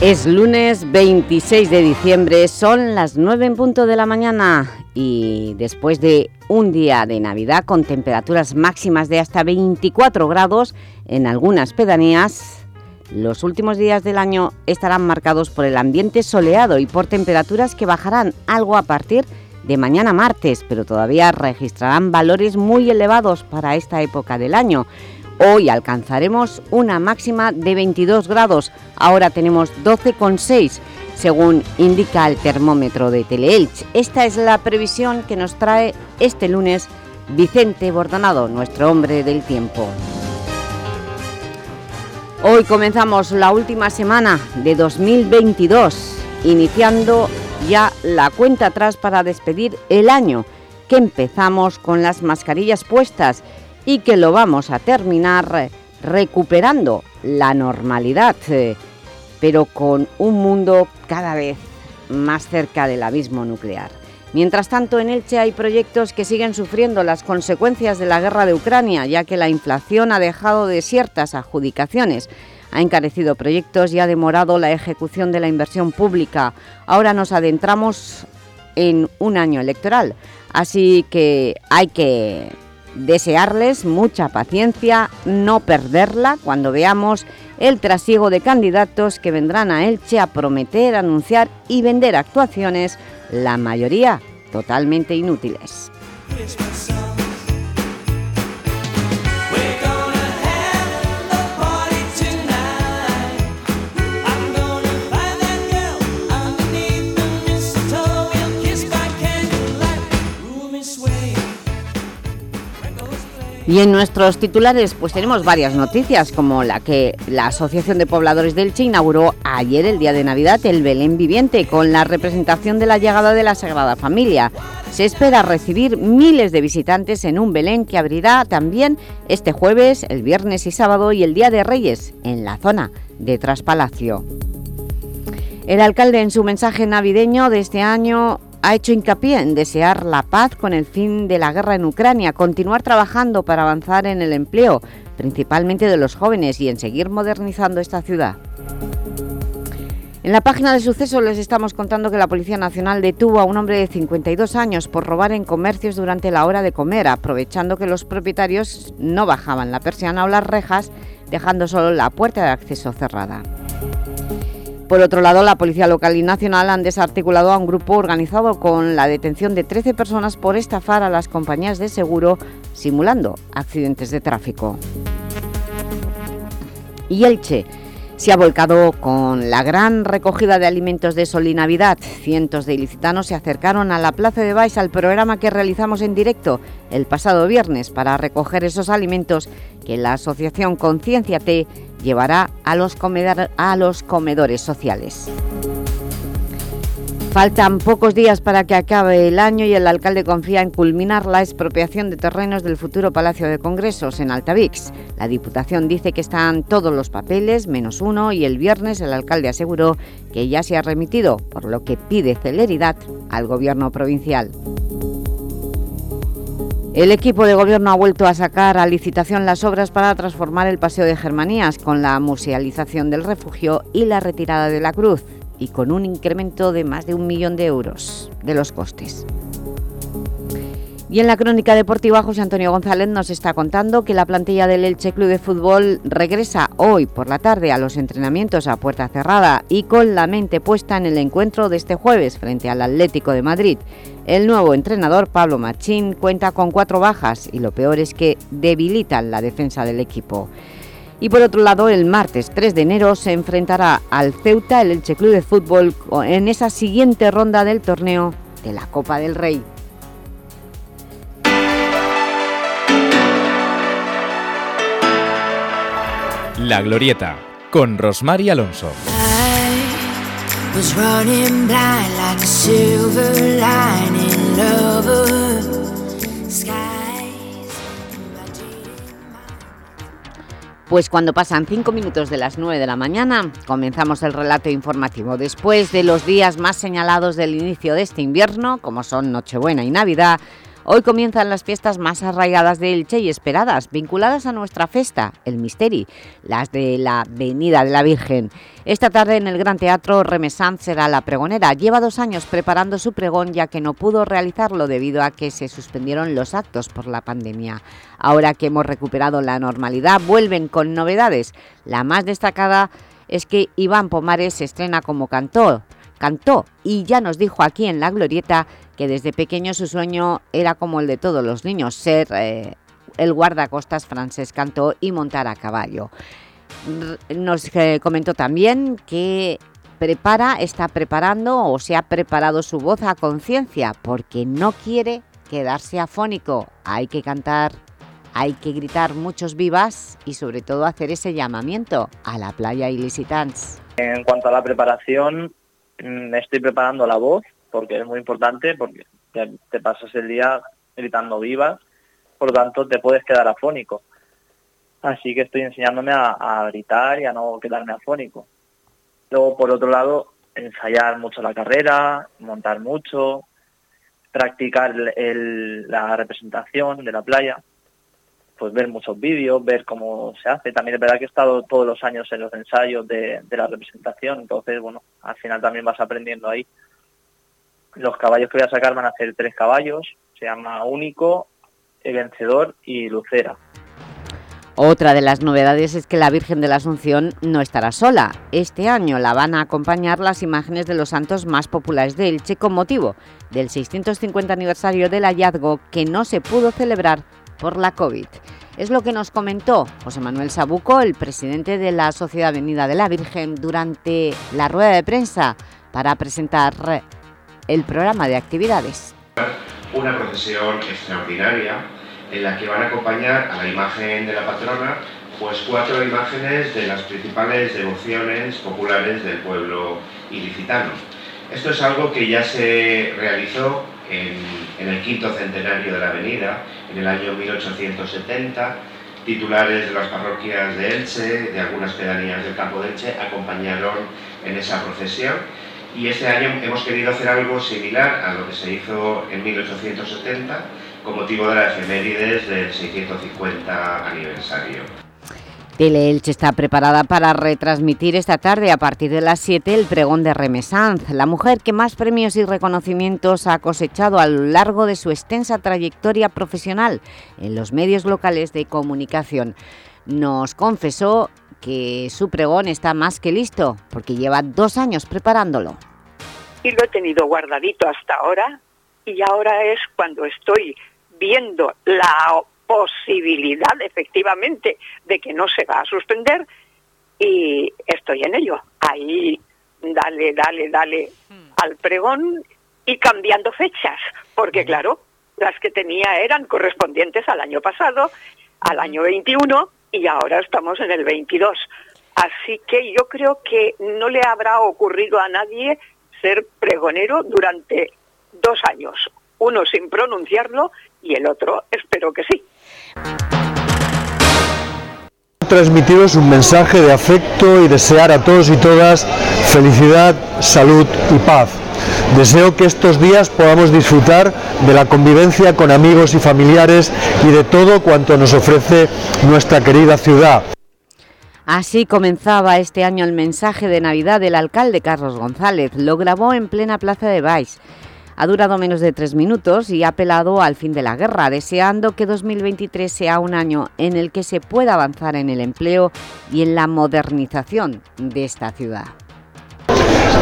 Es lunes 26 de diciembre, son las 9 en punto de la mañana y después de un día de Navidad con temperaturas máximas de hasta 24 grados en algunas pedanías, los últimos días del año estarán marcados por el ambiente soleado y por temperaturas que bajarán algo a partir de mañana martes, pero todavía registrarán valores muy elevados para esta época del año. Hoy alcanzaremos una máxima de 22 grados, ahora tenemos 12,6 según indica el termómetro de Teleelch. Esta es la previsión que nos trae este lunes Vicente Bordonado, nuestro hombre del tiempo. Hoy comenzamos la última semana de 2022, iniciando ya la cuenta atrás para despedir el año, que empezamos con las mascarillas puestas y que lo vamos a terminar recuperando la normalidad, eh, pero con un mundo cada vez más cerca del abismo nuclear. Mientras tanto, en Elche hay proyectos que siguen sufriendo las consecuencias de la guerra de Ucrania, ya que la inflación ha dejado desiertas adjudicaciones, ha encarecido proyectos y ha demorado la ejecución de la inversión pública. Ahora nos adentramos en un año electoral, así que hay que desearles mucha paciencia, no perderla cuando veamos el trasiego de candidatos que vendrán a Elche a prometer, anunciar y vender actuaciones, la mayoría totalmente inútiles. Y en nuestros titulares pues tenemos varias noticias, como la que la Asociación de Pobladores del Che inauguró ayer, el día de Navidad, el Belén Viviente, con la representación de la llegada de la Sagrada Familia. Se espera recibir miles de visitantes en un Belén que abrirá también este jueves, el viernes y sábado y el Día de Reyes, en la zona de Traspalacio. El alcalde en su mensaje navideño de este año ha hecho hincapié en desear la paz con el fin de la guerra en Ucrania, continuar trabajando para avanzar en el empleo, principalmente de los jóvenes, y en seguir modernizando esta ciudad. En la página de sucesos les estamos contando que la Policía Nacional detuvo a un hombre de 52 años por robar en comercios durante la hora de comer, aprovechando que los propietarios no bajaban la persiana o las rejas, dejando solo la puerta de acceso cerrada. Por otro lado, la Policía Local y Nacional han desarticulado a un grupo organizado con la detención de 13 personas por estafar a las compañías de seguro simulando accidentes de tráfico. Y Elche se ha volcado con la gran recogida de alimentos de Sol y Navidad. Cientos de ilicitanos se acercaron a la Plaza de Baix al programa que realizamos en directo el pasado viernes para recoger esos alimentos que la asociación Conciencia T llevará a los comedores sociales. Faltan pocos días para que acabe el año y el alcalde confía en culminar la expropiación de terrenos del futuro Palacio de Congresos en Altavix. La Diputación dice que están todos los papeles, menos uno, y el viernes el alcalde aseguró que ya se ha remitido, por lo que pide celeridad al Gobierno provincial. El equipo de gobierno ha vuelto a sacar a licitación las obras para transformar el Paseo de Germanías con la musealización del refugio y la retirada de la cruz y con un incremento de más de un millón de euros de los costes. Y en la crónica deportiva, José Antonio González nos está contando que la plantilla del Elche Club de Fútbol regresa hoy por la tarde a los entrenamientos a puerta cerrada y con la mente puesta en el encuentro de este jueves frente al Atlético de Madrid. El nuevo entrenador, Pablo Machín, cuenta con cuatro bajas y lo peor es que debilitan la defensa del equipo. Y por otro lado, el martes 3 de enero se enfrentará al Ceuta el Elche Club de Fútbol en esa siguiente ronda del torneo de la Copa del Rey. La Glorieta, con Rosmar y Alonso. Pues cuando pasan cinco minutos de las 9 de la mañana, comenzamos el relato informativo. Después de los días más señalados del inicio de este invierno, como son Nochebuena y Navidad, hoy comienzan las fiestas más arraigadas de Elche y esperadas, vinculadas a nuestra festa, el Misteri, las de la Venida de la Virgen. Esta tarde en el Gran Teatro Remesanz será la pregonera. Lleva dos años preparando su pregón ya que no pudo realizarlo debido a que se suspendieron los actos por la pandemia. Ahora que hemos recuperado la normalidad, vuelven con novedades. La más destacada es que Iván Pomares se estrena como cantor, cantó y ya nos dijo aquí en La Glorieta que desde pequeño su sueño era como el de todos los niños, ser eh, el guardacostas francés Cantó y montar a caballo. Nos eh, comentó también que prepara, está preparando o se ha preparado su voz a conciencia porque no quiere quedarse afónico. Hay que cantar, hay que gritar muchos vivas y sobre todo hacer ese llamamiento a la playa ilicitans. En cuanto a la preparación, mm, estoy preparando la voz, porque es muy importante, porque te, pasas el día gritando vivas, por lo tanto te puedes quedar afónico. Así que estoy enseñándome a, gritar y a no quedarme afónico. Luego, por otro lado, ensayar mucho la carrera, montar mucho, practicar el- la representación de la playa, pues ver muchos vídeos, ver cómo se hace. También es verdad que he estado todos los años en los ensayos de la representación, entonces, bueno, al final también vas aprendiendo ahí. Los caballos que voy a sacar van a ser tres caballos, se llama Único, El Vencedor y Lucera. Otra de las novedades es que la Virgen de la Asunción no estará sola. Este año la van a acompañar las imágenes de los santos más populares de Elche con motivo del 650 aniversario del hallazgo que no se pudo celebrar por la COVID. Es lo que nos comentó José Manuel Sabuco, el presidente de la Sociedad Avenida de la Virgen, durante la rueda de prensa para presentar el programa de actividades. Una procesión extraordinaria en la que van a acompañar a la imagen de la patrona pues cuatro imágenes de las principales devociones populares del pueblo ilicitano. Esto es algo que ya se realizó en, en el quinto centenario de la avenida, en el año 1870. Titulares de las parroquias de Elche, de algunas pedanías del campo de Elche, acompañaron en esa procesión. Y este año hemos querido hacer algo similar a lo que se hizo en 1870 con motivo de la efemérides del 650 aniversario. Teleelche está preparada para retransmitir esta tarde a partir de las 7 el pregón de Remesanz, la mujer que más premios y reconocimientos ha cosechado a lo largo de su extensa trayectoria profesional en los medios locales de comunicación. Nos confesó que su pregón está más que listo, porque lleva dos años preparándolo. y lo he tenido guardadito hasta ahora y ahora es cuando estoy viendo la posibilidad efectivamente de que no se va a suspender y estoy en ello. Ahí dale, dale, dale al pregón y cambiando fechas, porque claro, las que tenía eran correspondientes al año pasado, al año 21 y ahora estamos en el 22. Así que yo creo que no le habrá ocurrido a nadie ser pregonero durante dos años, uno sin pronunciarlo y el otro espero que sí. transmitiros un mensaje de afecto y desear a todos y todas felicidad, salud y paz. Deseo que estos días podamos disfrutar de la convivencia con amigos y familiares y de todo cuanto nos ofrece nuestra querida ciudad. Así comenzaba este año el mensaje de Navidad del alcalde Carlos González. Lo grabó en plena plaza de Baix. Ha durado menos de tres minutos y ha apelado al fin de la guerra, deseando que 2023 sea un año en el que se pueda avanzar en el empleo y en la modernización de esta ciudad.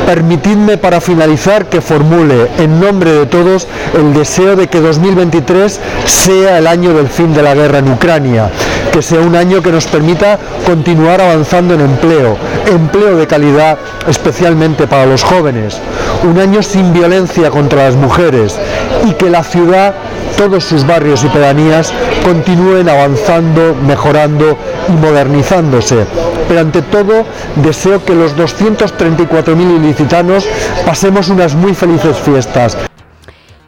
Permitidme para finalizar que formule en nombre de todos el deseo de que 2023 sea el año del fin de la guerra en Ucrania, que sea un año que nos permita continuar avanzando en empleo, empleo de calidad especialmente para los jóvenes, un año sin violencia contra las mujeres y que la ciudad, todos sus barrios y pedanías continúen avanzando, mejorando y modernizándose. Pero ante todo, deseo que los 234.000 ilicitanos pasemos unas muy felices fiestas.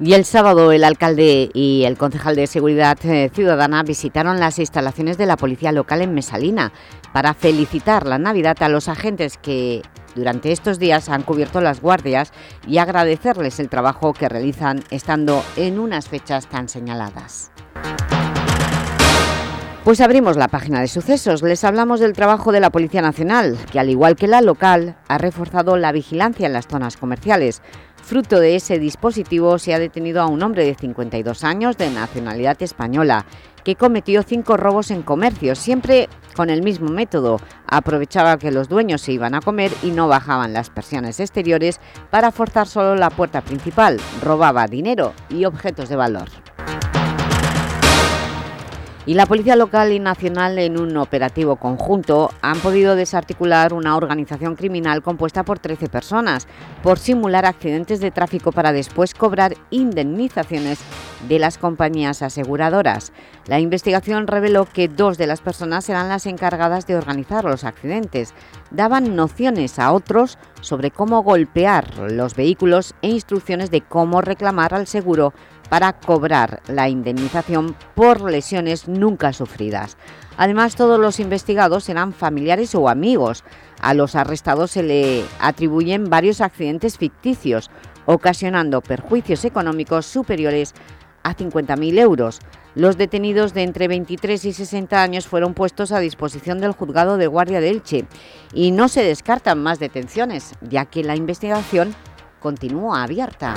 Y el sábado el alcalde y el concejal de Seguridad eh, Ciudadana visitaron las instalaciones de la policía local en Mesalina para felicitar la Navidad a los agentes que durante estos días han cubierto las guardias y agradecerles el trabajo que realizan estando en unas fechas tan señaladas. Pues abrimos la página de sucesos. Les hablamos del trabajo de la Policía Nacional, que al igual que la local, ha reforzado la vigilancia en las zonas comerciales. Fruto de ese dispositivo se ha detenido a un hombre de 52 años de nacionalidad española que cometió cinco robos en comercios, siempre con el mismo método. Aprovechaba que los dueños se iban a comer y no bajaban las persianas exteriores para forzar solo la puerta principal. Robaba dinero y objetos de valor. Y la Policía Local y Nacional, en un operativo conjunto, han podido desarticular una organización criminal compuesta por 13 personas por simular accidentes de tráfico para después cobrar indemnizaciones de las compañías aseguradoras. La investigación reveló que dos de las personas eran las encargadas de organizar los accidentes. Daban nociones a otros sobre cómo golpear los vehículos e instrucciones de cómo reclamar al seguro para cobrar la indemnización por lesiones nunca sufridas. Además, todos los investigados eran familiares o amigos. A los arrestados se le atribuyen varios accidentes ficticios, ocasionando perjuicios económicos superiores a 50.000 euros. Los detenidos de entre 23 y 60 años fueron puestos a disposición del juzgado de guardia de Elche y no se descartan más detenciones, ya que la investigación continúa abierta.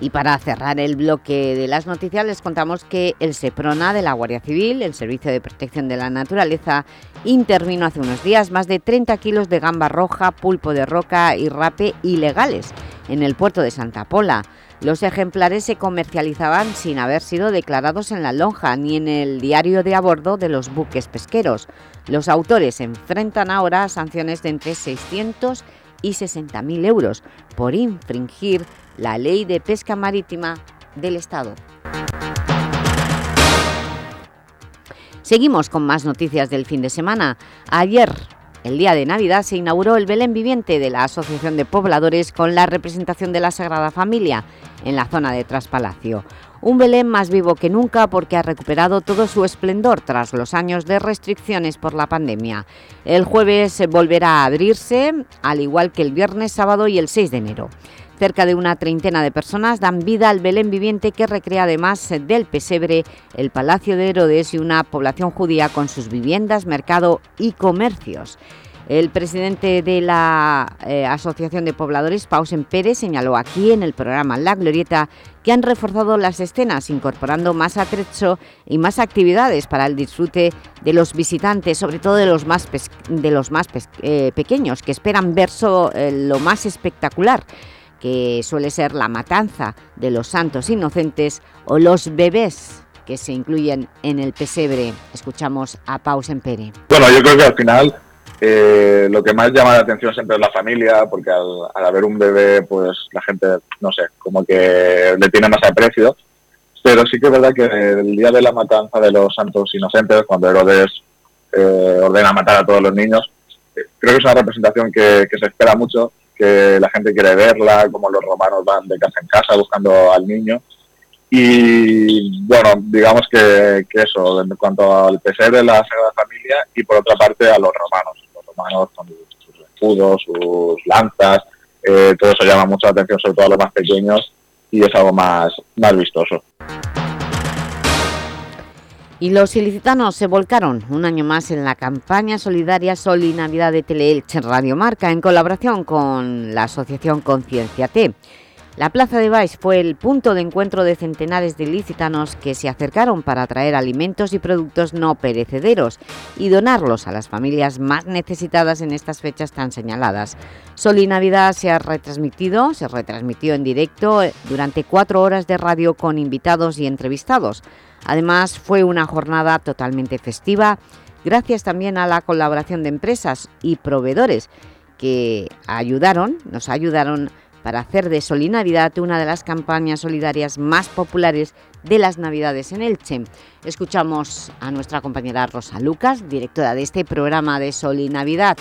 Y para cerrar el bloque de las noticias les contamos que el SEPRONA de la Guardia Civil, el Servicio de Protección de la Naturaleza, intervino hace unos días más de 30 kilos de gamba roja, pulpo de roca y rape ilegales en el puerto de Santa Pola. Los ejemplares se comercializaban sin haber sido declarados en la lonja ni en el diario de a bordo de los buques pesqueros. Los autores enfrentan ahora sanciones de entre 600 y 60.000 euros por infringir la Ley de Pesca Marítima del Estado. Seguimos con más noticias del fin de semana. Ayer, el día de Navidad, se inauguró el Belén Viviente de la Asociación de Pobladores con la representación de la Sagrada Familia en la zona de Traspalacio. Un Belén más vivo que nunca porque ha recuperado todo su esplendor tras los años de restricciones por la pandemia. El jueves volverá a abrirse, al igual que el viernes, sábado y el 6 de enero. Cerca de una treintena de personas dan vida al Belén viviente que recrea además del pesebre, el Palacio de Herodes y una población judía con sus viviendas, mercado y comercios. El presidente de la eh, Asociación de Pobladores, Pausen Pérez, señaló aquí en el programa La Glorieta que han reforzado las escenas, incorporando más atrecho y más actividades para el disfrute de los visitantes, sobre todo de los más, de los más eh, pequeños, que esperan ver so, eh, lo más espectacular que suele ser la matanza de los santos inocentes o los bebés que se incluyen en el pesebre. Escuchamos a Pausen Pérez. Bueno, yo creo que al final eh, lo que más llama la atención siempre es la familia, porque al, haber un bebé, pues la gente, no sé, como que le tiene más aprecio. Pero sí que es verdad que el día de la matanza de los santos inocentes, cuando Herodes eh, ordena matar a todos los niños, eh, creo que es una representación que, se espera mucho, que la gente quiere verla, como los romanos van de casa en casa buscando al niño. Y bueno, digamos que, eso, en cuanto al pesebre de la Sagrada Familia y por otra parte a los romanos romanos con sus escudos, sus lanzas, eh, todo eso llama mucho la atención, sobre todo a los más pequeños, y es algo más, más vistoso. Y los ilicitanos se volcaron un año más en la campaña solidaria Sol y Navidad de Teleelch Radio Marca en colaboración con la asociación Conciencia T. La Plaza de Baix fue el punto de encuentro de centenares de ilicitanos que se acercaron para traer alimentos y productos no perecederos y donarlos a las familias más necesitadas en estas fechas tan señaladas. Sol y Navidad se ha retransmitido, se retransmitió en directo durante cuatro horas de radio con invitados y entrevistados. Además, fue una jornada totalmente festiva, gracias también a la colaboración de empresas y proveedores que ayudaron, nos ayudaron para hacer de Sol y Navidad una de las campañas solidarias más populares de las Navidades en Elche. Escuchamos a nuestra compañera Rosa Lucas, directora de este programa de Sol y Navidad,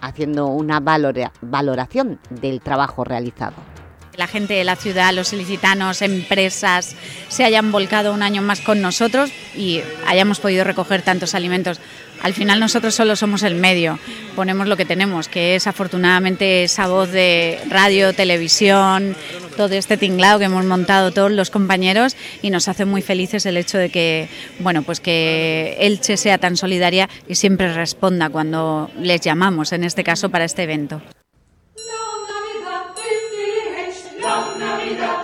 haciendo una valora valoración del trabajo realizado la gente de la ciudad, los ilicitanos, empresas, se hayan volcado un año más con nosotros y hayamos podido recoger tantos alimentos. Al final nosotros solo somos el medio, ponemos lo que tenemos, que es afortunadamente esa voz de radio, televisión, todo este tinglado que hemos montado todos los compañeros y nos hace muy felices el hecho de que, bueno, pues que Elche sea tan solidaria y siempre responda cuando les llamamos, en este caso para este evento. freedom.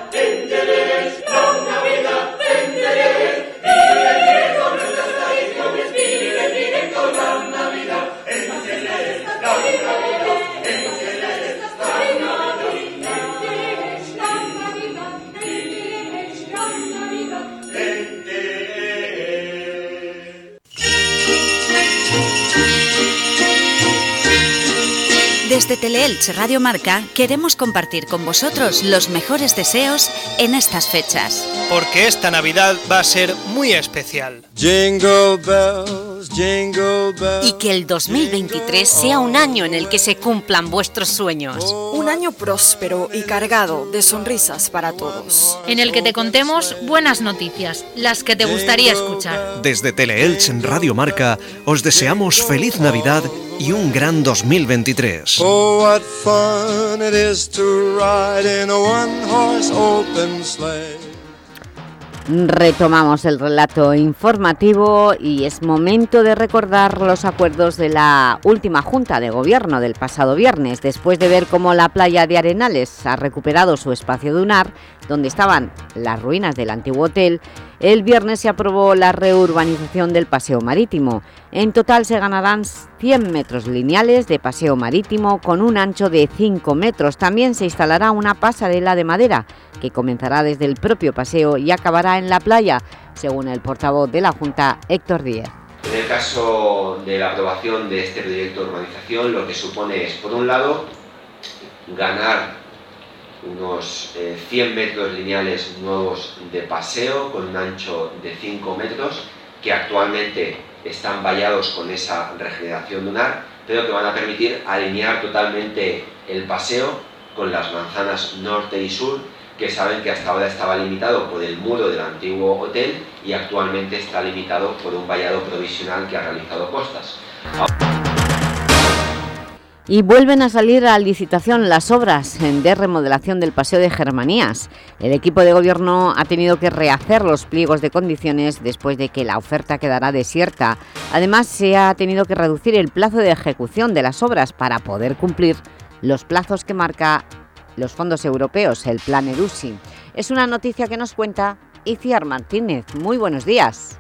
Desde Teleelch Radio Marca queremos compartir con vosotros los mejores deseos en estas fechas. Porque esta Navidad va a ser muy especial. Jingle bells, jingle bells, y que el 2023 sea un año en el que se cumplan vuestros sueños. Un año próspero y cargado de sonrisas para todos. En el que te contemos buenas noticias, las que te gustaría escuchar. Desde Teleelch en Radio Marca os deseamos feliz Navidad y un gran 2023. Oh, what fun it is to ride in a one-horse open sleigh. Retomamos el relato informativo y es momento de recordar los acuerdos de la última Junta de Gobierno del pasado viernes, después de ver cómo la playa de Arenales ha recuperado su espacio dunar, donde estaban las ruinas del antiguo hotel, el viernes se aprobó la reurbanización del paseo marítimo. En total se ganarán 100 metros lineales de paseo marítimo con un ancho de 5 metros. También se instalará una pasarela de madera que comenzará desde el propio paseo y acabará en la playa, según el portavoz de la Junta, Héctor Díez. En el caso de la aprobación de este proyecto de urbanización, lo que supone es, por un lado, ganar unos eh, 100 metros lineales nuevos de paseo con un ancho de 5 metros que actualmente están vallados con esa regeneración lunar, pero que van a permitir alinear totalmente el paseo con las manzanas norte y sur, que saben que hasta ahora estaba limitado por el muro del antiguo hotel y actualmente está limitado por un vallado provisional que ha realizado Costas. Y vuelven a salir a licitación las obras de remodelación del Paseo de Germanías. El equipo de gobierno ha tenido que rehacer los pliegos de condiciones después de que la oferta quedara desierta. Además, se ha tenido que reducir el plazo de ejecución de las obras para poder cumplir los plazos que marca los fondos europeos, el Plan EDUSI. Es una noticia que nos cuenta Iciar Martínez. Muy buenos días.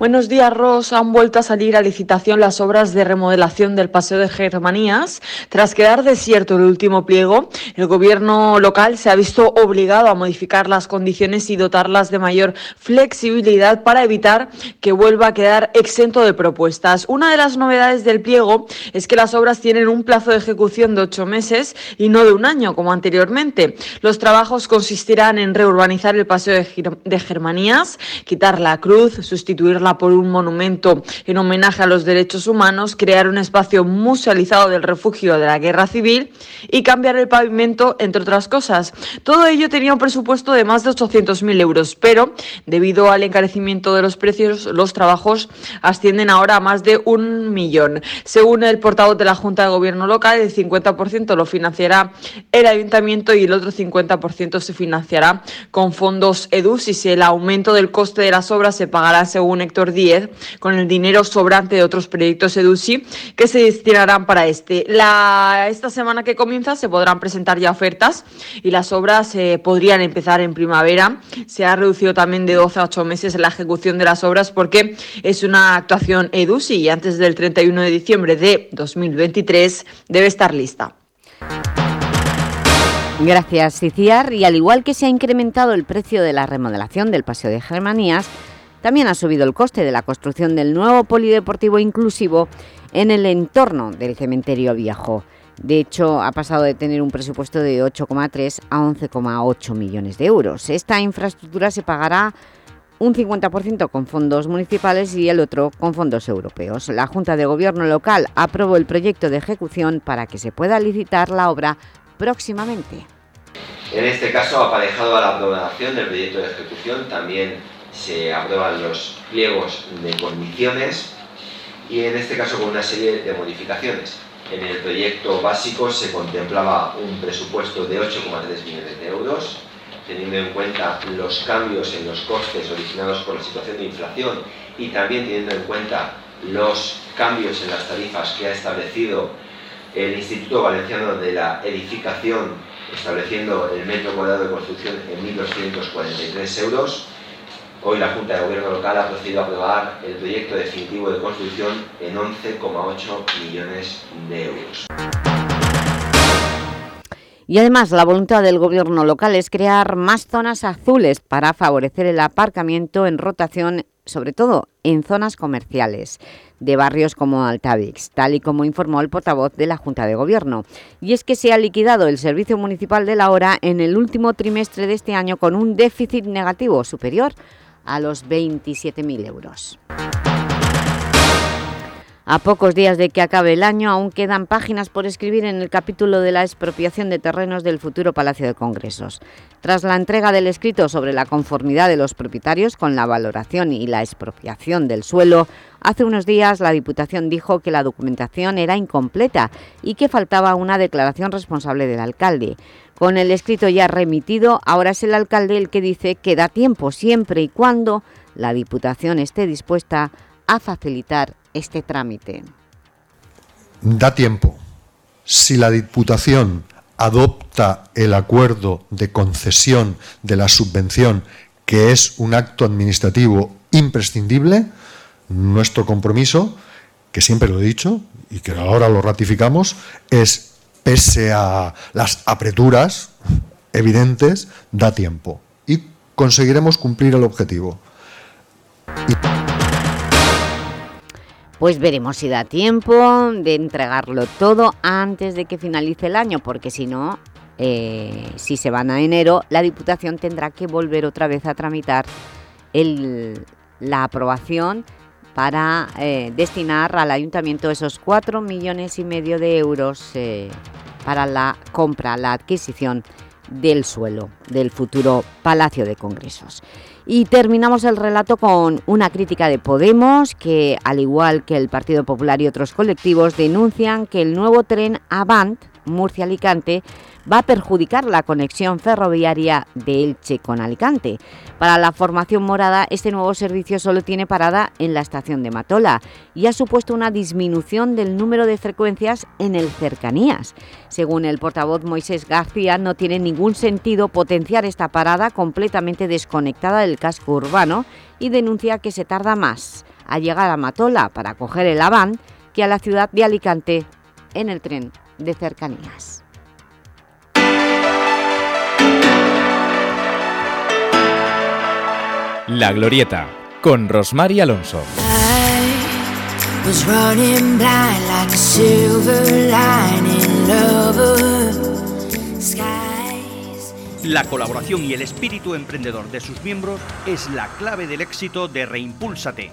Buenos días, Ros. Han vuelto a salir a licitación las obras de remodelación del Paseo de Germanías. Tras quedar desierto el último pliego, el gobierno local se ha visto obligado a modificar las condiciones y dotarlas de mayor flexibilidad para evitar que vuelva a quedar exento de propuestas. Una de las novedades del pliego es que las obras tienen un plazo de ejecución de ocho meses y no de un año, como anteriormente. Los trabajos consistirán en reurbanizar el Paseo de Germanías, quitar la cruz, sustituirla por un monumento en homenaje a los derechos humanos, crear un espacio musealizado del refugio de la guerra civil y cambiar el pavimento, entre otras cosas. Todo ello tenía un presupuesto de más de 800.000 euros, pero debido al encarecimiento de los precios, los trabajos ascienden ahora a más de un millón. Según el portavoz de la Junta de Gobierno local, el 50% lo financiará el ayuntamiento y el otro 50% se financiará con fondos EDUS y si el aumento del coste de las obras se pagará según Héctor Díez con el dinero sobrante de otros proyectos EDUSI que se destinarán para este. La, esta semana que comienza se podrán presentar ya ofertas y las obras eh, podrían empezar en primavera. Se ha reducido también de 12 a 8 meses la ejecución de las obras porque es una actuación EDUSI y antes del 31 de diciembre de 2023 debe estar lista. Gracias, Iciar. Y al igual que se ha incrementado el precio de la remodelación del Paseo de Germanías, también ha subido el coste de la construcción del nuevo polideportivo inclusivo en el entorno del cementerio viejo. De hecho, ha pasado de tener un presupuesto de 8,3 a 11,8 millones de euros. Esta infraestructura se pagará un 50% con fondos municipales y el otro con fondos europeos. La Junta de Gobierno local aprobó el proyecto de ejecución para que se pueda licitar la obra próximamente. En este caso, aparejado a la aprobación del proyecto de ejecución, también se aprueban los pliegos de condiciones y en este caso con una serie de modificaciones. En el proyecto básico se contemplaba un presupuesto de 8,3 millones de euros, teniendo en cuenta los cambios en los costes originados por la situación de inflación y también teniendo en cuenta los cambios en las tarifas que ha establecido el Instituto Valenciano de la Edificación, estableciendo el metro cuadrado de construcción en 1.243 euros. Hoy la Junta de Gobierno local ha procedido a aprobar el proyecto definitivo de construcción en 11,8 millones de euros. Y además la voluntad del gobierno local es crear más zonas azules para favorecer el aparcamiento en rotación, sobre todo en zonas comerciales de barrios como Altavix, tal y como informó el portavoz de la Junta de Gobierno. Y es que se ha liquidado el servicio municipal de la hora en el último trimestre de este año con un déficit negativo superior los 27.000 euros. A pocos días de que acabe el año, aún quedan páginas por escribir en el capítulo de la expropiación de terrenos del futuro Palacio de Congresos. Tras la entrega del escrito sobre la conformidad de los propietarios con la valoración y la expropiación del suelo, hace unos días la Diputación dijo que la documentación era incompleta y que faltaba una declaración responsable del alcalde. Con el escrito ya remitido, ahora es el alcalde el que dice que da tiempo siempre y cuando la Diputación esté dispuesta a facilitar este trámite. da tiempo. Si la Diputación adopta el acuerdo de concesión de la subvención, que es un acto administrativo imprescindible, nuestro compromiso, que siempre lo he dicho y que ahora lo ratificamos, es, pese a las apreturas evidentes, da tiempo. Y conseguiremos cumplir el objetivo. Pues veremos si da tiempo de entregarlo todo antes de que finalice el año, porque si no, eh, si se van a enero, la Diputación tendrá que volver otra vez a tramitar la aprobación para eh, destinar al ayuntamiento esos 4 millones y medio de euros eh, para la compra, la adquisición del suelo del futuro Palacio de Congresos. Y terminamos el relato con una crítica de Podemos que, al igual que el Partido Popular y otros colectivos, denuncian que el nuevo tren Avant, Murcia-Alicante, va a perjudicar la conexión ferroviaria de Elche con Alicante. Para la formación morada, este nuevo servicio solo tiene parada en la estación de Matola y ha supuesto una disminución del número de frecuencias en el cercanías. Según el portavoz Moisés García, no tiene ningún sentido potenciar esta parada completamente desconectada del casco urbano y denuncia que se tarda más a llegar a Matola para coger el Avant que a la ciudad de Alicante en el tren de cercanías. La Glorieta, con Rosmar y Alonso. La colaboración y el espíritu emprendedor de sus miembros es la clave del éxito de Reimpúlsate,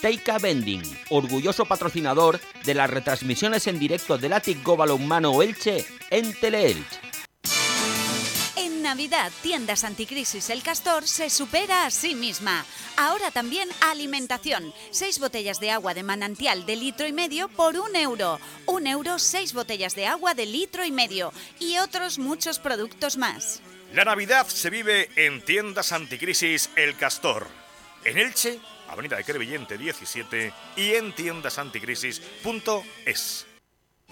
Teika Bending, orgulloso patrocinador de las retransmisiones en directo del Atic Go Humano Elche en Teleelch. En Navidad, Tiendas Anticrisis El Castor se supera a sí misma. Ahora también alimentación. Seis botellas de agua de manantial de litro y medio por un euro. Un euro, seis botellas de agua de litro y medio. Y otros muchos productos más. La Navidad se vive en Tiendas Anticrisis El Castor. En Elche, Avenida de Crevillente 17 y en tiendasanticrisis.es.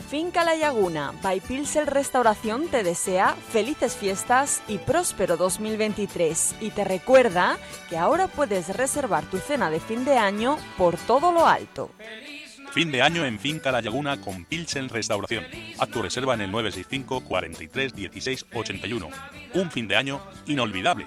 Finca La Laguna, by Pilsel Restauración te desea felices fiestas y próspero 2023 y te recuerda que ahora puedes reservar tu cena de fin de año por todo lo alto. Fin de año en Finca La Laguna con Pilsen Restauración. Haz tu reserva en el 965 43 16 81. Un fin de año inolvidable.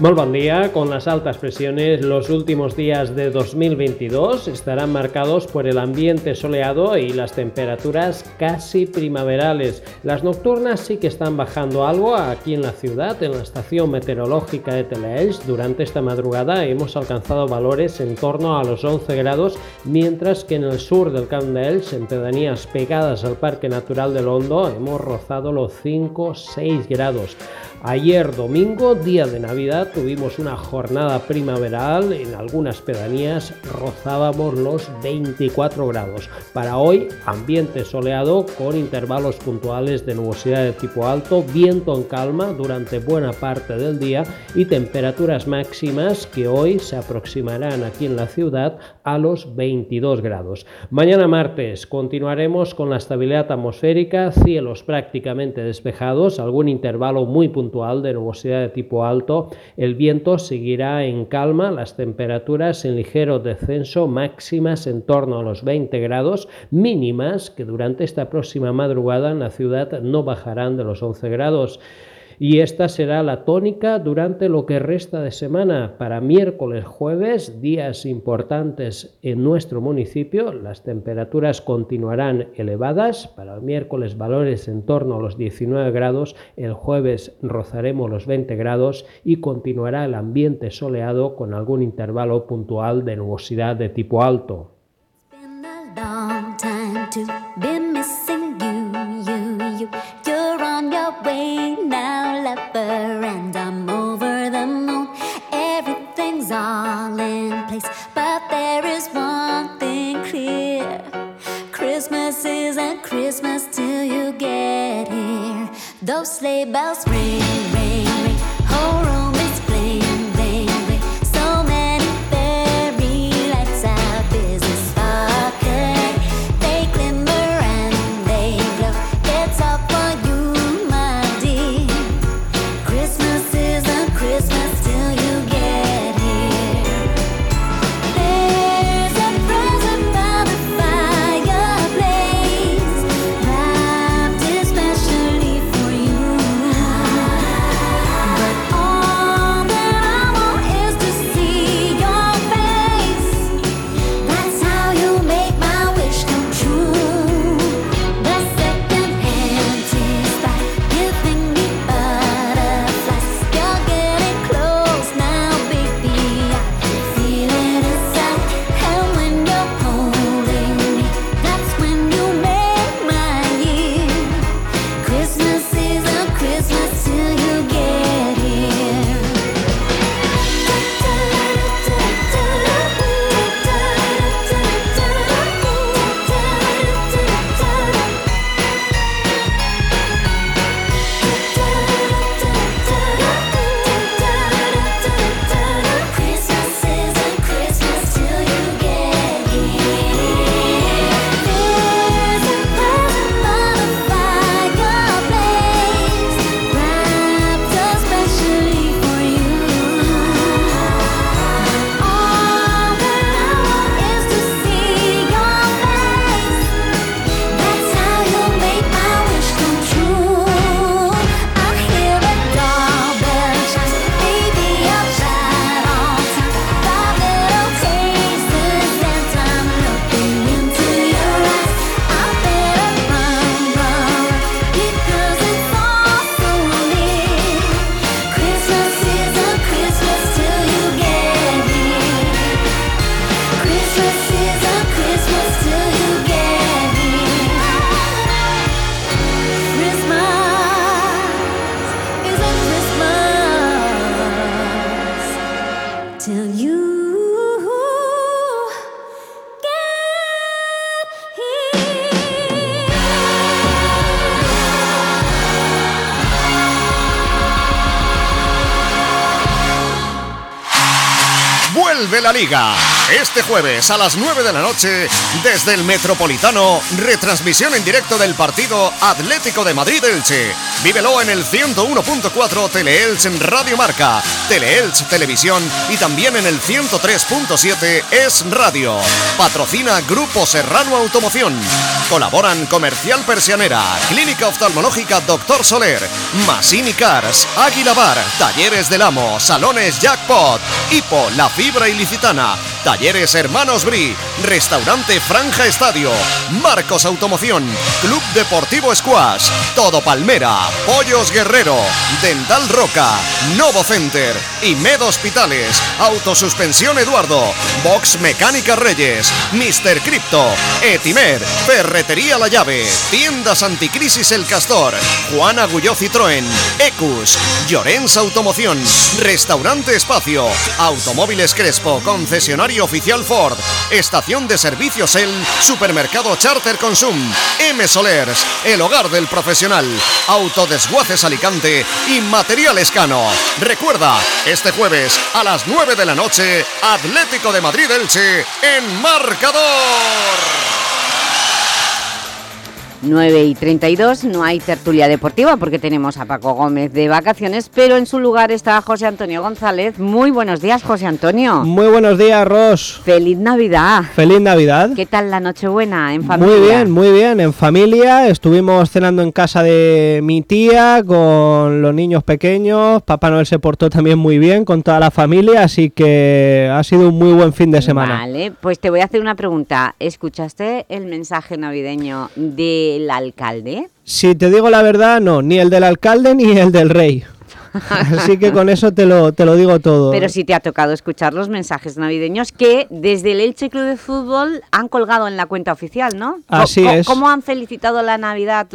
Molt bon día. Con las altas presiones, los últimos días de 2022 estarán marcados por el ambiente soleado y las temperaturas casi primaverales. Las nocturnas sí que están bajando algo aquí en la ciudad, en la estación meteorológica de Teleelch. Durante esta madrugada hemos alcanzado valores en torno a los 11 grados, mientras que en el sur del Camp d'Elx, en pedanías pegadas al Parque Natural del Hondo, hemos rozado los 5-6 grados. Ayer domingo, día de Navidad, tuvimos una jornada primaveral, en algunas pedanías rozábamos los 24 grados. Para hoy, ambiente soleado con intervalos puntuales de nubosidad de tipo alto, viento en calma durante buena parte del día y temperaturas máximas que hoy se aproximarán aquí en la ciudad a los 22 grados. Mañana martes continuaremos con la estabilidad atmosférica, cielos prácticamente despejados, algún intervalo muy puntual de nubosidad de tipo alto. El viento seguirá en calma, las temperaturas en ligero descenso, máximas en torno a los 20 grados, mínimas que durante esta próxima madrugada en la ciudad no bajarán de los 11 grados. Y esta será la tónica durante lo que resta de semana. Para miércoles, jueves, días importantes en nuestro municipio, las temperaturas continuarán elevadas. Para el miércoles valores en torno a los 19 grados, el jueves rozaremos los 20 grados y continuará el ambiente soleado con algún intervalo puntual de nubosidad de tipo alto. Those sleigh bells ring. La liga. Este jueves a las 9 de la noche, desde el Metropolitano, retransmisión en directo del partido Atlético de Madrid-Elche. Vívelo en el 101.4 Teleelch en Radio Marca, Teleelch Televisión y también en el 103.7 Es Radio. Patrocina Grupo Serrano Automoción. Colaboran Comercial Persianera, Clínica Oftalmológica Doctor Soler, Masini Cars, Águila Bar, Talleres del Amo, Salones Jackpot, Hipo, La Fibra Ilicitana, Talleres Hermanos Bri, Restaurante Franja Estadio, Marcos Automoción, Club Deportivo Squash, Todo Palmera, Pollos Guerrero, Dental Roca, Novo Center, Imed Hospitales, Autosuspensión Eduardo, Box Mecánica Reyes, Mr. Crypto, Etimer, Ferretería La Llave, Tiendas Anticrisis El Castor, Juan Agulló Citroën, Ecus, Llorens Automoción, Restaurante Espacio, Automóviles Crespo, concesionario oficial Ford, Estación de Servicios El, Supermercado Charter Consum, M Solers, El Hogar del Profesional, Autodesguaces Alicante y Material Escano. Recuerda, este jueves a las 9 de la noche, Atlético de Madrid Elche en marcador. 9 y 32, no hay tertulia deportiva porque tenemos a Paco Gómez de vacaciones, pero en su lugar está José Antonio González. Muy buenos días, José Antonio. Muy buenos días, Ros. Feliz Navidad. Feliz Navidad. ¿Qué tal la Nochebuena en familia? Muy bien, muy bien. En familia estuvimos cenando en casa de mi tía con los niños pequeños. Papá Noel se portó también muy bien con toda la familia, así que ha sido un muy buen fin de semana. Vale, pues te voy a hacer una pregunta. ¿Escuchaste el mensaje navideño del alcalde? Si te digo la verdad, no, ni el del alcalde ni el del rey. [laughs] Así que con eso te lo, te lo digo todo. Pero sí te ha tocado escuchar los mensajes navideños que desde el Elche Club de Fútbol han colgado en la cuenta oficial, ¿no? Así es. ¿Cómo han felicitado la Navidad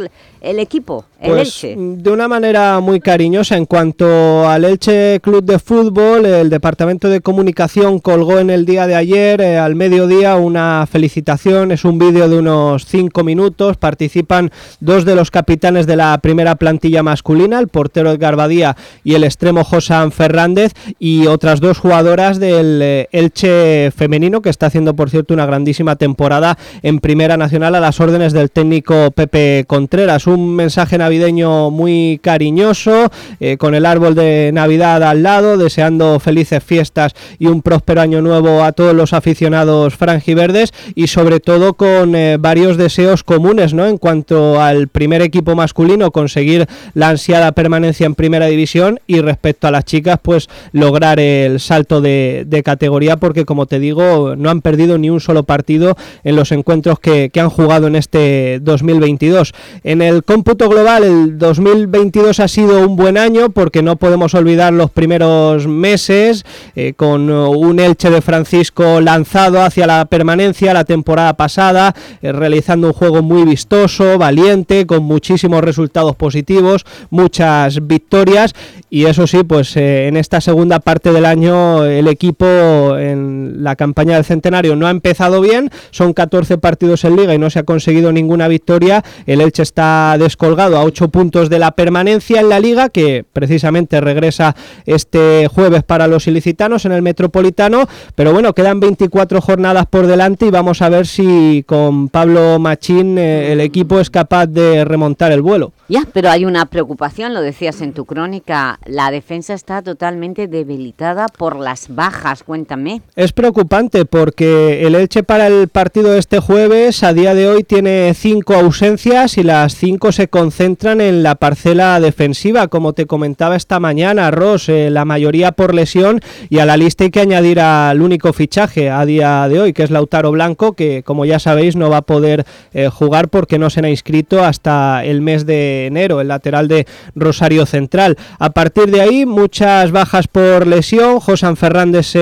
el equipo, el Pues Elche? de una manera muy cariñosa. En cuanto al Elche Club de Fútbol, el Departamento de Comunicación colgó en el día de ayer, eh, al mediodía, una felicitación. Es un vídeo de unos cinco minutos. Participan dos de los capitanes de la primera plantilla masculina, el portero Edgar Badía y el extremo Josan Fernández, y otras dos jugadoras del eh, Elche femenino, que está haciendo, por cierto, una grandísima temporada en Primera Nacional a las órdenes del técnico Pepe Contreras. Un mensaje navideño muy cariñoso, eh, con el árbol de Navidad al lado, deseando felices fiestas y un próspero año nuevo a todos los aficionados franjiverdes y sobre todo con eh, varios deseos comunes, ¿no? En cuanto al primer equipo masculino, conseguir la ansiada permanencia en Primera División y respecto a las chicas, pues lograr el salto de, categoría porque como te digo, no han perdido ni un solo partido en los encuentros que, que han jugado en este 2022. En el cómputo global, el 2022 ha sido un buen año porque no podemos olvidar los primeros meses eh, con uh, un Elche de Francisco lanzado hacia la permanencia la temporada pasada, eh, realizando un juego muy vistoso, valiente, con muchísimos resultados positivos, muchas victorias y eso sí, pues eh, en esta segunda parte del año el equipo en la campaña del centenario no ha empezado bien, son 14 partidos en liga y no se ha conseguido ninguna victoria, el Elche está descolgado a 8 puntos de la permanencia en la liga que precisamente regresa este jueves para los ilicitanos en el Metropolitano, pero bueno, quedan 24 jornadas por delante y vamos a ver si con Pablo Machín eh, el equipo es capaz de remontar el vuelo. Ya, pero hay una preocupación, lo decías en tu crónica, la defensa está totalmente debilitada por las bajas, cuéntame. Es preocupante porque el Elche para el partido de este jueves a día de hoy tiene cinco ausencias y las cinco se concentran en la parcela defensiva, como te comentaba esta mañana, Ross, eh, la mayoría por lesión y a la lista hay que añadir al único fichaje a día de hoy, que es Lautaro Blanco, que como ya sabéis no va a poder eh, jugar porque no se ha inscrito hasta el mes de enero, el lateral de Rosario Central. Partir de ahí, muchas bajas por lesión. Josan Fernández eh,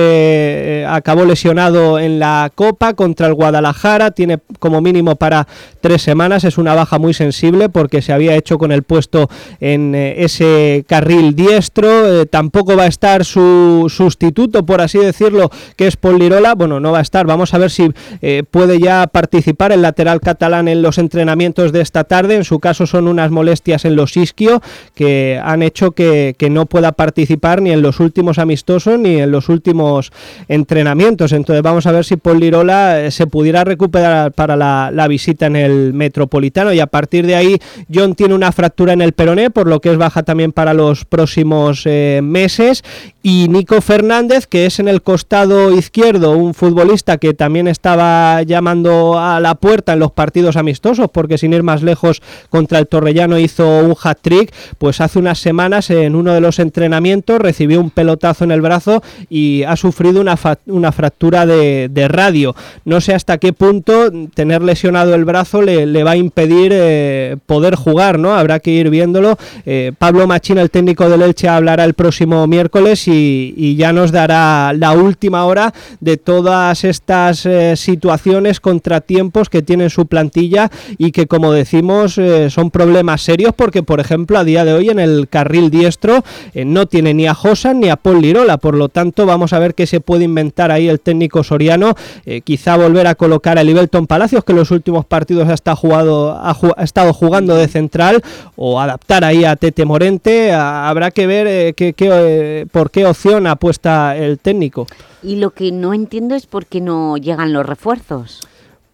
eh, acabó lesionado en la Copa contra el Guadalajara, tiene como mínimo para tres semanas, es una baja muy sensible porque se había hecho con el puesto en eh, ese carril diestro. Tampoco va a estar su sustituto, por así decirlo, que es Paul Lirola. Bueno, no va a estar. Vamos a ver si puede ya participar el lateral catalán en los entrenamientos de esta tarde. En su caso son unas molestias en los isquio que han hecho que, que no pueda participar ni en los últimos amistosos ni en los últimos entrenamientos. Entonces vamos a ver si Paul Lirola eh, se pudiera recuperar para la, visita en el Metropolitano y a partir de ahí John tiene una fractura en el peroné, por lo que es baja también para los próximos eh, meses y Nico Fernández, que es en el costado izquierdo, un futbolista que también estaba llamando a la puerta en los partidos amistosos, porque sin ir más lejos contra el Torrellano hizo un hat-trick, pues hace unas semanas en uno de los entrenamientos recibió un pelotazo en el brazo y ha sufrido una, una fractura de, radio. No sé hasta qué punto tener lesionado el brazo le, va a impedir eh, poder jugar, ¿no? Habrá que ir viéndolo. Eh, Pablo Machín, el técnico del Elche, hablará el próximo miércoles y, ya nos dará la última hora de todas estas eh, situaciones, contratiempos que tiene su plantilla y que, como decimos, son problemas serios porque, por ejemplo, a día de hoy en el carril eh, no tiene ni a Josan ni a Paul Lirola, por lo tanto vamos a ver qué se puede inventar ahí el técnico soriano, eh, quizá volver a colocar a Libelton Palacios que en los últimos partidos ha, estado jugado, ha, estado jugando de central o adaptar ahí a Tete Morente, habrá que ver eh, qué- por qué opción apuesta el técnico. Y lo que no entiendo es por qué no llegan los refuerzos.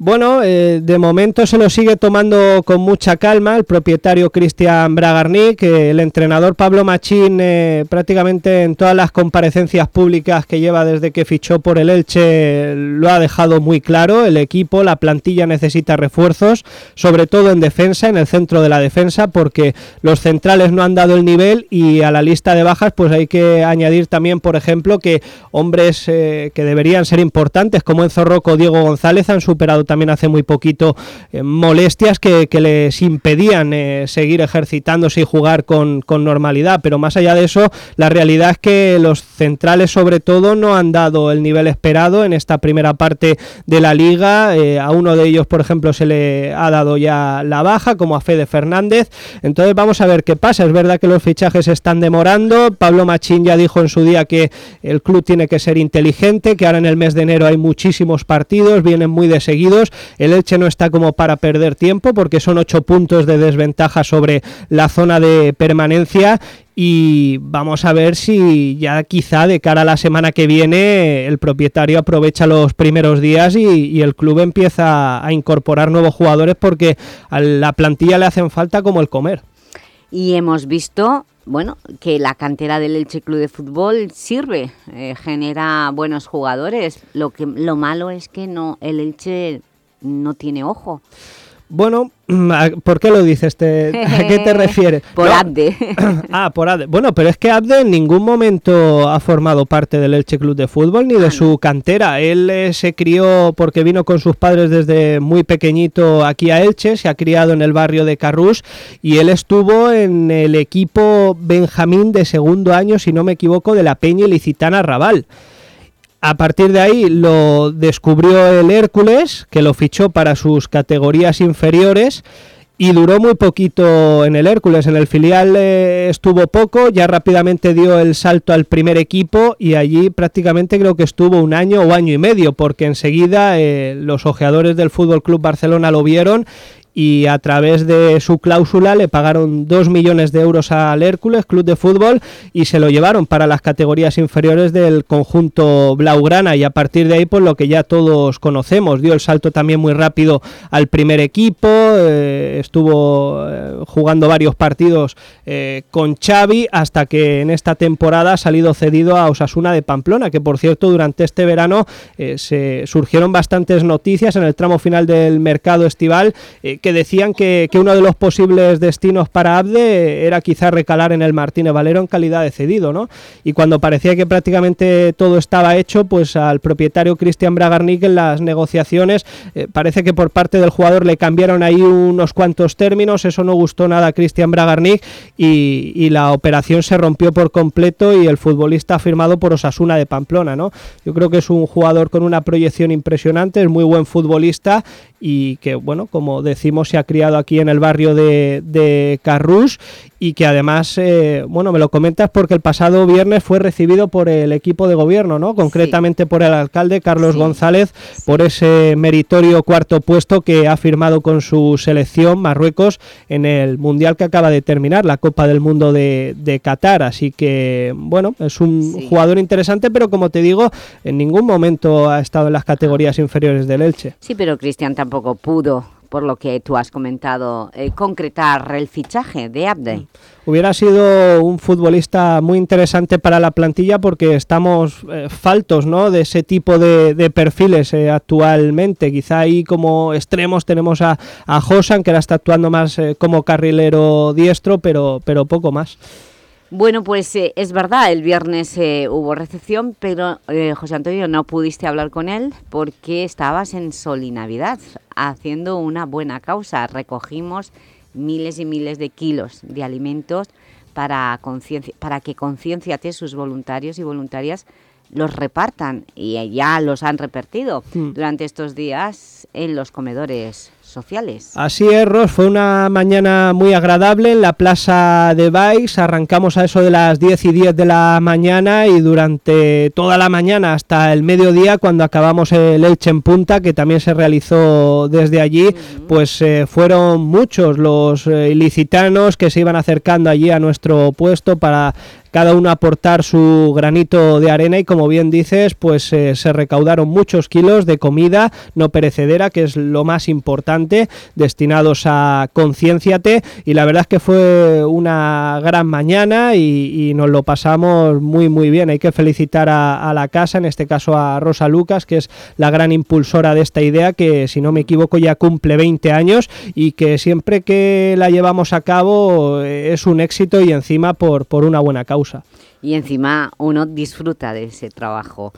Bueno, eh, de momento se lo sigue tomando con mucha calma el propietario Cristian Bragarnik, eh, el entrenador Pablo Machín eh, prácticamente en todas las comparecencias públicas que lleva desde que fichó por el Elche lo ha dejado muy claro, el equipo, la plantilla necesita refuerzos, sobre todo en defensa, en el centro de la defensa, porque los centrales no han dado el nivel y a la lista de bajas pues hay que añadir también, por ejemplo, que hombres eh, que deberían ser importantes como Enzo Rocco Diego González han superado también hace muy poquito eh, molestias que, les impedían eh, seguir ejercitándose y jugar con, normalidad. Pero más allá de eso, la realidad es que los centrales sobre todo no han dado el nivel esperado en esta primera parte de la liga. Eh, a uno de ellos, por ejemplo, se le ha dado ya la baja, como a Fede Fernández. Entonces vamos a ver qué pasa. Es verdad que los fichajes se están demorando. Pablo Machín ya dijo en su día que el club tiene que ser inteligente, que ahora en el mes de enero hay muchísimos partidos, vienen muy de El Elche no está como para perder tiempo porque son ocho puntos de desventaja sobre la zona de permanencia y vamos a ver si ya quizá de cara a la semana que viene el propietario aprovecha los primeros días y, y el club empieza a incorporar nuevos jugadores porque a la plantilla le hacen falta como el comer. Y hemos visto, bueno, que la cantera del Elche Club de Fútbol sirve, eh, genera buenos jugadores. Lo que lo malo es que no el Elche no tiene ojo. Bueno, ¿por qué lo dices? ¿Te- ¿A qué te [laughs] refieres? Por No, Abde. [coughs] Ah, por Abde. Bueno, pero es que Abde en ningún momento ha formado parte del Elche Club de Fútbol ni de su cantera. Él eh, se crió porque vino con sus padres desde muy pequeñito aquí a Elche, se ha criado en el barrio de Carrús y él estuvo en el equipo Benjamín de segundo año, si no me equivoco, de la Peña Ilicitana Raval. A partir de ahí lo descubrió el Hércules, que lo fichó para sus categorías inferiores y duró muy poquito en el Hércules. En el filial eh, estuvo poco, ya rápidamente dio el salto al primer equipo y allí prácticamente creo que estuvo un año o año y medio, porque enseguida eh, los ojeadores del Fútbol Club Barcelona lo vieron y a través de su cláusula le pagaron 2 millones de euros al Hércules Club de Fútbol y se lo llevaron para las categorías inferiores del conjunto Blaugrana. Y a partir de ahí pues lo que ya todos conocemos, dio el salto también muy rápido al primer equipo, eh, estuvo eh, jugando varios partidos eh, con Xavi hasta que en esta temporada ha salido cedido a Osasuna de Pamplona, que por cierto durante este verano se surgieron bastantes noticias en el tramo final del mercado estival que decían que, que uno de los posibles destinos para Abde era quizá recalar en el Martínez Valero en calidad de cedido, ¿no? Y cuando parecía que prácticamente todo estaba hecho, pues al propietario Cristian Bragarnik en las negociaciones eh, parece que por parte del jugador le cambiaron ahí unos cuantos términos, eso no gustó nada a Cristian Bragarnik y, la operación se rompió por completo y el futbolista firmado por Osasuna de Pamplona, ¿no? Yo creo que es un jugador con una proyección impresionante, es muy buen futbolista y que, bueno, como decimos, se ha criado aquí en el barrio de, de Carrús y que además, eh, bueno, me lo comentas porque el pasado viernes fue recibido por el equipo de gobierno, ¿no? Concretamente por el alcalde Carlos González, por ese meritorio cuarto puesto que ha firmado con su selección Marruecos en el Mundial que acaba de terminar, la Copa del Mundo de, de Qatar. Así que, bueno, es un jugador interesante, pero como te digo, en ningún momento ha estado en las categorías inferiores del Elche. Sí, pero Cristian tampoco pudo, por lo que tú has comentado, eh, concretar el fichaje de Abde. Hubiera sido un futbolista muy interesante para la plantilla porque estamos eh, faltos ¿no? de ese tipo de, perfiles eh, actualmente. Quizá ahí como extremos tenemos a, a Josan, que ahora está actuando más como carrilero diestro, pero, pero poco más. Bueno, pues eh, es verdad, el viernes eh, hubo recepción, pero eh, José Antonio, no pudiste hablar con él porque estabas en Sol y Navidad haciendo una buena causa. Recogimos miles y miles de kilos de alimentos para, para que Concienciate, sus voluntarios y voluntarias, los repartan y ya los han repartido Mm. durante estos días en los comedores sociales. Así es, Ros, fue una mañana muy agradable en la plaza de Baix. Arrancamos a eso de las 10 y 10 de la mañana y durante toda la mañana hasta el mediodía, cuando acabamos el Elche en Punta, que también se realizó desde allí, pues eh, fueron muchos los eh, ilicitanos que se iban acercando allí a nuestro puesto para cada uno aportar su granito de arena y como bien dices, pues eh, se recaudaron muchos kilos de comida no perecedera, que es lo más importante, destinados a Concienciate y la verdad es que fue una gran mañana y, y nos lo pasamos muy muy bien. Hay que felicitar a, a la casa, en este caso a Rosa Lucas, que es la gran impulsora de esta idea, que si no me equivoco ya cumple 20 años y que siempre que la llevamos a cabo eh, es un éxito y encima por, por una buena causa. Y encima uno disfruta de ese trabajo.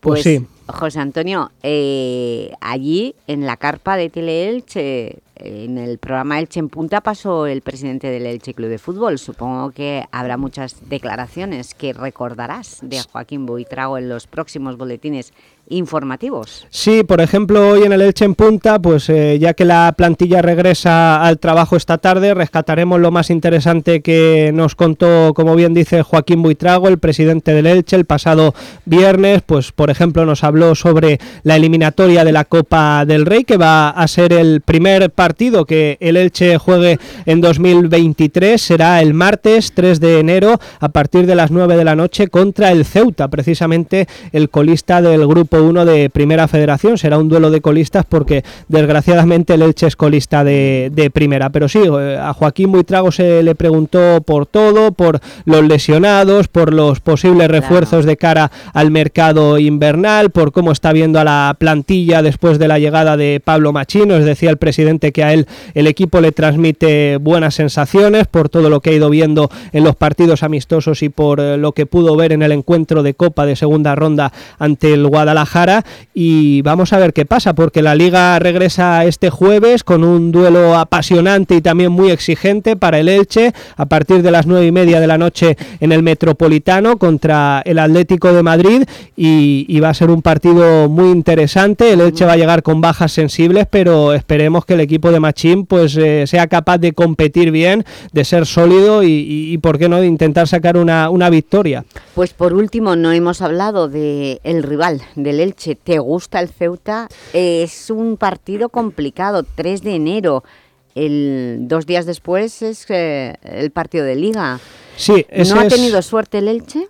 Pues sí. José Antonio, eh, allí en la carpa de Teleelche, en el programa Elche en Punta, pasó el presidente del Elche Club de Fútbol. Supongo que habrá muchas declaraciones que recordarás de Joaquín Buitrago en los próximos boletines informativos. Sí, por ejemplo, hoy en el Elche en Punta, pues eh, ya que la plantilla regresa al trabajo esta tarde, rescataremos lo más interesante que nos contó, como bien dice Joaquín Buitrago, el presidente del Elche, el pasado viernes, pues por ejemplo nos habló sobre la eliminatoria de la Copa del Rey, que va a ser el primer partido que el Elche juegue en 2023, será el martes 3 de enero a partir de las 9 de la noche contra el Ceuta, precisamente el colista del grupo 1 de Primera Federación. Será un duelo de colistas porque desgraciadamente el Elche es colista de, de Primera. Pero sí, eh, a Joaquín Buitrago se le preguntó por todo, por los lesionados, por los posibles refuerzos de cara al mercado invernal, por cómo está viendo a la plantilla después de la llegada de Pablo Machín. Nos decía el presidente que a él el equipo le transmite buenas sensaciones por todo lo que ha ido viendo en los partidos amistosos y por eh, lo que pudo ver en el encuentro de Copa de segunda ronda ante el Guadalajara. Y vamos a ver qué pasa porque la liga regresa este jueves con un duelo apasionante y también muy exigente para el Elche a partir de las nueve y media de la noche en el Metropolitano contra el Atlético de Madrid. Y, y va a ser un partido muy interesante. El Elche va a llegar con bajas sensibles pero esperemos que el equipo de Machín pues eh, sea capaz de competir bien de ser sólido y, y, y por qué no de intentar sacar una, una victoria Pues por último, no hemos hablado de el rival del Elche. ¿Te gusta el Ceuta? Es un partido complicado, 3 de enero. El, dos días después es eh, el partido de Liga. Sí, ese ¿No ha es- tenido suerte el Elche?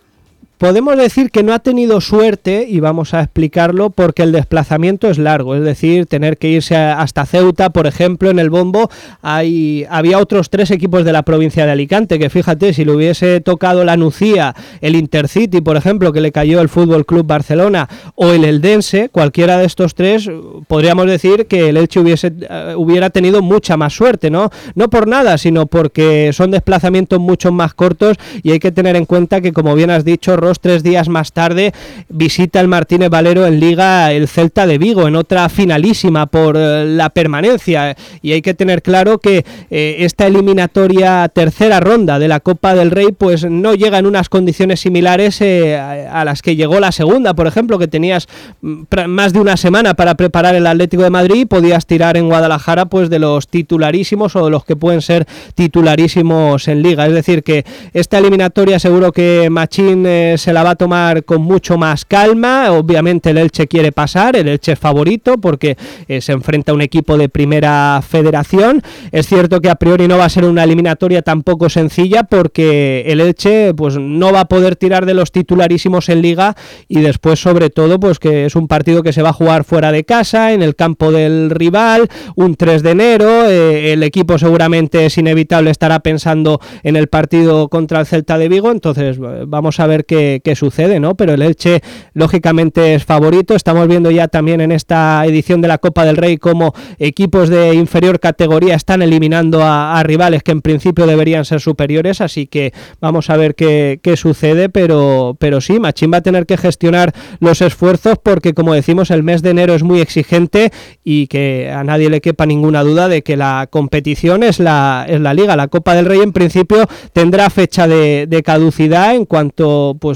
Podemos decir que no ha tenido suerte, y vamos a explicarlo, porque el desplazamiento es largo, es decir, tener que irse hasta Ceuta, por ejemplo, en el bombo, hay, había otros tres equipos de la provincia de Alicante, que fíjate, si le hubiese tocado la Nucía, el Intercity, por ejemplo, que le cayó el Fútbol Club Barcelona, o el Eldense, cualquiera de estos tres, podríamos decir que el Elche hubiese, eh, hubiera tenido mucha más suerte, ¿no? No por nada, sino porque son desplazamientos mucho más cortos y hay que tener en cuenta que, como bien has dicho, Ross, tres días más tarde visita el Martínez Valero en Liga el Celta de Vigo, en otra finalísima por eh, la permanencia. Y hay que tener claro que eh, esta eliminatoria tercera ronda de la Copa del Rey, pues no llega en unas condiciones similares eh, a, las que llegó la segunda, por ejemplo, que tenías mm, más de una semana para preparar el Atlético de Madrid y podías tirar en Guadalajara pues de los titularísimos o de los que pueden ser titularísimos en Liga. Es decir, que esta eliminatoria seguro que Machín se la va a tomar con mucho más calma. Obviamente el Elche quiere pasar, el Elche favorito porque eh, se enfrenta a un equipo de primera federación. Es cierto que a priori no va a ser una eliminatoria tampoco sencilla porque el Elche pues no va a poder tirar de los titularísimos en liga y después sobre todo pues que es un partido que se va a jugar fuera de casa, en el campo del rival, un 3 de enero, eh, el equipo seguramente es inevitable estará pensando en el partido contra el Celta de Vigo, entonces eh, vamos a ver qué, qué sucede, ¿no? Pero el Elche lógicamente es favorito, estamos viendo ya también en esta edición de la Copa del Rey cómo equipos de inferior categoría están eliminando a, rivales que en principio deberían ser superiores, así que vamos a ver qué, qué sucede, pero, pero sí, Machín va a tener que gestionar los esfuerzos porque como decimos el mes de enero es muy exigente y que a nadie le quepa ninguna duda de que la competición es la, es la liga, la Copa del Rey en principio tendrá fecha de, de caducidad en cuanto pues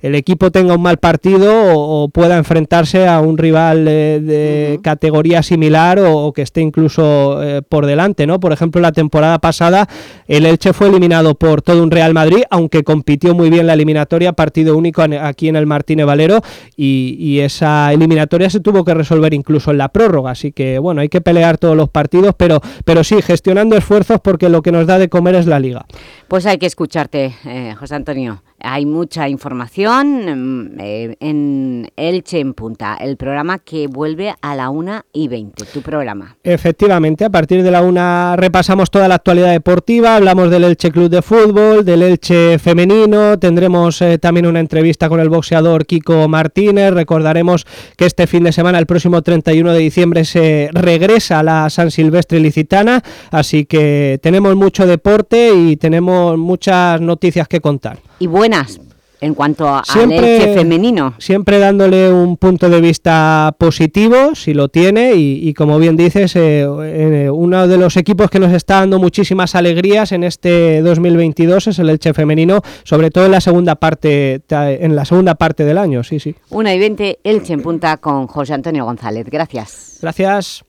el equipo tenga un mal partido o, o pueda enfrentarse a un rival eh, de categoría similar o, o que esté incluso eh, por delante, ¿no? Por ejemplo, la temporada pasada el Elche fue eliminado por todo un Real Madrid, aunque compitió muy bien la eliminatoria, partido único aquí en el Martínez Valero y, y esa eliminatoria se tuvo que resolver incluso en la prórroga, así que bueno, hay que pelear todos los partidos, pero, pero sí, gestionando esfuerzos porque lo que nos da de comer es la liga. Pues hay que escucharte, eh, José Antonio. Hay mucha información mm, eh, en Elche en Punta, el programa que vuelve a la 1 y 20, tu programa. Efectivamente, a partir de la una repasamos toda la actualidad deportiva, hablamos del Elche Club de Fútbol, del Elche femenino, tendremos eh, también una entrevista con el boxeador Kiko Martínez, recordaremos que este fin de semana, el próximo 31 de diciembre, se regresa a la San Silvestre Licitana, así que tenemos mucho deporte y tenemos muchas noticias que contar. Y buenas, en cuanto a- al Siempre- Elche femenino. Siempre dándole un punto de vista positivo, si lo tiene, y, y como bien dices, eh, eh, uno de los equipos que nos está dando muchísimas alegrías en este 2022 es el Elche femenino, sobre todo en la segunda parte, en la segunda parte del año, sí, sí. 1 y 20, Elche en Punta con José Antonio González. Gracias. Gracias.